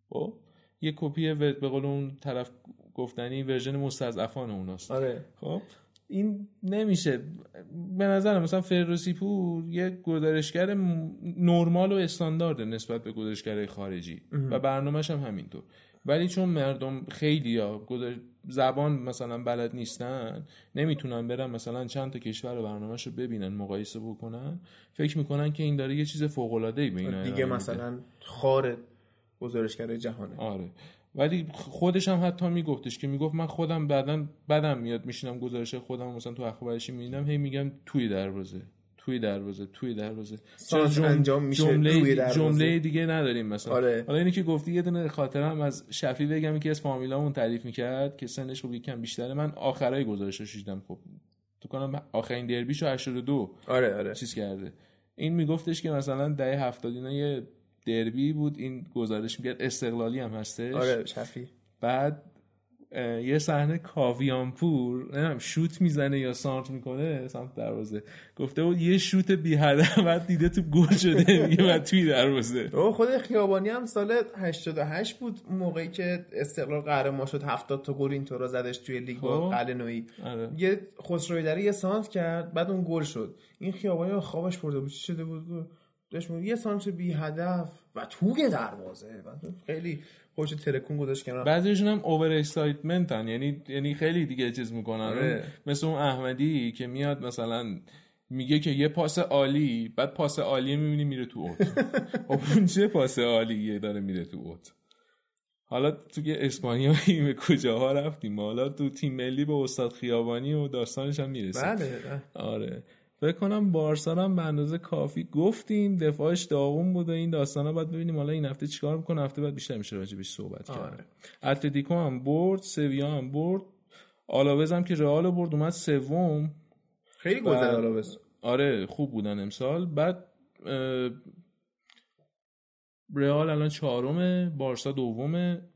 خب؟ یه کپی به قول اون طرف گفتنی version مستضعفان اوناست. آره. خب؟ این نمیشه. به نظر مثلا فردوسی پور یه گزارشگر نرمال و استاندارده نسبت به گزارشگرای خارجی. و برنامهش هم همینطور. ولی چون مردم خیلی یا زبان مثلا بلد نیستن نمی‌تونن برن مثلا چند تا کشور برنامهش رو ببینن مقایسه بکنن فکر می‌کنن که این داره یه چیز فوق العاده ای به دیگه مثلا خار گزارشگر جهانه. آره. ولی خودش هم حتی میگفتش که می‌گفت من خودم بعدا بدم میاد میشینم گزارش خودم مثلا تو اخبارشی می‌بینم هی میگم توی دروازه. توی دروازه توی دروازه. جم... انجام میشه جمله جمله دیگه نداریم مثلا. آره. حالا اینی که گفتی یه دونه خاطرم از شفی بگم که از فامیلامون تعریف می‌کرد که سنش خوب یکم بیشتره. من آخرای گزارشش دیدم خب تو کنم آخرین دربیشو 82 آره آره. چیز کرده. این میگفتش که مثلا دهه 70 اینا یه دربی بود. این گزارش می‌کرد. استقلالی هم هستش. آره شفی. بعد یه صحنه کاویانپور نمی‌دونم شوت می‌زنه یا سانت می‌کنه سمت دروازه. گفته بود یه شوت بی هدف بعد دیده تو گل شده میگه بعد توی دروازه. او خود خیابانی هم سال 88 بود موقعی که استقلال قهرمان شد 70 تا گل اینطورا زدش توی لیگ خب. قلنویی آره. یه خسروی داره یه سانت کرد بعد اون گل شد. این خیابانی خوابش برده بود چی شده بود؟ داشت یه سانت بی هدف و توی دروازه. خیلی خوش ترکون گذاشت کنار. بعضیشون هم اوور اکسایتمنتن یعنی یعنی خیلی دیگه چیز می‌کنن. آره. مثل اون احمدی که میاد مثلا میگه که یه پاس عالی بعد پاس عالی می‌بینی میره تو اوت. خب اون چه پاس عالیه داره میره تو اوت؟ حالا تو که اسپانیایی به کجاها رفتیم؟ حالا تو تیم ملی به استاد خیابانی و داستانش هم می‌رسیم. بله. آره. فکر کنم بارسا هم به اندازه کافی گفتیم. دفاعش داغون بود و این داستانا باید ببینیم حالا این هفته چیکار می‌کنه؟ هفته بعد بیشتر میشه راجبش صحبت کرد آره. اتلتیکو هم برد سویا هم برد. آلاوز هم که رئال برد اومد سوم. خیلی گذر آلاوز. آره خوب بودن امسال. بعد رئال الان چهارمه بارسا دومه.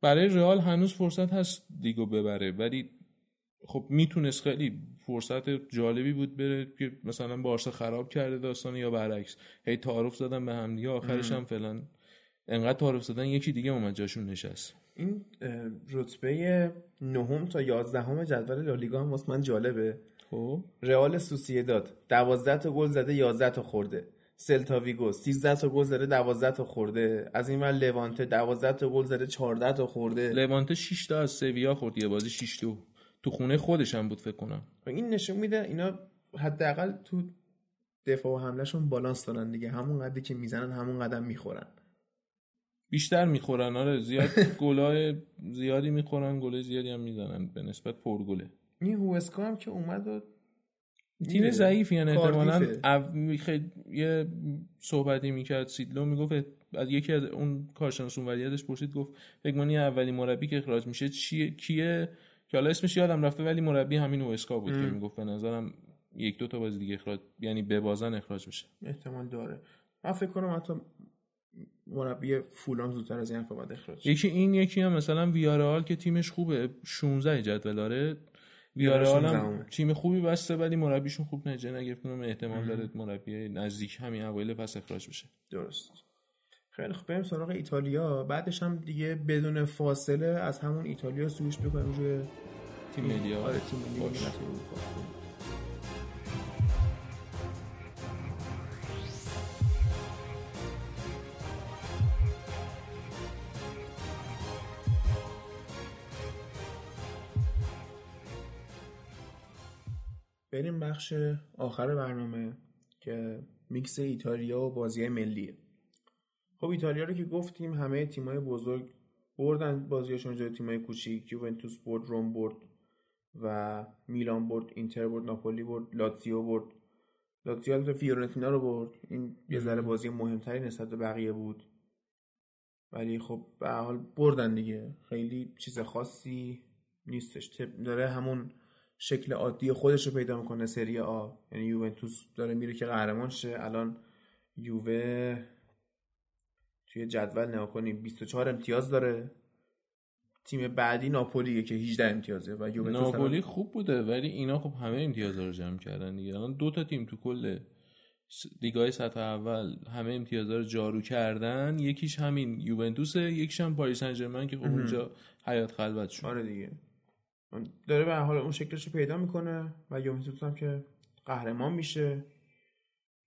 برای رئال هنوز فرصت هست دیگو ببره. ولی خب می‌تونست خیلی فرصت جالبی بود بره که مثلا بارسا خراب کرده داستان یا برعکس. هی تعارف زدن به هم دیگه آخرش هم فعلا انقدر تعارف زدن یکی دیگه اومد جاشون نشست. این رتبه نهم تا یازدهم جدول لالیگا هم واسه من جالبه. خب. رئال سوسییداد 12 تا گل زده 11 تا خورده. سلتا ویگو 13 تا گل زده 12 تا خورده. از این ور لوانته 12 تا گل زده 14 تا خورده. لوانته 6 تا از سویا خورد یه بازی 6 تا تو خونه خودش هم بود فکر کنم. این نشون میده اینا حداقل تو دفاع و حملهشون بالانس دارن دیگه. همون قدری که می‌زنن همون قدم می‌خورن. بیشتر می‌خورن آره. زیاد گلای زیادی می‌خورن گل زیادی هم می‌زنن. به نسبت پرگله. این هوسکا هم که اومد و تیم ضعیفی یعنی احتمالاً یه صحبتی می‌کرد. سیدلو می‌گفت از یکی از اون کارشناس اونوریتش پرسید گفت فکر اولی مربی که اخراج میشه چیه؟ کیه؟ که حالا اسمش یادم رفته ولی مربی همین اوسکا بود ام. که می‌گفت به نظرم یک دو تا بازی دیگه اخراج یعنی به بازن اخراج میشه احتمال داره. من فکر کنم حتی مربی فولان زودتر از این حرف بعد اخراج یکی این یکی هم مثلا ویارال که تیمش خوبه. 16 جدول داره. ویارال هم تیم خوبی بسته ولی مربیشون خوب نجه نگرفتن احتمال داره مربی نزدیک همین اوایل پس اخراج بشه. درست. خیلی خب بریم سراغ ایتالیا. بعدش هم دیگه بدون فاصله از همون ایتالیا سویش بکنیم روی تیم ملی آره تیم ملی بریم بخش آخر برنامه که میکس ایتالیا و بازی ملیه. خب ایتالیا رو که گفتیم همه تیمای بزرگ بردن بازیشون جلوی تیمای کوچیک یوونتوس برد روم برد و میلان برد اینتر برد ناپولی برد لاتزیو برد. لاتزیو فیورنتینا رو برد. این یه ذره بازی مهمتری نسبت به بقیه بود. ولی خب به حال بردن دیگه. خیلی چیز خاصی نیستش. داره همون شکل عادی خودش رو پیدا می‌کنه سری آ. یعنی یوونتوس داره میره که قهرمان شه. الان یووه توی جدول نگاه کنیم 24 امتیاز داره. تیم بعدی ناپولیه که 18 امتیازه و ناپولی خوب بوده ولی اینا خب همه امتیازا رو جمع کردن دیگه. الان دو تا تیم تو کل لیگای سطح اول همه امتیازا رو جارو کردن. یکیش همین یوونتوسه یکیش هم پاریس سن که خب اونجا حیات خلوت شد. آره دیگه. داره به حال اون شکلش رو پیدا می‌کنه و یوونتوس هم که قهرمان میشه.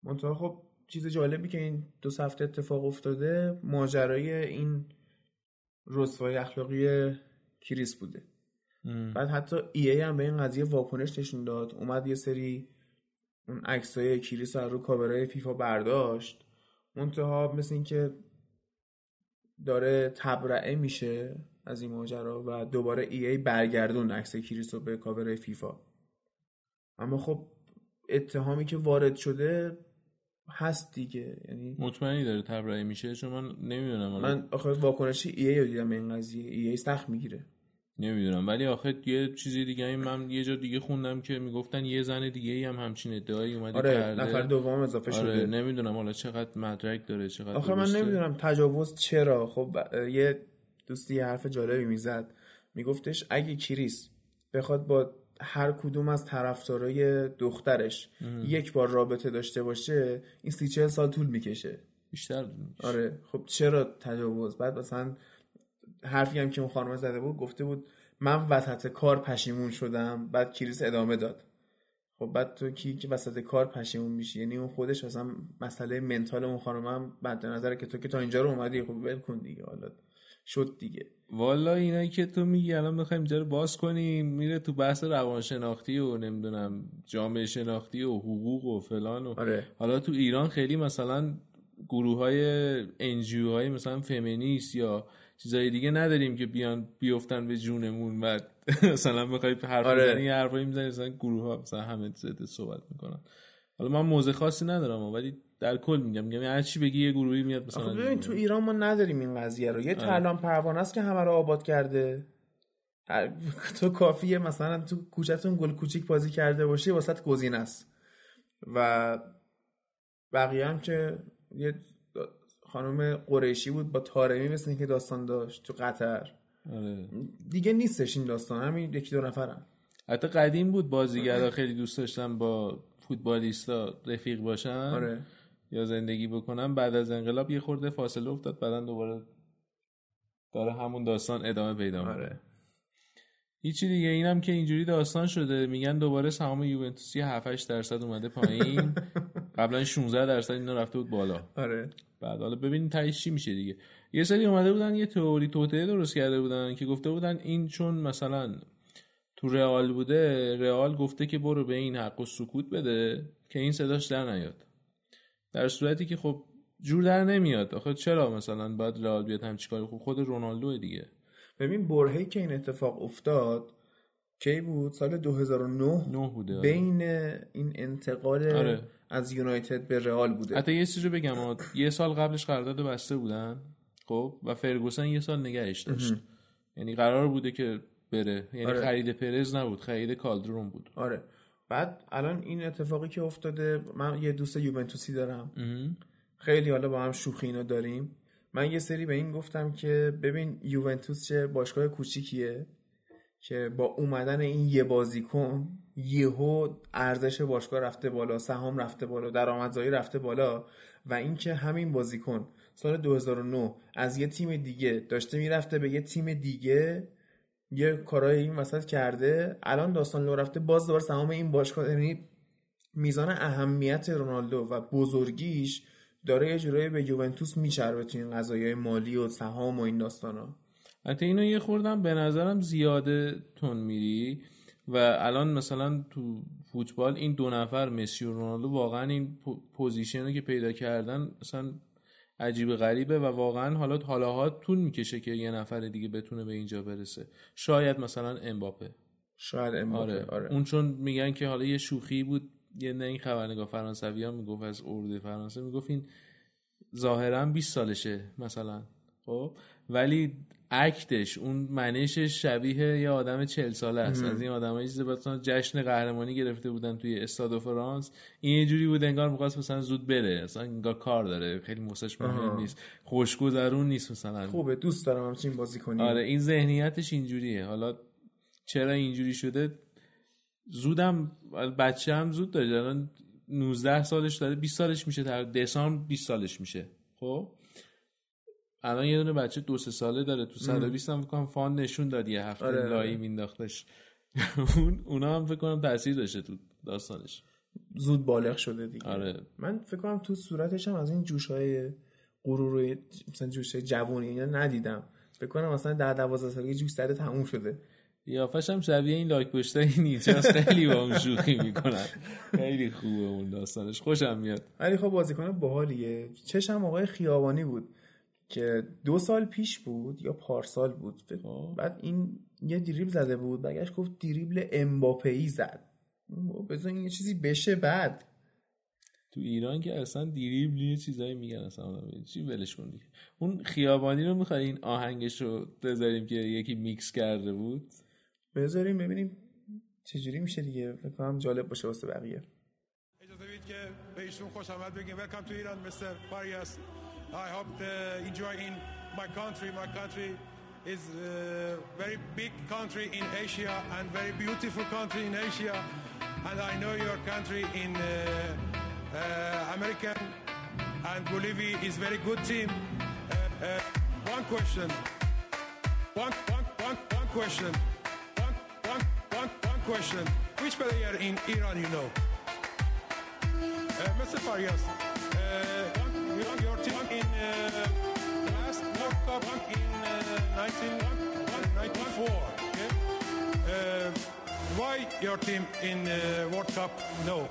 منتها خب چیز جالبی که این دو هفته اتفاق افتاده ماجرای این رسوای اخلاقی کریس بوده. ام. بعد حتی ای, ای هم به این قضیه واکنش نشون داد. اومد یه سری اون عکسای کریس رو کاورای فیفا برداشت. منتها مثل اینکه داره تبرعه میشه از این ماجرا و دوباره ای ای برگردون عکس کریس رو به کاور فیفا. اما خب اتهامی که وارد شده هست دیگه. یعنی مطمئنی داره تبرئه میشه؟ چون من نمی‌دونم من آخه واکنش ای ای رو دیدم این قضیه ای ای سخت می‌گیره. نمی‌دونم. ولی آخه یه چیزی دیگه این من یه جا دیگه خوندم که می‌گفتن یه زن دیگه ای هم همچین ادعایی اومده آره کرده. نفر دوم اضافه آره شده. نمی‌دونم حالا چقدر مدرک داره چقدر آخه من نمی‌دونم تجاوز چرا. خب یه دوستی یه حرف جالبی می‌زد. میگفتش اگه کریس بخواد با هر کدوم از طرفدارای دخترش ام. یک بار رابطه داشته باشه این سی چهل سال طول می‌کشه. بیشتر آره خب چرا تجاوز؟ بعد مثلا حرفی هم که اون خانم زده بود گفته بود من وسط کار پشیمون شدم بعد کریس ادامه داد. خب بعد تو کی که وسط کار پشیمون میشی؟ یعنی اون خودش مثلا مسئله منتال اون خانم هم بعد نظر که تو که تا اینجا رو اومدی خب ول کن دیگه حالا شد دیگه والا اینایی که تو میگی الان می‌خوایم اینجا رو باز کنیم میره تو بحث روانشناختی و نمی‌دونم جامعه شناختی و حقوق و فلان و آره. حالا تو ایران خیلی مثلا گروه های انجیو های مثلا فمینیست یا چیزای دیگه نداریم که بیان بیفتن به جونمون و مثلا بخوای حرف آره. بزنی حرفایی می‌زنی مثلا گروه ها مثلا همه زده صحبت می‌کنن حالا من موزه خاصی ندارم ولی در کل میگم میگم هر چی بگی یه گروهی میاد مثلا ببین تو ایران ما نداریم این قضیه رو. یه ترلان پروانه است که همه رو آباد کرده. تو کافیه مثلا تو کوچهتون گل کوچیک بازی کرده باشی واسط گزینه است. و بقیه هم که یه خانم قریشی بود با تارمی مثل که داستان داشت تو قطر. آره. دیگه نیستش این داستان همین یکی دو نفرن. حتی قدیم بود بازیگرا خیلی دوست داشتن با فوتبالیستا رفیق باشن. آره. یا زندگی بکنن بعد از انقلاب یه خورده فاصله افتاد بعدا دوباره داره همون داستان ادامه پیدا می‌کنه. آره. هیچی دیگه اینم که اینجوری داستان شده. میگن دوباره سهام یوونتوسی 7 8 درصد اومده پایین. قبلا 16 درصد اینا رفته بود بالا. آره. بعد حالا ببینیم تهش چی میشه دیگه. یه سری اومده بودن یه تئوری توطئه درست کرده بودن که گفته بودن این چون مثلا تو رئال بوده رئال گفته که برو به این حق و سکوت بده که این صداش در نیاد. در صورتی که خب جور در نمیاد. آخه چرا مثلا باید رئال بیاد هم چیکار خب خود رونالدو دیگه. ببین برهی که این اتفاق افتاد کی بود؟ سال 2009 نه بوده آره. بین این انتقال آره. از یونایتد به رئال بوده. حتی یه چیزی بگم. یه سال قبلش قرارداد بسته بودن خب؟ و فرگوسن یه سال نگهش داشت. یعنی قرار بوده که بره. یعنی آره. خرید پرز نبود خرید کالدرون بود. آره. بعد الان این اتفاقی که افتاده من یه دوست یوونتوسی دارم. خیلی حالا با هم شوخی اینا داریم من یه سری به این گفتم که ببین یوونتوس چه باشگاه کوچیکیه که با اومدن این یه بازیکن یهو ارزش باشگاه رفته بالا سهام رفته بالا درآمدزایی رفته بالا و اینکه همین بازیکن سال 2009 از یه تیم دیگه داشته می‌رفته به یه تیم دیگه یه کارای این وسط کرده. الان داستان لو رفته باز دوباره سهام این باشگاه یعنی میزان اهمیت رونالدو و بزرگیش داره یه جورایی به یوونتوس میچربه تو این قضایای مالی و سهام و این داستانا. حتی اینو یه خوردم به نظرم زیاده تون میری و الان مثلا تو فوتبال این دو نفر مسی و رونالدو واقعا این position رو که پیدا کردن مثلا عجیب غریبه و واقعا حالا حالاها طول می‌کشه که یه نفر دیگه بتونه به اینجا برسه شاید مثلا امباپه شاید امباپه آره. آره. اون چون میگن که حالا یه شوخی بود یه نه این خبرنگار فرانسوی هم می‌گفت از اردوی فرانسه می‌گفت این ظاهرا 20 سالشه مثلا خب ولی act ش اون منشش شبیه یه آدم 40 ساله است. از این آدمایی چیز جشن قهرمانی گرفته بودن توی استاد فرانس این یه جوری بود انگار می‌خواست مثلا زود بره. اصلا انگار کار داره. خیلی موسش مهم. نیست. خوشگذرون نیست مثلا. خوبه. دوست دارم همچین بازی کنی. آره این ذهنیتش اینجوریه. حالا چرا اینجوری شده؟ زودم بچه هم زود داره. الان 19 سالش داره. 20 سالش میشه. در دسامبر 20 سالش میشه. خب؟ الان یه دونه بچه دو سه ساله داره. تو 120 هم فکر کنم فان نشون داد یه هفته آره، آره. لایی مینداختش. اون اونا هم فکر کنم تاثیر داشته تو داستانش. زود بالغ شده دیگه. آره. من فکر کنم تو صورتش هم از این جوشهای غرور و مثلا جوشهای جوونی اینا ندیدم. فکر کنم مثلا در 12 سالگی جوش زده تموم شده. قیافش هم شبیه این لاک پشتای نیچه هست خیلی با اون شوخی می‌کنن. خیلی خوبه اون داستانش. خوشم میاد. ولی خب بازیکن باحالیه. چشم آقای خیابانی بود. که دو سال پیش بود یا پارسال بود فکر- آه. بعد این یه دریبل زده بود برگشت گفت دریبل امباپه زد. بذار این یه چیزی بشه بعد. تو ایران که اصلا دیریبل یه چیزایی میگن اصلا چی ولش کن دیگه. اون خیابانی رو می‌خوای این آهنگش رو بذاریم که یکی میکس کرده بود؟ بذاریم ببینیم چجوری میشه دیگه. فکر کنم جالب باشه واسه بقیه. اجازه بدید که به ایشون خوش آمد بگیم. Welcome to Iran Mr. Farias. I hope uh, enjoy in my country. My country is a very big country in Asia and very beautiful country in Asia. And I know your country in uh, uh, American and Bolivia is very good team. Uh, uh, one question. One, one, one, one question. One, one, one, one question. Which player in Iran you know? Uh, Mr. Farias, last World Cup in uh, 1994. Okay? Uh, why your team in uh, World Cup? No.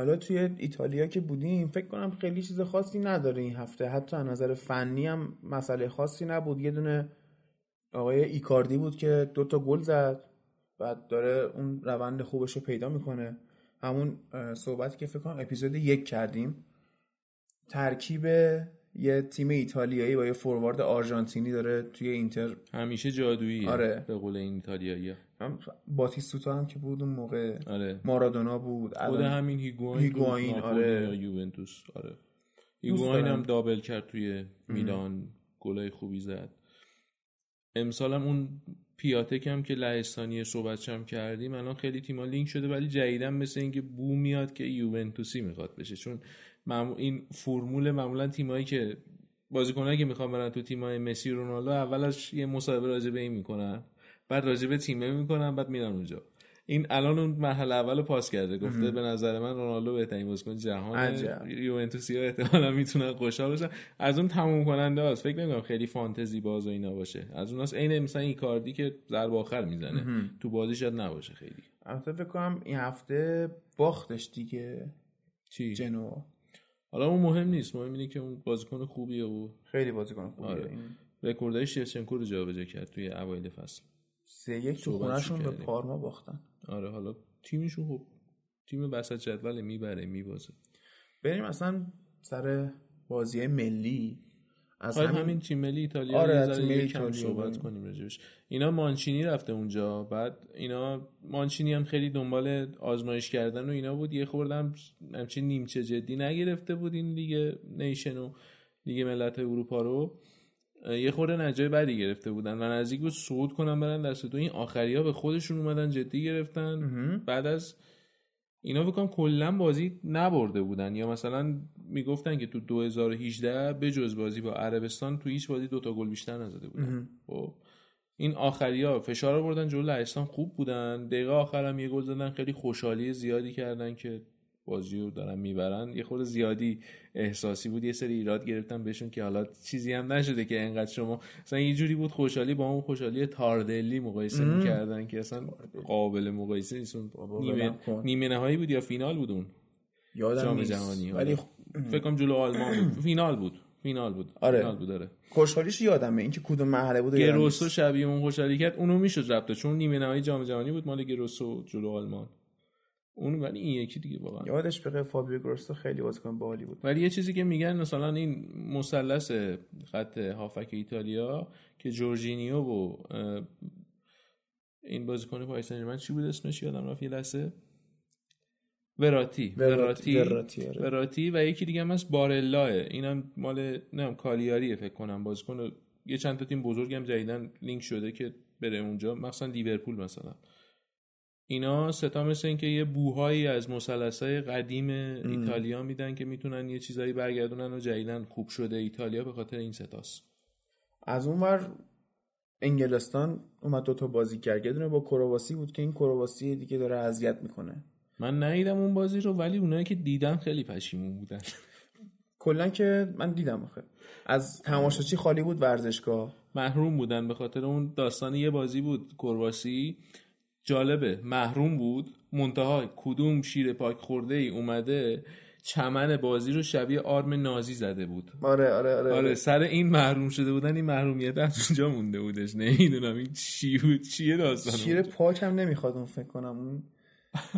حالا توی ایتالیا که بودیم فکر کنم خیلی چیز خاصی نداره این هفته. حتی از نظر فنی هم مسئله خاصی نبود. یه دونه آقای ایکاردی بود که دو تا گل زد. بعد داره اون روند خوبش رو پیدا می‌کنه. همون صحبتی که فکر کنم اپیزود یک کردیم. ترکیب یه تیم ایتالیایی با یه فوروارد آرژانتینی داره توی اینتر. همیشه جادویی آره. به قول این ایتالیایی باتیستوتا هم که بود اون موقع. آره. مارادونا بود. خود همین هیگواین، تو آره. یوونتوس آره. دارم. هم دابل کرد توی میلان گلای خوبی زد. امسال هم اون پیاتک هم که لهستانی صحبت هم کردیم الان خیلی تیما لینک شده ولی جدیدن مثل اینکه بو میاد که یوونتوسی می‌خواد بشه. چون معمو- این فرمول معمولا تیمایی که بازیکنایی که می‌خوان برن تو تیمای مسی رونالدو اولش یه مصاحبه راجع به این می‌کنن. بعد راجع به تیمه می‌کنن بعد میرن اونجا. این الان اون مرحله اول رو پاس کرده گفته به نظر من رونالدو بهترین بازیکن جهان. یوونتوسی ها احتمالاً می‌تونن خوشحال باشن. از اون تموم کننده است فکر نمی‌کنم خیلی فانتزی باز و اینا باشه. از اوناست عین مثلا این کاردی که ضربه آخر می‌زنه. تو بازی شاید نباشه خیلی. البته فکر کنم این هفته باختش دیگه. چی؟ جنوا. حالا اون مهم نیست. مهم اینه که اون بازیکن خوبیه و خیلی بازیکن خوبیه. آره. این. رکوردای شیفچنکو رو جابجا کرد توی اوایل فصل. سه یک تو خونهشون به. پارما باختن. آره حالا تیمشون خوب تیم وسط جدول می‌بره میبازه. بریم اصلا سر بازی ملی. از خواهیم همین, همین تیم ملی ایتالیا آره، تیم ملی صحبت. کنیم راجبش. اینا مانچینی رفته اونجا بعد اینا مانچینی هم خیلی دنبال آزمایش کردن و اینا بود. یه خوردم همچین نیمچه جدی نگرفته بود این لیگ Nation و لیگ ملت اروپا رو. یه خورده نجای بدی گرفته بودن و نزدیک بود صعود کنن برن دست دو این آخری ها به خودشون اومدن جدی گرفتن. بعد از اینا بکنم کلا بازی نبرده بودن. یا مثلا می‌گفتن که تو 2018 به جز بازی با عربستان تو هیچ بازی دوتا گل بیشتر نزده بودن. خب این آخری ها فشار آوردن جلو لهستان خوب بودن. دقیقه آخر هم یه گل زدن خیلی خوشحالی زیادی کردن که بازی رو دارن می‌برن. یه خورده زیادی احساسی بود. یه سری ایراد گرفتن بهشون که حالا چیزی هم نشده که انقدر شما مثلا یه جوری بود خوشحالی با اون خوشحالی تاردلی مقایسه می‌کردن که اصلا قابل مقایسه نیست. اون نیمه. نیمه نهایی بود یا فینال بود اون؟ یادم جهانی ولی ولی فکر کنم جلو آلمان بود. فینال بود. فینال بود. آره. فینال بود داره خوشحالیش یادمه. اینکه کدوم مرحله بود گروسو. شبیه اون خوشحالی کرد. اونو می‌شد ربطه چون نیمه نهایی جام جهانی بود مال گروسو جلو آلمان. اون ولی این یکی دیگه واقعا. یادش بخیر فابیو گروسو خیلی بازیکن باحالی بود. ولی یه چیزی که میگن مثلا این مثلث خط هافک ایتالیا که جورجینیو و این بازیکن پاریس ژرمن چی بود اسمش؟ یادم رفت یه لحظه. وراتی وراتی. وراتی وراتی، آره. وراتی و یکی دیگه هم هست بارلا اینم مال نمی‌دونم کالیاریه فکر کنم. بازیکن یه چند تا تیم بزرگ هم جدیدن لینک شده که بره اونجا. مثلا لیورپول مثلا. اینا ستا مثل اینکه یه بوهایی از مثلث‌های قدیم ایتالیا میدن که می‌تونن یه چیزایی برگردونن و جدیدن خوب شده. ایتالیا به خاطر این ستاست از اونور انگلستان اومد دوتا بازی کرد. یه دونه با کرواسی بود که این کرواسی دیگه داره اذیت می‌کنه. من ندیدم اون بازی رو ولی اونایی که دیدن خیلی پشیمون بودن. کلا که من دیدم آخه. از تماشاچی خالی بود ورزشگاه. محروم بودن به خاطر اون داستان. یه بازی بود کرواسی. جالبه. محروم بود. منتها کدوم شیر پاک خورده ای اومده چمن بازی رو شبیه آرم نازی زده بود. آره آره آره, آره سر این محروم شده بودن این محرومیت از اونجا مونده بودش. نمی‌دونم این چی بود چیه داستان شیر پاک هم نمی‌خواد اون فکر کنم اون.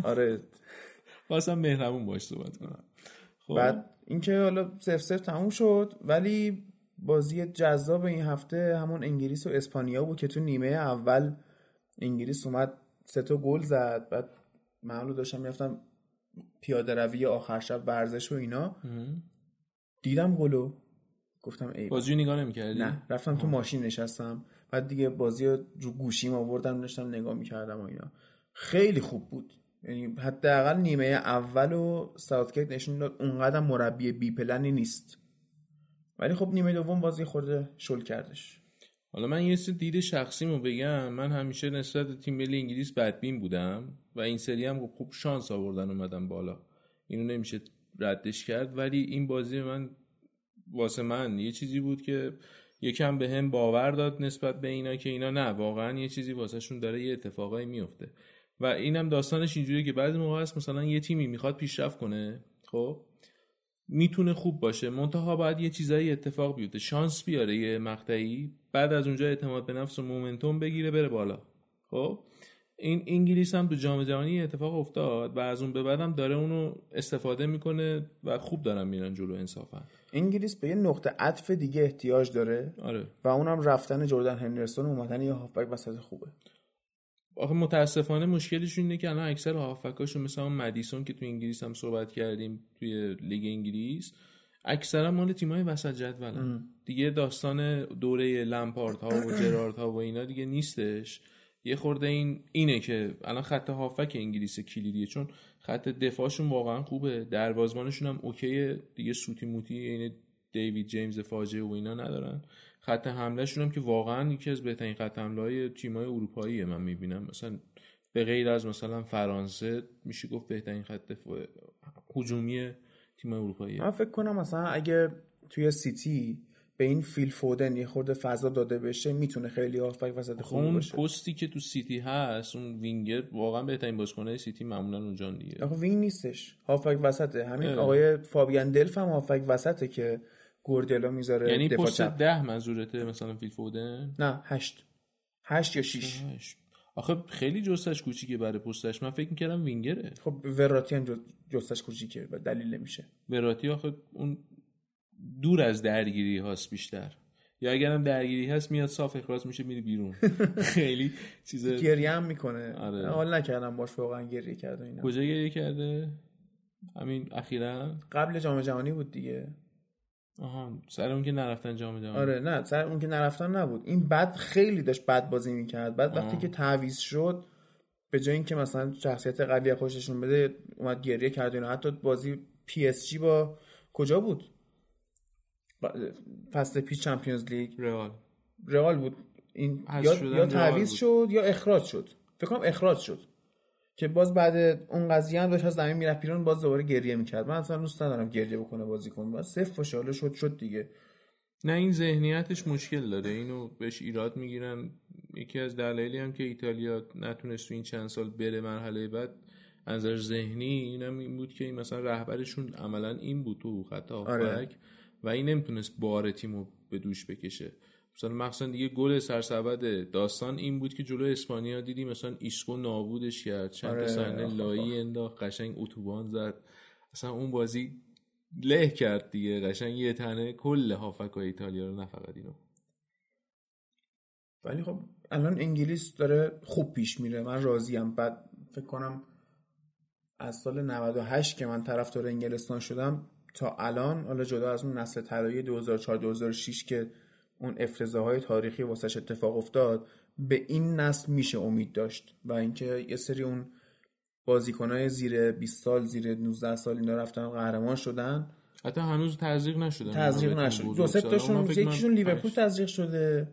آره. خواستم مهربون باش صحبت کنم. خب. بعد اینکه حالا سف سف تموم شد ولی بازی جذاب این هفته همون انگلیس و اسپانیا بود که تو نیمه اول انگلیس اومد سه تا گل زد. بعد من رو داشتم می‌رفتم پیاده روی آخر شب ورزش و اینا. دیدم گلو. گفتم ای بازی نگاه نمی‌کردی؟ نه. رفتم تو ماشین نشستم. بعد دیگه بازی رو رو گوشیم آوردم داشتم نگاه می‌کردم و اینا. خیلی خوب بود. یعنی حداقل نیمه اول و ساوتگیت نشون داد اونقدر مربی بی پلنی نیست. ولی خب نیمه دوم بازی خورده شل کردش. حالا من یه سری دید شخصیمو بگم من همیشه نسبت به تیم ملی انگلیس بدبین بودم و این سری هم خوب شانس آوردن اومدم بالا. اینو نمیشه ردش کرد ولی این بازی من واسه من یه چیزی بود که یکم به هم باور داد نسبت به اینا که اینا نه واقعا یه چیزی واسهشون داره یه اتفاقایی میفته. و اینم داستانش اینجوریه که بعضی موقع هست مثلا یه تیمی می‌خواد پیشرفت کنه خب؟ می‌تونه خوب باشه. منتها باید یه چیزایی اتفاق بیفته. شانس بیاره یه مقطعی بعد از اونجا اعتماد به نفس و مومنتوم بگیره بره بالا. خب؟ این انگلیس هم تو جام جهانی اتفاق افتاد و از اون به بعدم داره اونو استفاده می‌کنه و خوب دارن میرن جلو انصافا. انگلیس به یه نقطه عطف دیگه احتیاج داره آره. و اونم رفتن جردن هندرسون اومدن یه هافبک وسط خوبه. آخه متاسفانه مشکلشون اینه که الان اکثر هافکاشون مثل اون مدیسون که تو انگلیس هم صحبت کردیم توی لیگ انگلیس اکثرا مال تیمای وسط جدولن. دیگه داستان دوره لمپارت ها و جرارد ها و اینا دیگه نیستش. یه خورده این اینه که الان خط هافک انگلیس کلیدیه چون خط دفاعشون واقعا خوبه. دروازبانشون هم اوکیه. دیگه سوتی موتی این دیوید جیمز فاجعه و اینا ندارن. خط حملهشون هم که واقعا یکی از بهترین خط حمله های تیمای اروپاییه من می‌بینم. مثلا به غیر از مثلا فرانسه میشه گفت بهترین خط هجومی تیمای اروپاییه. من فکر کنم مثلا اگه توی سیتی به این فیل فودن یه خورده فضا داده بشه می‌تونه خیلی هافبک وسط خب اون باشه. پستی که تو سیتی هست اون وینگر واقعا بهترین بازیکن سیتی معمولا اونجا دیگه آخه wing نیستش. هافبک وسطه. همین اه. آقای فابیان دلف هم هافبک وسطه که گوردلا می‌ذاره یعنی دفاع پست چپ. ده منظورته مثلا فیل فودن نه هشت. هشت یا شیش. هشت. آخه خیلی جستش کوچیکه برای پستش. من فکر می‌کردم وینگره. خب وراتی هم جستش کوچیکه و دلیل نمیشه. وراتی آخه اون دور از درگیری هاست بیشتر. یا اگرم درگیری هست میاد صاف اخراج میشه میری بیرون. خیلی چیز گریه هم می‌کنه. آره. حال نکردم باش واقعا گریه کرد اینا. کجا گریه کرده؟ همین اخیرا؟ قبل جام جهانی بود دیگه. آها سر اون که نرفتن جام جهانی آره نه سر اون که نرفتن نبود. این بد خیلی داشت بد بازی می‌کرد. بعد وقتی. که تعویض شد به جای اینکه مثلا شخصیت قوی خودشو نشون بده اومد گریه کرد و اینا. حتی بازی PSG با کجا بود؟ فصل پیش Champions League. رئال. رئال بود. این یا, یا تعویض. شد یا اخراج شد. فکر کنم اخراج شد. که باز بعد اون قضیه هم داشت از زمین می‌رفت بیرون باز دوباره گریه می‌کرد. من اصلا دوست ندارم گریه بکنه بازیکن باز صفر حالا شد شد دیگه. نه این ذهنیتش مشکل داره. اینو بهش ایراد می‌گیرن. یکی از دلایلی هم که ایتالیا نتونست تو این چند سال بره مرحله بعد از ذهنی اینم این بود که این مثلا رهبرشون عملا این بود تو خط آره. و این نمی‌تونست بار تیمو به دوش بکشه. مثلا مخصوصا دیگه گل سرسبد داستان این بود که جلو اسپانیا دیدی مثلا ایسکو نابودش کرد چند آره. صحنه لایی انداخت قشنگ اتوبان زد. اصلا اون بازی له کرد دیگه قشنگ یه تنه کل هافکای ایتالیا رو نه فقط اینو ولی خب الان انگلیس داره خوب پیش میره. من راضیم. بعد فکر کنم از سال 98 که من طرفدار انگلستان شدم تا الان حالا جدا از اون نسل طلایی 2004 2006 که اون افتضاحهای تاریخی واسش اتفاق افتاد به این نسل میشه امید داشت و اینکه یه سری اون بازیکنای زیر 20 سال زیر 19 سال اینا رفتن قهرمان شدن. حتی هنوز تزریق نشدن تزریق نشد دو سه. تاشون یکیشون لیورپول. تزریق شده.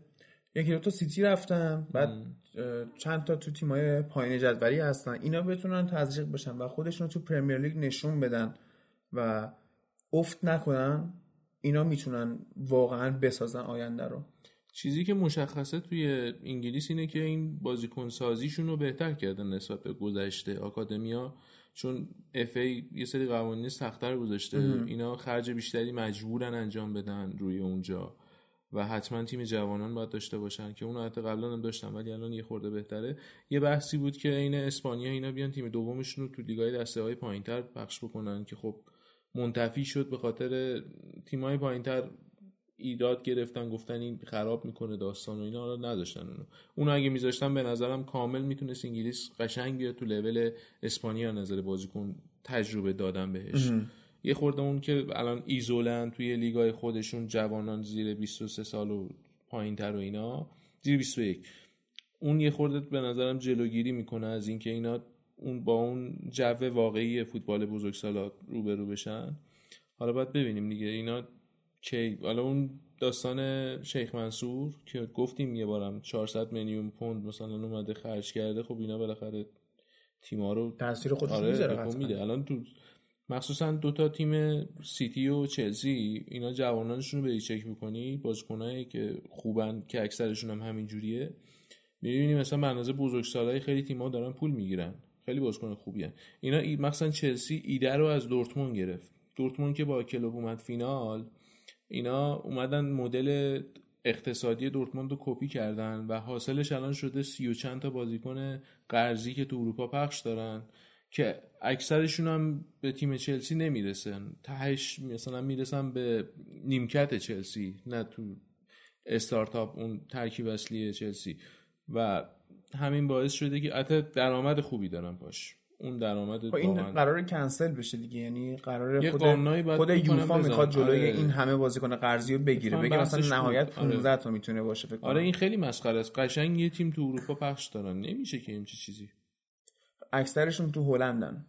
یکی دو تا سیتی رفتن. بعد اه، چند تا تو تیمای پایین جدولی هستن. اینا بتونن تزریق بشن و خودشون رو تو پرمیر لیگ نشون بدن و افت نکنن. اینا می‌تونن واقعا بسازن آینده رو. چیزی که مشخصه توی انگلیس اینه که این بازیکن سازیشون رو بهتر کردن نسبت به گذشته آکادمیا چون اف ای یه سری قوانین سختتر گذاشته. اینا خرج بیشتری مجبورن انجام بدن روی اونجا. و حتما تیم جوانان باید داشته باشن که اونو حتی قبلا هم داشتن ولی الان یه خورده بهتره. یه بحثی بود که این اسپانیا اینا بیان تیم دومشون رو تو لیگای دسته های پایینتر پخش بکنن که خب منتفی شد به خاطر تیمای پایینتر ایراد گرفتن گفتن این خراب می‌کنه داستان و اینا رو نداشتن اونو. اونو اگه میذاشتن به نظرم کامل می‌تونست انگلیس قشنگ بیاد تو لول اسپانیا نظر بازیکن تجربه دادن بهش. یه خورده اون که الان ایزولن توی لیگای خودشون جوانان زیر 23 سال و پایین تر و اینا زیر 21 اون یه خورده به نظرم جلوگیری می‌کنه از اینکه اینا اون با اون جو واقعی فوتبال بزرگسالا روبرو بشن. حالا باید ببینیم دیگه. اینا کی حالا اون داستان شیخ منصور که گفتیم یه بارم 400 میلیون پوند مثلا اومده خرج کرده خب اینا بالاخره تیما رو تاثیر خودش آره می‌ذاره. میده. الان تو مخصوصا دوتا تیم سیتی و چلسی اینا جوانانشون رو بری چک بکنی بازیکنایی که خوبن که اکثرشون هم همین جوریه می‌بینی مثلا به اندازه بزرگسالای خیلی تیم‌ها دارن پول می‌گیرن. خیلی بازیکن خوبی هن. اینا مثلا چلسی ایده رو از دورتموند گرفت. دورتموند که با کلوب اومد فینال اینا اومدن مدل اقتصادی دورتموند رو کپی کردن و حاصلش الان شده سی و چند تا بازیکن قرضی که تو اروپا پخش دارن که اکثرشون هم به تیم چلسی نمی‌رسن. تهش مثلا می‌رسن به نیمکت چلسی نه تو استارتاپ اون ترکیب اصلی چلسی. و همین باعث شده که حتی درآمد خوبی دارن باش. اون درآمد خب این قرار کنسل بشه دیگه. یعنی قرار خود خود یوفا می‌خواد جلوی آره. این همه بازیکن قرضی رو بگیره. بگه مثلا نهایت 15 آره. تا می‌تونه باشه فکر آره این خیلی مسخره است. قشنگ یه تیم تو اروپا پخش دارن. نمیشه که این چیزی. اکثرشون تو هلندن.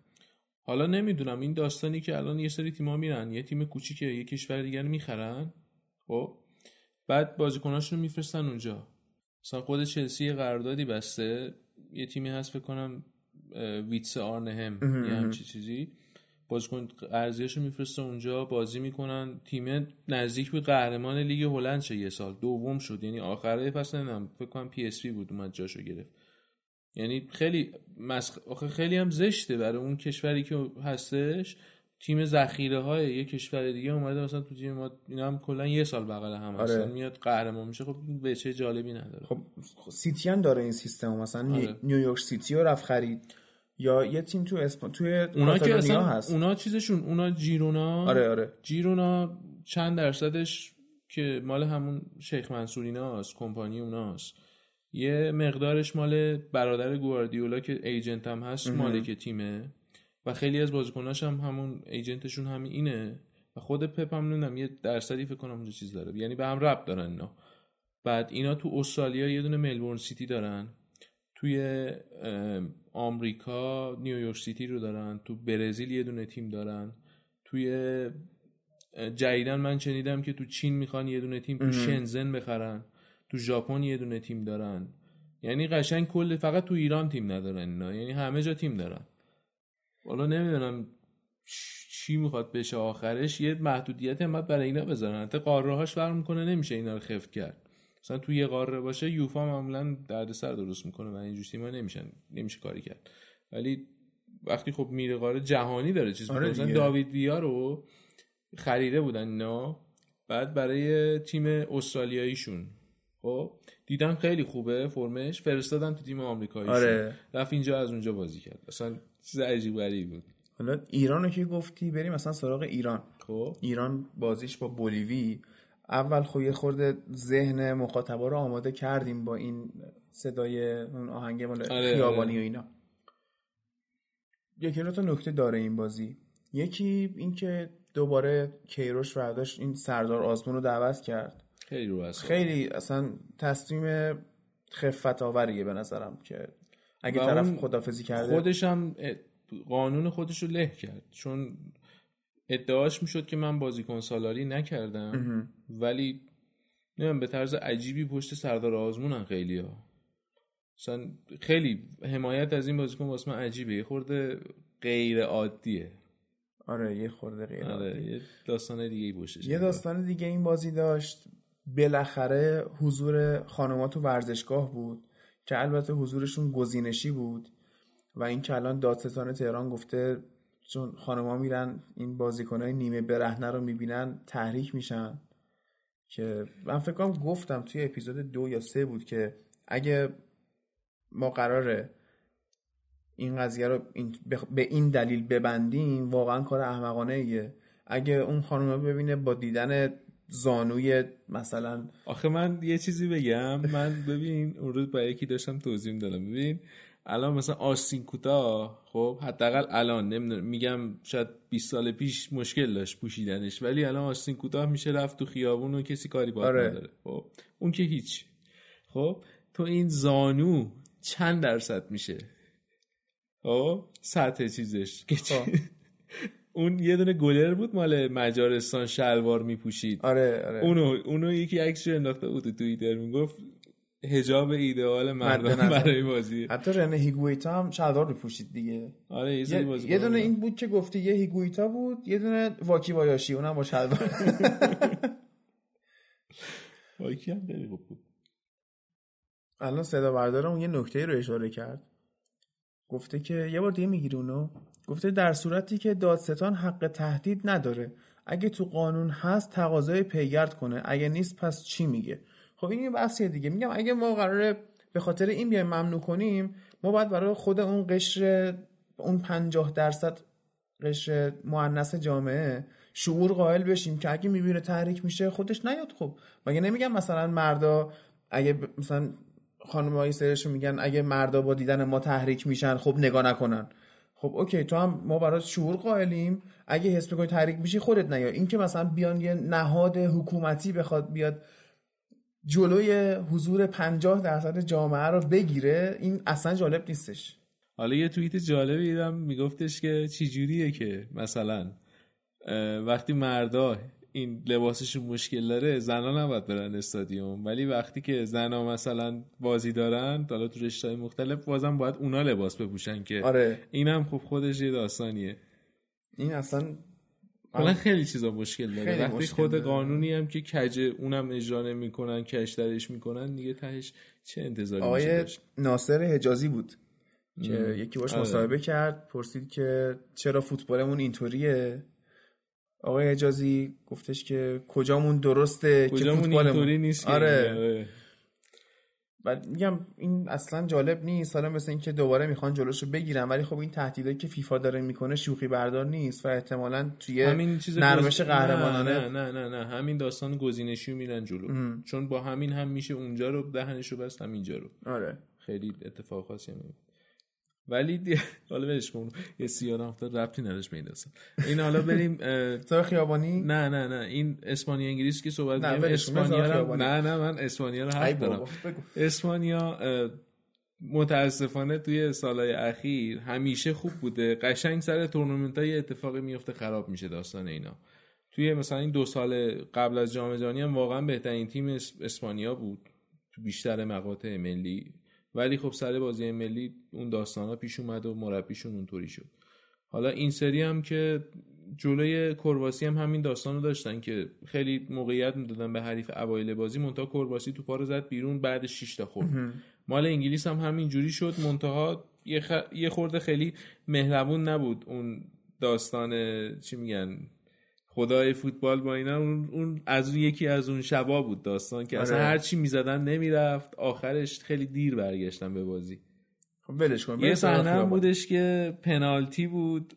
حالا نمی‌دونم. این داستانی که الان یه سری تیم‌ها میرن. یه تیم کوچیکه. یه کشور دیگر می‌خرن. خب؟ بعد بازیکناشون رو میفرستن اونجا. مثلا خود چلسی قراردادی بسته یه تیمی هست فکر کنم ویتسه آرنهم یه همچی چیزی. بازیکن قرضیاشو میفرسته اونجا بازی می‌کنن. تیم نزدیک به قهرمان لیگ هلند شه یه سال. دوم شد. یعنی آخره فصل نمی‌دونم فکر کنم PSV بود اومد جاشو گرفت. یعنی خیلی مسخ... آخه خیلی هم زشته برای اون کشوری که هستش. تیم ذخیره های یه کشور دیگه اومده مثلا تو تیم ما اینا هم کلا یه سال بغل هم آره. میاد قهرمان میشه. خب به چه جالبی نداره. خب سیتی هم داره این سیستم. مثلا آره. نیویورک سیتی رو رفت خرید. یا یه تیم تو اسپان توی اونا که اصلا هست. اونا چیزشون اونا جیرونا. آره آره. جیرونا چند درصدش که مال همون شیخ منصوریناست کمپانی اوناست. یه مقدارش مال برادر گواردیولا که ایجنت هم هست مالک تیمه. و خیلی از بازیکناش هم همون ایجنتشون همین اینه. و خود پپ هم نمی‌دونم یه درصدی فکر کنم اونجا چیز داره. یعنی به هم رب دارن اینا. بعد اینا تو استرالیا یه دونه ملبورن سیتی دارن. توی آمریکا نیویورک سیتی رو دارن. تو برزیل یه دونه تیم دارن. توی جدیدن من شنیدم که تو چین می‌خوان یه دونه تیم تو شنزن بخرن. تو ژاپن یه دونه تیم دارن. یعنی قشنگ کل فقط تو ایران تیم ندارن اینا. یعنی همه جا تیم دارن. حالا نمی‌دونم چی می‌خواد بشه آخرش یه محدودیت هم برای اینا بذارن. حتی قاره هاش فرق می‌کنه نمیشه اینا رو خفت کرد. مثلا تو یه قاره باشه یوفا معمولا دردسر درست می‌کنه و اینجور تیم‌ها نمیشن نمیشه کاری کرد. ولی وقتی خب میره قاره جهانی داره چیز آره مثلا داوید ویا رو خریده بودن اینا بعد برای تیم استرالیاییشون. خب؟ دیدن خیلی خوبه فرمش. فرستادن تو تیم آمریکایی. آره. رفت اینجا از اونجا بازی کرد. اصلا چیز عجیب غریبی بود. حالا ایران رو که گفتی بریم مثلا سراغ ایران. خب. ایران بازیش با بولیوی اول خب یه خورده ذهن مخاطبا رو آماده کردیم با این صدای اون آهنگ مال آره خیابانی و اینا. یکی تا نکته داره این بازی. یکی اینکه دوباره کیروش برداشت این سردار آزمون رو دعوت کرد. خیلی رو خیلی اصلا تصمیم خفت آوریه به نظرم که اگه طرف خدافزی کرده خودش هم قانون خودش رو له کرد. چون ادعاش می‌شد که من بازیکن سالاری نکردم. ولی نمیم به طرز عجیبی پشت سردار آزمونن خیلی ها مثلا خیلی حمایت از این بازیکن واسه من عجیبه. یه خورده غیر عادیه. آره یه خورده غیر آره یه داستان دیگه ای یه داستان دیگه این بازی داشت. بالاخره حضور خانمات تو ورزشگاه بود که البته حضورشون گزینشی بود و این که الان دادستان تهران گفته چون خانما میرن این بازیکنهای نیمه برهنه رو می‌بینن تحریک میشن. که من فکر کنم گفتم توی اپیزود دو یا سه بود که اگه ما قراره این قضیه رو به این دلیل ببندیم واقعا کار احمقانه ایه اگه اون خانم ببینه با دیدن زانوی مثلا آخه من یه چیزی بگم. من ببین اون روز با یکی داشتم توضیح دادم ببین الان مثلا آستین کوتاه خب حداقل الان نمی‌دونم میگم شاید 20 سال پیش مشکل داشت پوشیدنش ولی الان آستین کوتاه میشه رفت تو خیابون و کسی کاری باید آره. نداره. خب اون که هیچ. خب تو این زانو چند درصد میشه؟ خب سطح چیزش خب. اون یه دونه گلر بود مال مجارستان شلوار میپوشید. آره آره. اونو اونو یکی عکسش انداخته بود تو توییتر می‌گفت هجاب ایدئال مردم برای بازی. حتی رنه هیگویتا هم شلوار میپوشید دیگه. آره یه, یه, یه دونه این بود که گفتی یه هیگویتا بود یه دونه واکی بایاشی اونم با شلوار. واکی هم خیلی خوب بود. الان صدا بردارم یه نکته رو اشاره کرد. گفته که یه بار دیگه می‌گیری اونو. گفته در صورتی که دادستان حق تهدید نداره. اگه تو قانون هست تقاضای پیگرد کنه. اگه نیست پس چی میگه؟ خب این یه بحثیه دیگه. میگم اگه ما قراره به خاطر این بیایم ممنوع کنیم ما باید برای خود اون قشر اون پنجاه درصد قشر مؤنث جامعه شعور قائل بشیم که اگه می‌بینه تحریک میشه خودش نیاد خب. مگه نمیگم مثلا مردا اگه مثلا خانم های سرشون میگن اگه مردا با دیدن ما تحریک میشن خب نگاه نکنن. خب اوکی تو هم ما برای شعور قائلیم. اگه حس می‌کنی تحریک میشی خودت نیا. این که مثلا بیان یه نهاد حکومتی بخواد بیاد جلوی حضور پنجاه درصد جامعه رو بگیره این اصلا جالب نیستش. حالا یه توییت جالبی دیدم میگفتش که چی جوریه که مثلا وقتی مردا این لباسشون مشکل داره زنا نباید برن استادیوم ولی وقتی که زنا مثلا بازی دارن حالا تو رشته‌های مختلف بازم باید اونا لباس بپوشن که آره. اینم خب خودش یه داستانیه این اصلا کلا خیلی چیزا مشکل داره وقتی مشکل خود داره. قانونی هم که کجه اونم اجرا نمی‌کنن کش درش می‌کنن دیگه تهش چه انتظاری آقای ناصر حجازی بود که یکی باش آره. مصاحبه کرد پرسید که چرا فوتبالمون اینطوریه آقای حجازی گفتش که کجامون درسته کجامون که فوتبالمون نیست آره, آره. بعد میگم این اصلا جالب نیست. حالا مثل اینکه دوباره می‌خوان جلوشو بگیرن ولی خب این تهدیدایی که فیفا داره می‌کنه شوخی بردار نیست و احتمالا توی همین چیز نرمش قهرمانانه نه, نه نه نه. همین داستان گزینشی میرن جلو. ام. چون با همین هم میشه اونجا رو دهنشو بست همینجا رو. آره. خیلی اتفاق خاصی ولی دی... حالا ولش کن. یه سیاره افتاد ربطی نداشت به این داستان. این حالا بریم تو خیابانی؟ نه نه نه. این اسپانیا انگلیس که صحبت کنیم؟ اسپانیا رو نه نه من اسپانیا رو حق دارم. اسپانیا متاسفانه توی سالهای اخیر همیشه خوب بوده. قشنگ سر تورنمنت های اتفاقی میفته خراب میشه داستان اینا. توی مثلا این دو سال قبل از جام جهانی هم واقعا بهترین تیم اسپانیا بود. تو بیشتر مقاطع ملی. ولی خب سر بازی ملی اون داستان ها پیش اومد و مربیشون اونطوری شد. حالا این سری هم که جلوی کرواسی هم همین داستان رو داشتن که خیلی موقعیت می‌دادن به حریف اوایل بازی. مونتا کرواسی تو پارو زد بیرون بعد 6 تا خورد. مال انگلیس هم همین جوری شد. منتها یه, خ... یه خورده خیلی مهربون نبود اون داستان چی میگن خدای فوتبال با اینا اون, اون از اون یکی از اون شبا بود داستان که آره. اصلا هر چی می‌زدن نمی‌رفت. آخرش خیلی دیر برگشتن به بازی. خب ولش کن یه صحنه بودش که پنالتی بود.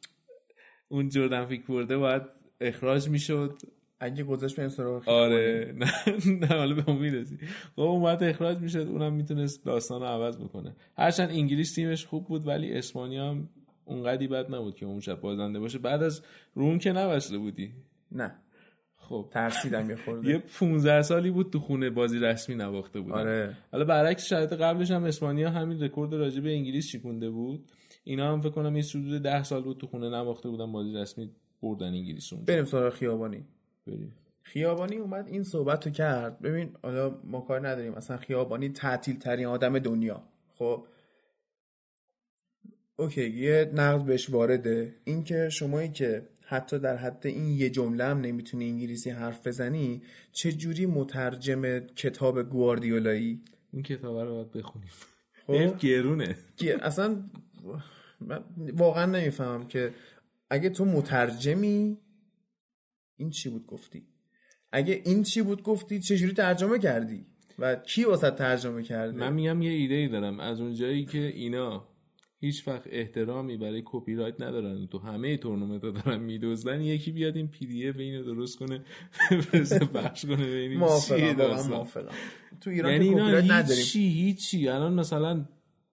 اون جردن فیک برده باید اخراج می‌شد. اگه گذاشت به سراغ آره. نه نه حالا به اون می‌رسی. خب اون باید اخراج می‌شد اونم می‌تونست داستان رو عوض بکنه. هرچند انگلیس تیمش خوب بود ولی اسپانیا هم اونقدی بد نبود که اون شب بازنده باشه. بعد از روم که نبسته بودی؟ نه. خب. ترسیدم یه خورده. یه 15 سالی بود تو خونه بازی رسمی نواخته بود آره. حالا برعکس شرایط قبلش هم اسپانیا همین رکورد راجع به انگلیس شکونده بود. اینا هم فکر کنم یه حدود 10 سال بود تو خونه نواخته بودن بازی رسمی بردن انگلیس اون بریم سراغ خیابانی. بریم. خیابانی اومد این صحبت رو کرد. ببین حالا ما کار نداریم. اصلا خیابانی تعطیل ترین آدم دنیا. خب؟ اوکی یه نقد بهش وارده. اینکه شمایی که حتی در حد این یه جمله هم نمی‌تونی انگلیسی حرف بزنی چه جوری مترجم کتاب گواردیولایی؟ این کتاب رو باید بخونیم. خب؟ گرونه. اصلا من واقعا نمی‌فهمم که اگه تو مترجمی این چی بود گفتی؟ اگه این چی بود گفتی چجوری ترجمه کردی؟ و کی واسه ترجمه کرده؟ من میگم یه ایده ای دارم. از اونجایی که اینا هیچ وقت احترامی برای کپی رایت ندارن. تو همه تورنمنت ها دارن میدزدن یکی بیاد این PDF اینو درست کنه پخش کنه ببینیم موافقم تو ایران یعنی کپی رایت نداریم. هیچی هیچی. الان مثلا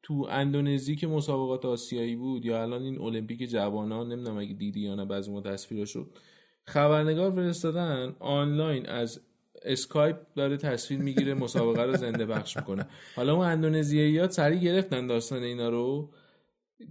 تو اندونزی که مسابقات آسیایی بود یا الان این المپیک جوانان نمی‌دونم اگه دیدی یا نه بعضی ما تصویرشو خبرنگار فرستادن آنلاین از اسکایپ داره تصویر می‌گیره مسابقه رو زنده پخش می‌کنه. حالا اون اندونزیایی ها سریع گرفتن داستان اینا رو.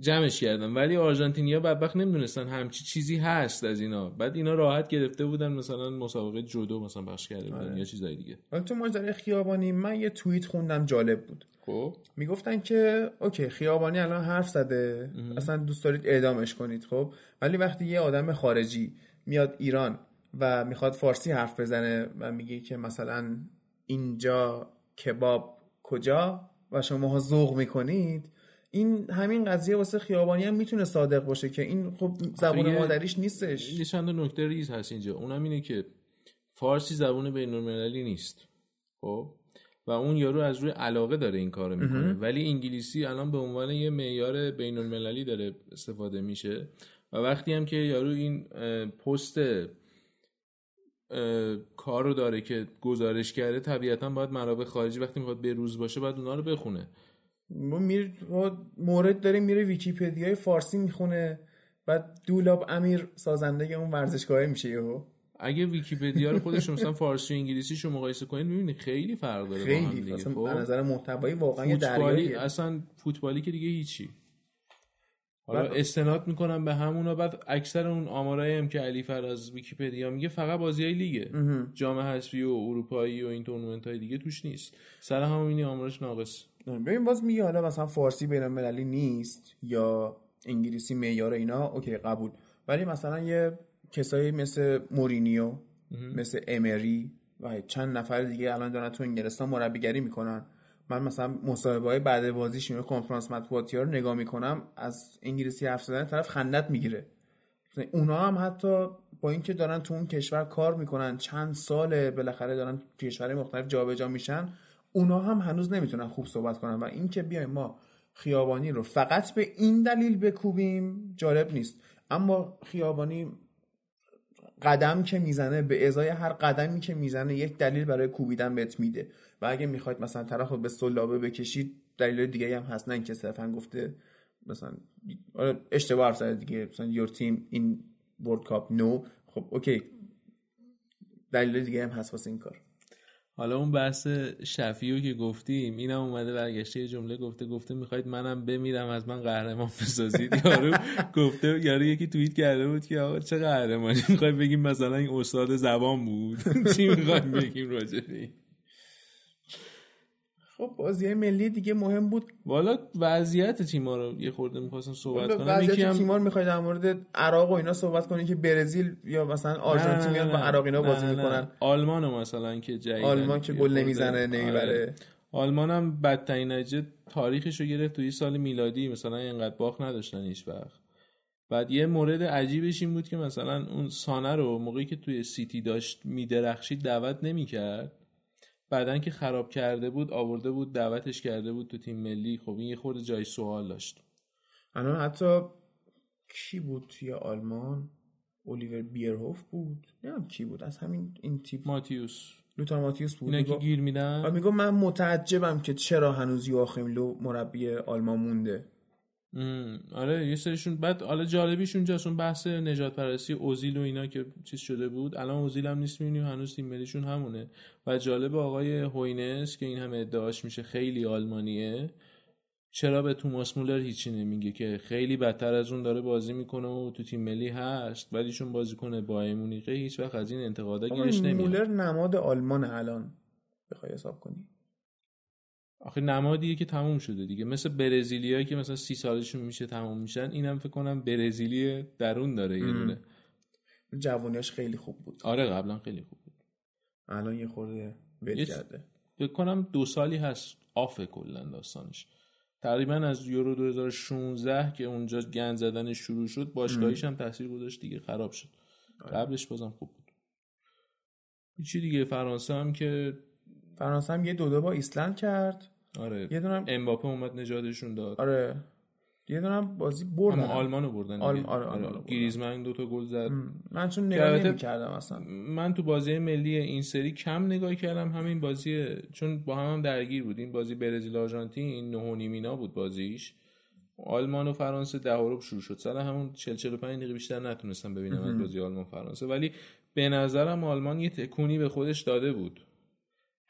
جمعش کردن ولی آرژانتینیا بدبخت نمی‌دونستن همچی چیزی هست از اینا. بعد اینا راحت گرفته بودن مثلا مسابقه جودو مثلا بخش کرده بودن یا چیزای دیگه. حالا تو ماجرای خیابانی من یه توییت خوندم جالب بود. خب. می‌گفتن که اوکی خیابانی الان حرف زده. اصلا دوست دارید اعدامش کنید خب. ولی وقتی یه آدم خارجی میاد ایران و می‌خواد فارسی حرف بزنه و میگه که مثلا اینجا کباب کجا و شماها ذوق می‌کنید این همین قضیه واسه خیابانی هم می‌تونه صادق باشه که این خب زبان مادریش نیستش. یه چند نکته ریز هست اینجا. اونم اینه که فارسی زبان بین المللی نیست. خب؟ و اون یارو از روی علاقه داره این کارو می‌کنه. ولی انگلیسی الان به عنوان یه معیار بین المللی داره استفاده میشه. و وقتی هم که یارو این پست اه، کار رو داره که گزارش کرده طبیعتا باید منابع خارجی وقتی می‌خواد به روز باشه باید اونا رو بخونه. ما میر ما مورد داره میره ویکیپدیای فارسی می‌خونه بعد دولاب امیر سازنده اون ورزشگاه میشه یهو. اگه ویکیپدیا رو خودش مثلا فارسی و انگلیسیش رو مقایسه کنید می‌بینید خیلی فرق داره با هم خیلی دیگه. اصلا خب؟ از نظر محتوایی واقعا فوتبالی اصلا فوتبالی که دیگه هیچی. حالا استناد می‌کنم به همونا بعد اکثر اون آمارایی هم که علیفر از ویکیپدیا میگه فقط بازی های لیگه جام حذفی و اروپایی و این تورنمنت های دیگه توش نیست. سر همون اینه آمارش ناقص. ببین باز میگه حالا مثلا فارسی بین المللی نیست یا انگلیسی معیار اینا اوکی قبول. ولی مثلا یه کسایی مثل مورینیو مثل امری و چند نفر دیگه الان دارن تو انگلستان مربیگری می‌کنن. من مثلا مصاحبه های بعد بازیشون و کنفرانس مطبوعاتی ها رو نگاه می‌کنم از انگلیسی حرف زدن طرف خندت می‌گیره. اونا هم حتی با اینکه دارن تو اون کشور کار می‌کنن چند ساله بالاخره دارن کشورهای مختلف جابجا میشن اونا هم هنوز نمی‌تونن خوب صحبت کنن و اینکه بیایم ما خیابانی رو فقط به این دلیل بکوبیم جالب نیست. اما خیابانی قدم که می‌زنه به ازای هر قدمی که می‌زنه یک دلیل برای کوبیدن بهت میده. و اگه می‌خواید مثلا طرف رو به سلابه بکشید دلیل دیگه هم هست. نه اینکه صرفا گفته مثلا آره، اشتباه حرف زده دیگه. مثلا your team in world cup no. خب اوکی. دلیل دیگه هم هست واسه این کار. حالا اون بحث شفیو که گفتیم اینم اومده برگشته یه جمله گفته گفته می‌خواید منم بمیرم از من قهرمان بسازید. یارو گفته یارو یکی توییت کرده بود که آقا چه قهرمانی؟ می‌خوای بگیم مثلا این استاد زبان بود؟ چی می‌خوایم بگیم این؟ خب بازی ملی دیگه مهم بود. والا وضعیت تیما رو یه خورده می‌خواستم صحبت کنم. وضعیت هم تیمار می‌خواید در مورد عراق و اینا صحبت کنی که برزیل یا مثلا آرژانتین میان با عراق اینا بازی. می‌کنن. آلمان رو مثلا که جدیدن آلمان که گل نمی‌زنه آره. نمی‌بره. آلمان هم بدترین نتیجه تاریخش رو گرفت توی سال میلادی مثلا اینقدر باخت نداشتن هیچ وقت. بعد یه مورد عجیبش این بود که مثلا اون سانه رو موقعی که توی سیتی داشت میدرخشید دعوت نمی‌کرد. بعدن که خراب کرده بود آورده بود دعوتش کرده بود تو تیم ملی. خب این یه خورده جای سوال داشت. الان حتی کی بود توی آلمان؟ الیور بیرهوف بود؟ نمی‌دونم کی بود؟ از همین این تیپ. ماتیوس. لوتار ماتیوس بود. اینا که گیر میدن میگم من متعجبم که چرا هنوز یواخیم لو مربی آلمان مونده. آره یه سریشون بعد حالا جالبیش اونجاست اون بحث نژادپرستی اوزیل و اینا که چیز شده بود. الان اوزیل هم نیست می‌بینیم هنوز تیم ملیشون همونه. و جالب آقای هونس که این هم ادعاش میشه خیلی آلمانیه. چرا به توماس مولر هیچی نمیگه که خیلی بدتر از اون داره بازی می‌کنه و تو تیم ملی هست ولی چون بازیکن بایرن مونیخه هیچ وقت از این انتقادا گیرش نمیاد. مولر نماد آلمان الان بخوای حساب کنی. آخه نمادیه که تموم شده دیگه. مثل برزیلیایی که مثلا سی سالشون میشه تموم میشن اینم فکر کنم برزیلی درون داره یه دونه. جوانیاش خیلی خوب بود. آره قبلا خیلی خوب بود. الان یه خورده ول کرده. فکر کنم دو سالی هست آفه کلا داستانش. تقریبا از یورو 2016 که اونجا گند زدن شروع شد باشگاهیش هم تاثیر گذاشت دیگه خراب شد. قبلش بازم خوب بود. چی دیگه؟ فرانسه هم که فرانسه هم یه دو دو با ایسلند کرد. آره. یه دونم امباپه اومد نجاتشون داد. آره. یه دونم بازی بردن. آلمانو بردن. آلم- آره، آلمانو بردن. گریزمن دو تا گل زد. من چون نگاه نمی کردم اصلا. من تو بازی ملی این سری کم نگاه کردم. همین بازی چون با هم, هم درگیر بود. این بازی برزیل آرژانتین نه و نیم اینا بود بازیش. آلمان و فرانسه ده و ربع شروع شد. سر همون 40 45 دقیقه بیشتر نتونستم ببینم از بازی آلمان فرانسه. ولی به نظرم آلمان یه تکونی به خودش داده بود.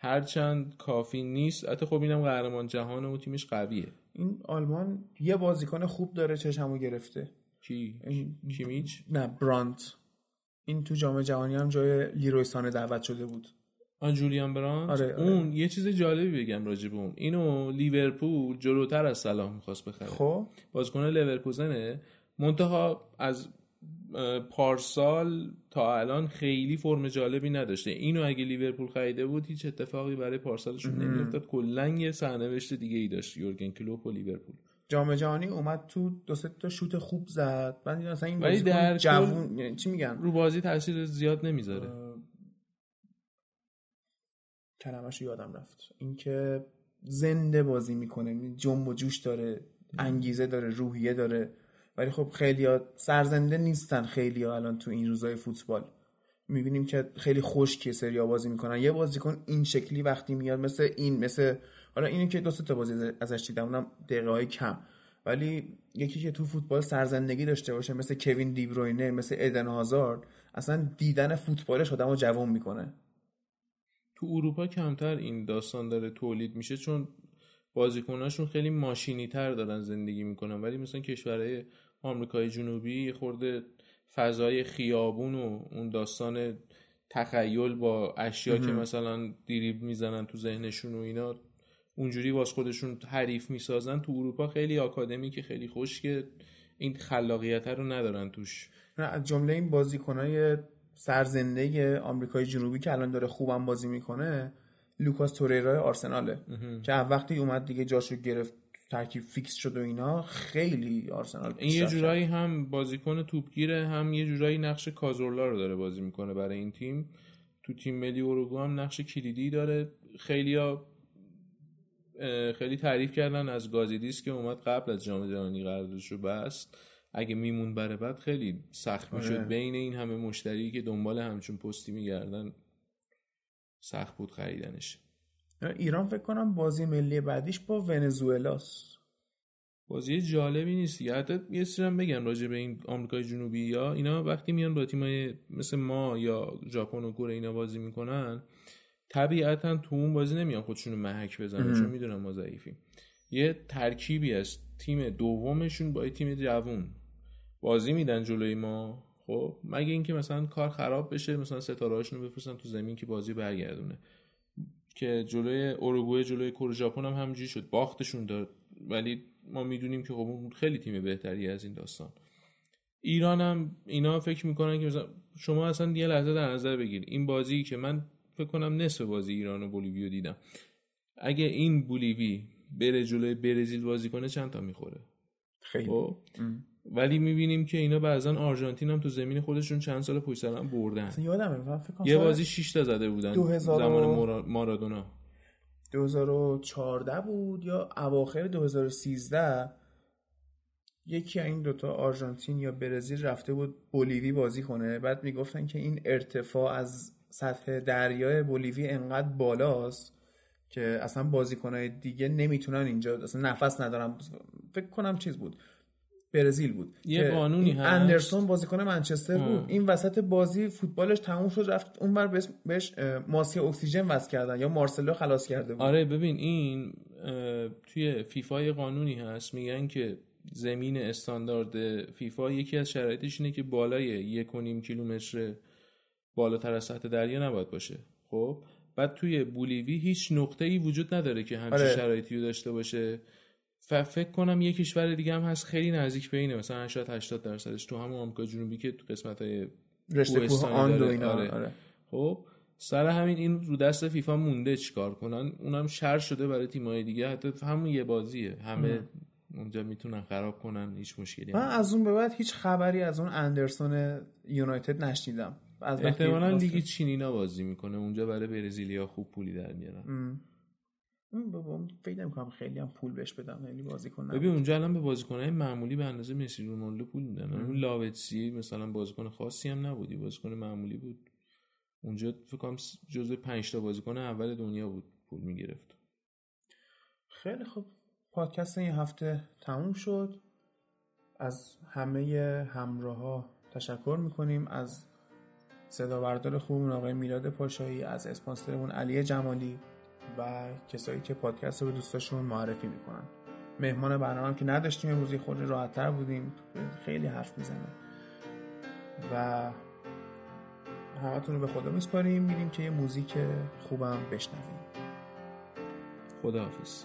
هرچند کافی نیست حتی خب اینم قهرمان جهان و تیمش قویه. این آلمان یه بازیکن خوب داره چشمو گرفته. کی؟ این- کیمیچ؟ نه برانت. این تو جام جهانی هم جای لیرویستان دعوت شده بود. آن جولیان برانت؟ آره، آره. اون یه چیز جالبی بگم راجع به اون. اینو لیورپول جلوتر از صلاح می‌خواست بخره. خب. بازیکن لورکوزنه منتها از پارسال تا الان خیلی فرم جالبی نداشته. اینو اگه لیورپول خریده بود هیچ اتفاقی برای پارسالشون نمیافتاد. کلا یه سرنوشت دیگه ای داشت یورگن کلوپ و لیورپول. جام جهانی اومد تو دو سه تا شوت خوب زد. بعد دیدم مثلا این بازیکن در جوون یعنی چی میگن؟ رو بازی تاثیر زیاد نمی‌ذاره. کلمش یادم رفت. اینکه زنده بازی می‌کنه. یعنی جنب و جوش داره انگیزه داره روحیه داره. ولی خب خیلی سرزنده نیستن خیلی الان تو این روزای فوتبال. می‌بینیم که خیلی خشکی سری بازی می‌کنن. یه بازیکن این شکلی وقتی میاد مثل این مثل حالا اینو که دو تا بازی ازش دیدم اونم دقیقه های کم. ولی یکی که تو فوتبال سرزندگی داشته باشه مثل کوین دیبروینه مثل ادن هازارد اصلا دیدن فوتبالش آدمو جوان می‌کنه. تو اروپا کمتر این داستان داره تولید میشه چون بازیکناشون خیلی ماشینی تر دارن زندگی می‌کنن. ولی مثلا کشورهای آمریکای جنوبی یه خورده فضای خیابون و اون داستان تخیل با اشیا که مثلا دیریب می‌زنن تو ذهنشون و اینا اونجوری واس خودشون حریف می‌سازن. تو اروپا خیلی آکادمی که خیلی خوشگه این خلاقیت رو ندارن توش. نه، جمله این بازیکنای سرزنده آمریکای جنوبی که الان داره خوبم بازی می‌کنه لوکاس توریرا آرسناله. که وقتی اومد دیگه جاشو گرفت ترکیب فیکس شد و اینا خیلی آرسنال این یه جورایی هم بازیکن توپگیره هم یه جورایی نقش کازورلا رو داره بازی می‌کنه برای این تیم. تو تیم ملی اروگوئه هم نقش کلیدی داره. خیلی خیلی تعریف کردن از گازیدیس که اومد قبل از جام جهانی قراردادش رو بست. اگه می‌موند برا بعد خیلی سخت می‌شد. آره. بین این همه مشتری که دنبال همچین پستی میگردن سخت بود خریدنش. ایران فکر کنم بازی ملی بعدیش با ونزوئلاست. بازی جالبی نیست یا حتی یه سری هم بگم راجع به این آمریکای جنوبی یا اینا وقتی میان با تیمای مثل ما یا ژاپن و کره اینا بازی می‌کنن طبیعتا تو اون بازی نمیان خودشونو محک بزنن چون می‌دونن ما ضعیفیم. یه ترکیبی از تیم دومشون با تیم جوون بازی میدن جلوی ما. خب مگه اینکه مثلا کار خراب بشه مثلا ستارهاشون رو بفرستن تو زمین که بازی برگردونه. که جلوی اروگوئه جلوی کره ژاپن هم همینجوری شد. باختشون داد. ولی ما می‌دونیم که خب اون خیلی تیم بهتری از این داستان. ایران هم اینا فکر می‌کنن که مثلا شما اصلا یه لحظه در نظر بگیر. این بازی که من فکر کنم نصف بازی ایران و بولیویو دیدم. اگه این بولیوی بره جلوی برزیل بازی کنه چند تا می‌خوره؟ خیلی. خب؟ ولی می‌بینیم که اینا بعضا آرژانتین هم تو زمین خودشون چند سال پشت سر هم بردن یادمه یه بازی 6 تا زده بودن 2000 زمان مارادونا. 2014 بود یا اواخر 2013 یکی این دوتا آرژانتین یا برزیل رفته بود بولیوی بازی کنه. بعد می‌گفتن که این ارتفاع از سطح دریای بولیوی انقدر بالاست که اصلا بازیکنهای دیگه نمی‌تونن اینجا اصلا نفس ندارن. فکر کنم چیز بود. برزیل بود یه قانونی هست. اندرسون بازیکن منچستر بود. این وسط بازی فوتبالش تموم شد رفت اونور بهش, بهش اه، ماسک اکسیژن وصل کردن یا مارسلو خلاص کرده بود آره ببین این توی فیفا یه قانونی هست میگن که زمین استاندارد فیفا یکی از شرایطش اینه که بالای یک و نیم کیلومتر بالاتر از سطح دریا نباید باشه خب بعد توی بولیوی هیچ نقطه ای وجود نداره که همچین آره. شرایطی رو داشته باشه فکر کنم یه کشور دیگه هم هست خیلی نزدیک به اینه مثلا 80 80 درصدش تو همون آمریکا جنوبی که تو قسمت های رشته کوه کوهستانی آند و داره. اینا آره. آره. خب سر همین این رو دست فیفا مونده چیکار کنن اونم شر شده برای تیمای دیگه حتی همون یه بازیه همه اونجا می‌تونن خراب کنن هیچ مشکلی من. از اون به بعد هیچ خبری از اون اندرسون یونایتد نشنیدم از احتمالا واسه- لیگ چینینا بازی می‌کنه اونجا برای برزیلیا خوب پولی در میارن ام. ام، بابا فکر نمی‌کنم خیلی هم پول بهش بدم خیلی بازیکن. ببین اونجا الان به بازیکنهای معمولی به اندازه مسی رونالدو پول میدن. اون لاوتسی مثلا بازیکن خاصی هم نبودی بازیکن معمولی بود. اونجا فکر کنم جزو 5 تا بازیکن اول دنیا بود پول می‌گرفت. خیلی خوب پادکست این هفته تموم شد. از همه همراه ها تشکر می‌کنیم. از صدا بردار خوبمون آقای میلاد پاشایی از اسپانسرمون علی جمالی. و کسایی که پادکست رو به دوستاشون معرفی می‌کنن. مهمان برنامه که نداشتیم امروزی خود راحت تر بودیم. خیلی حرف می‌زنه و همتون رو به خدا میسپاریم. میریم که یه موزیک خوبم بشنویم. خداحافظ.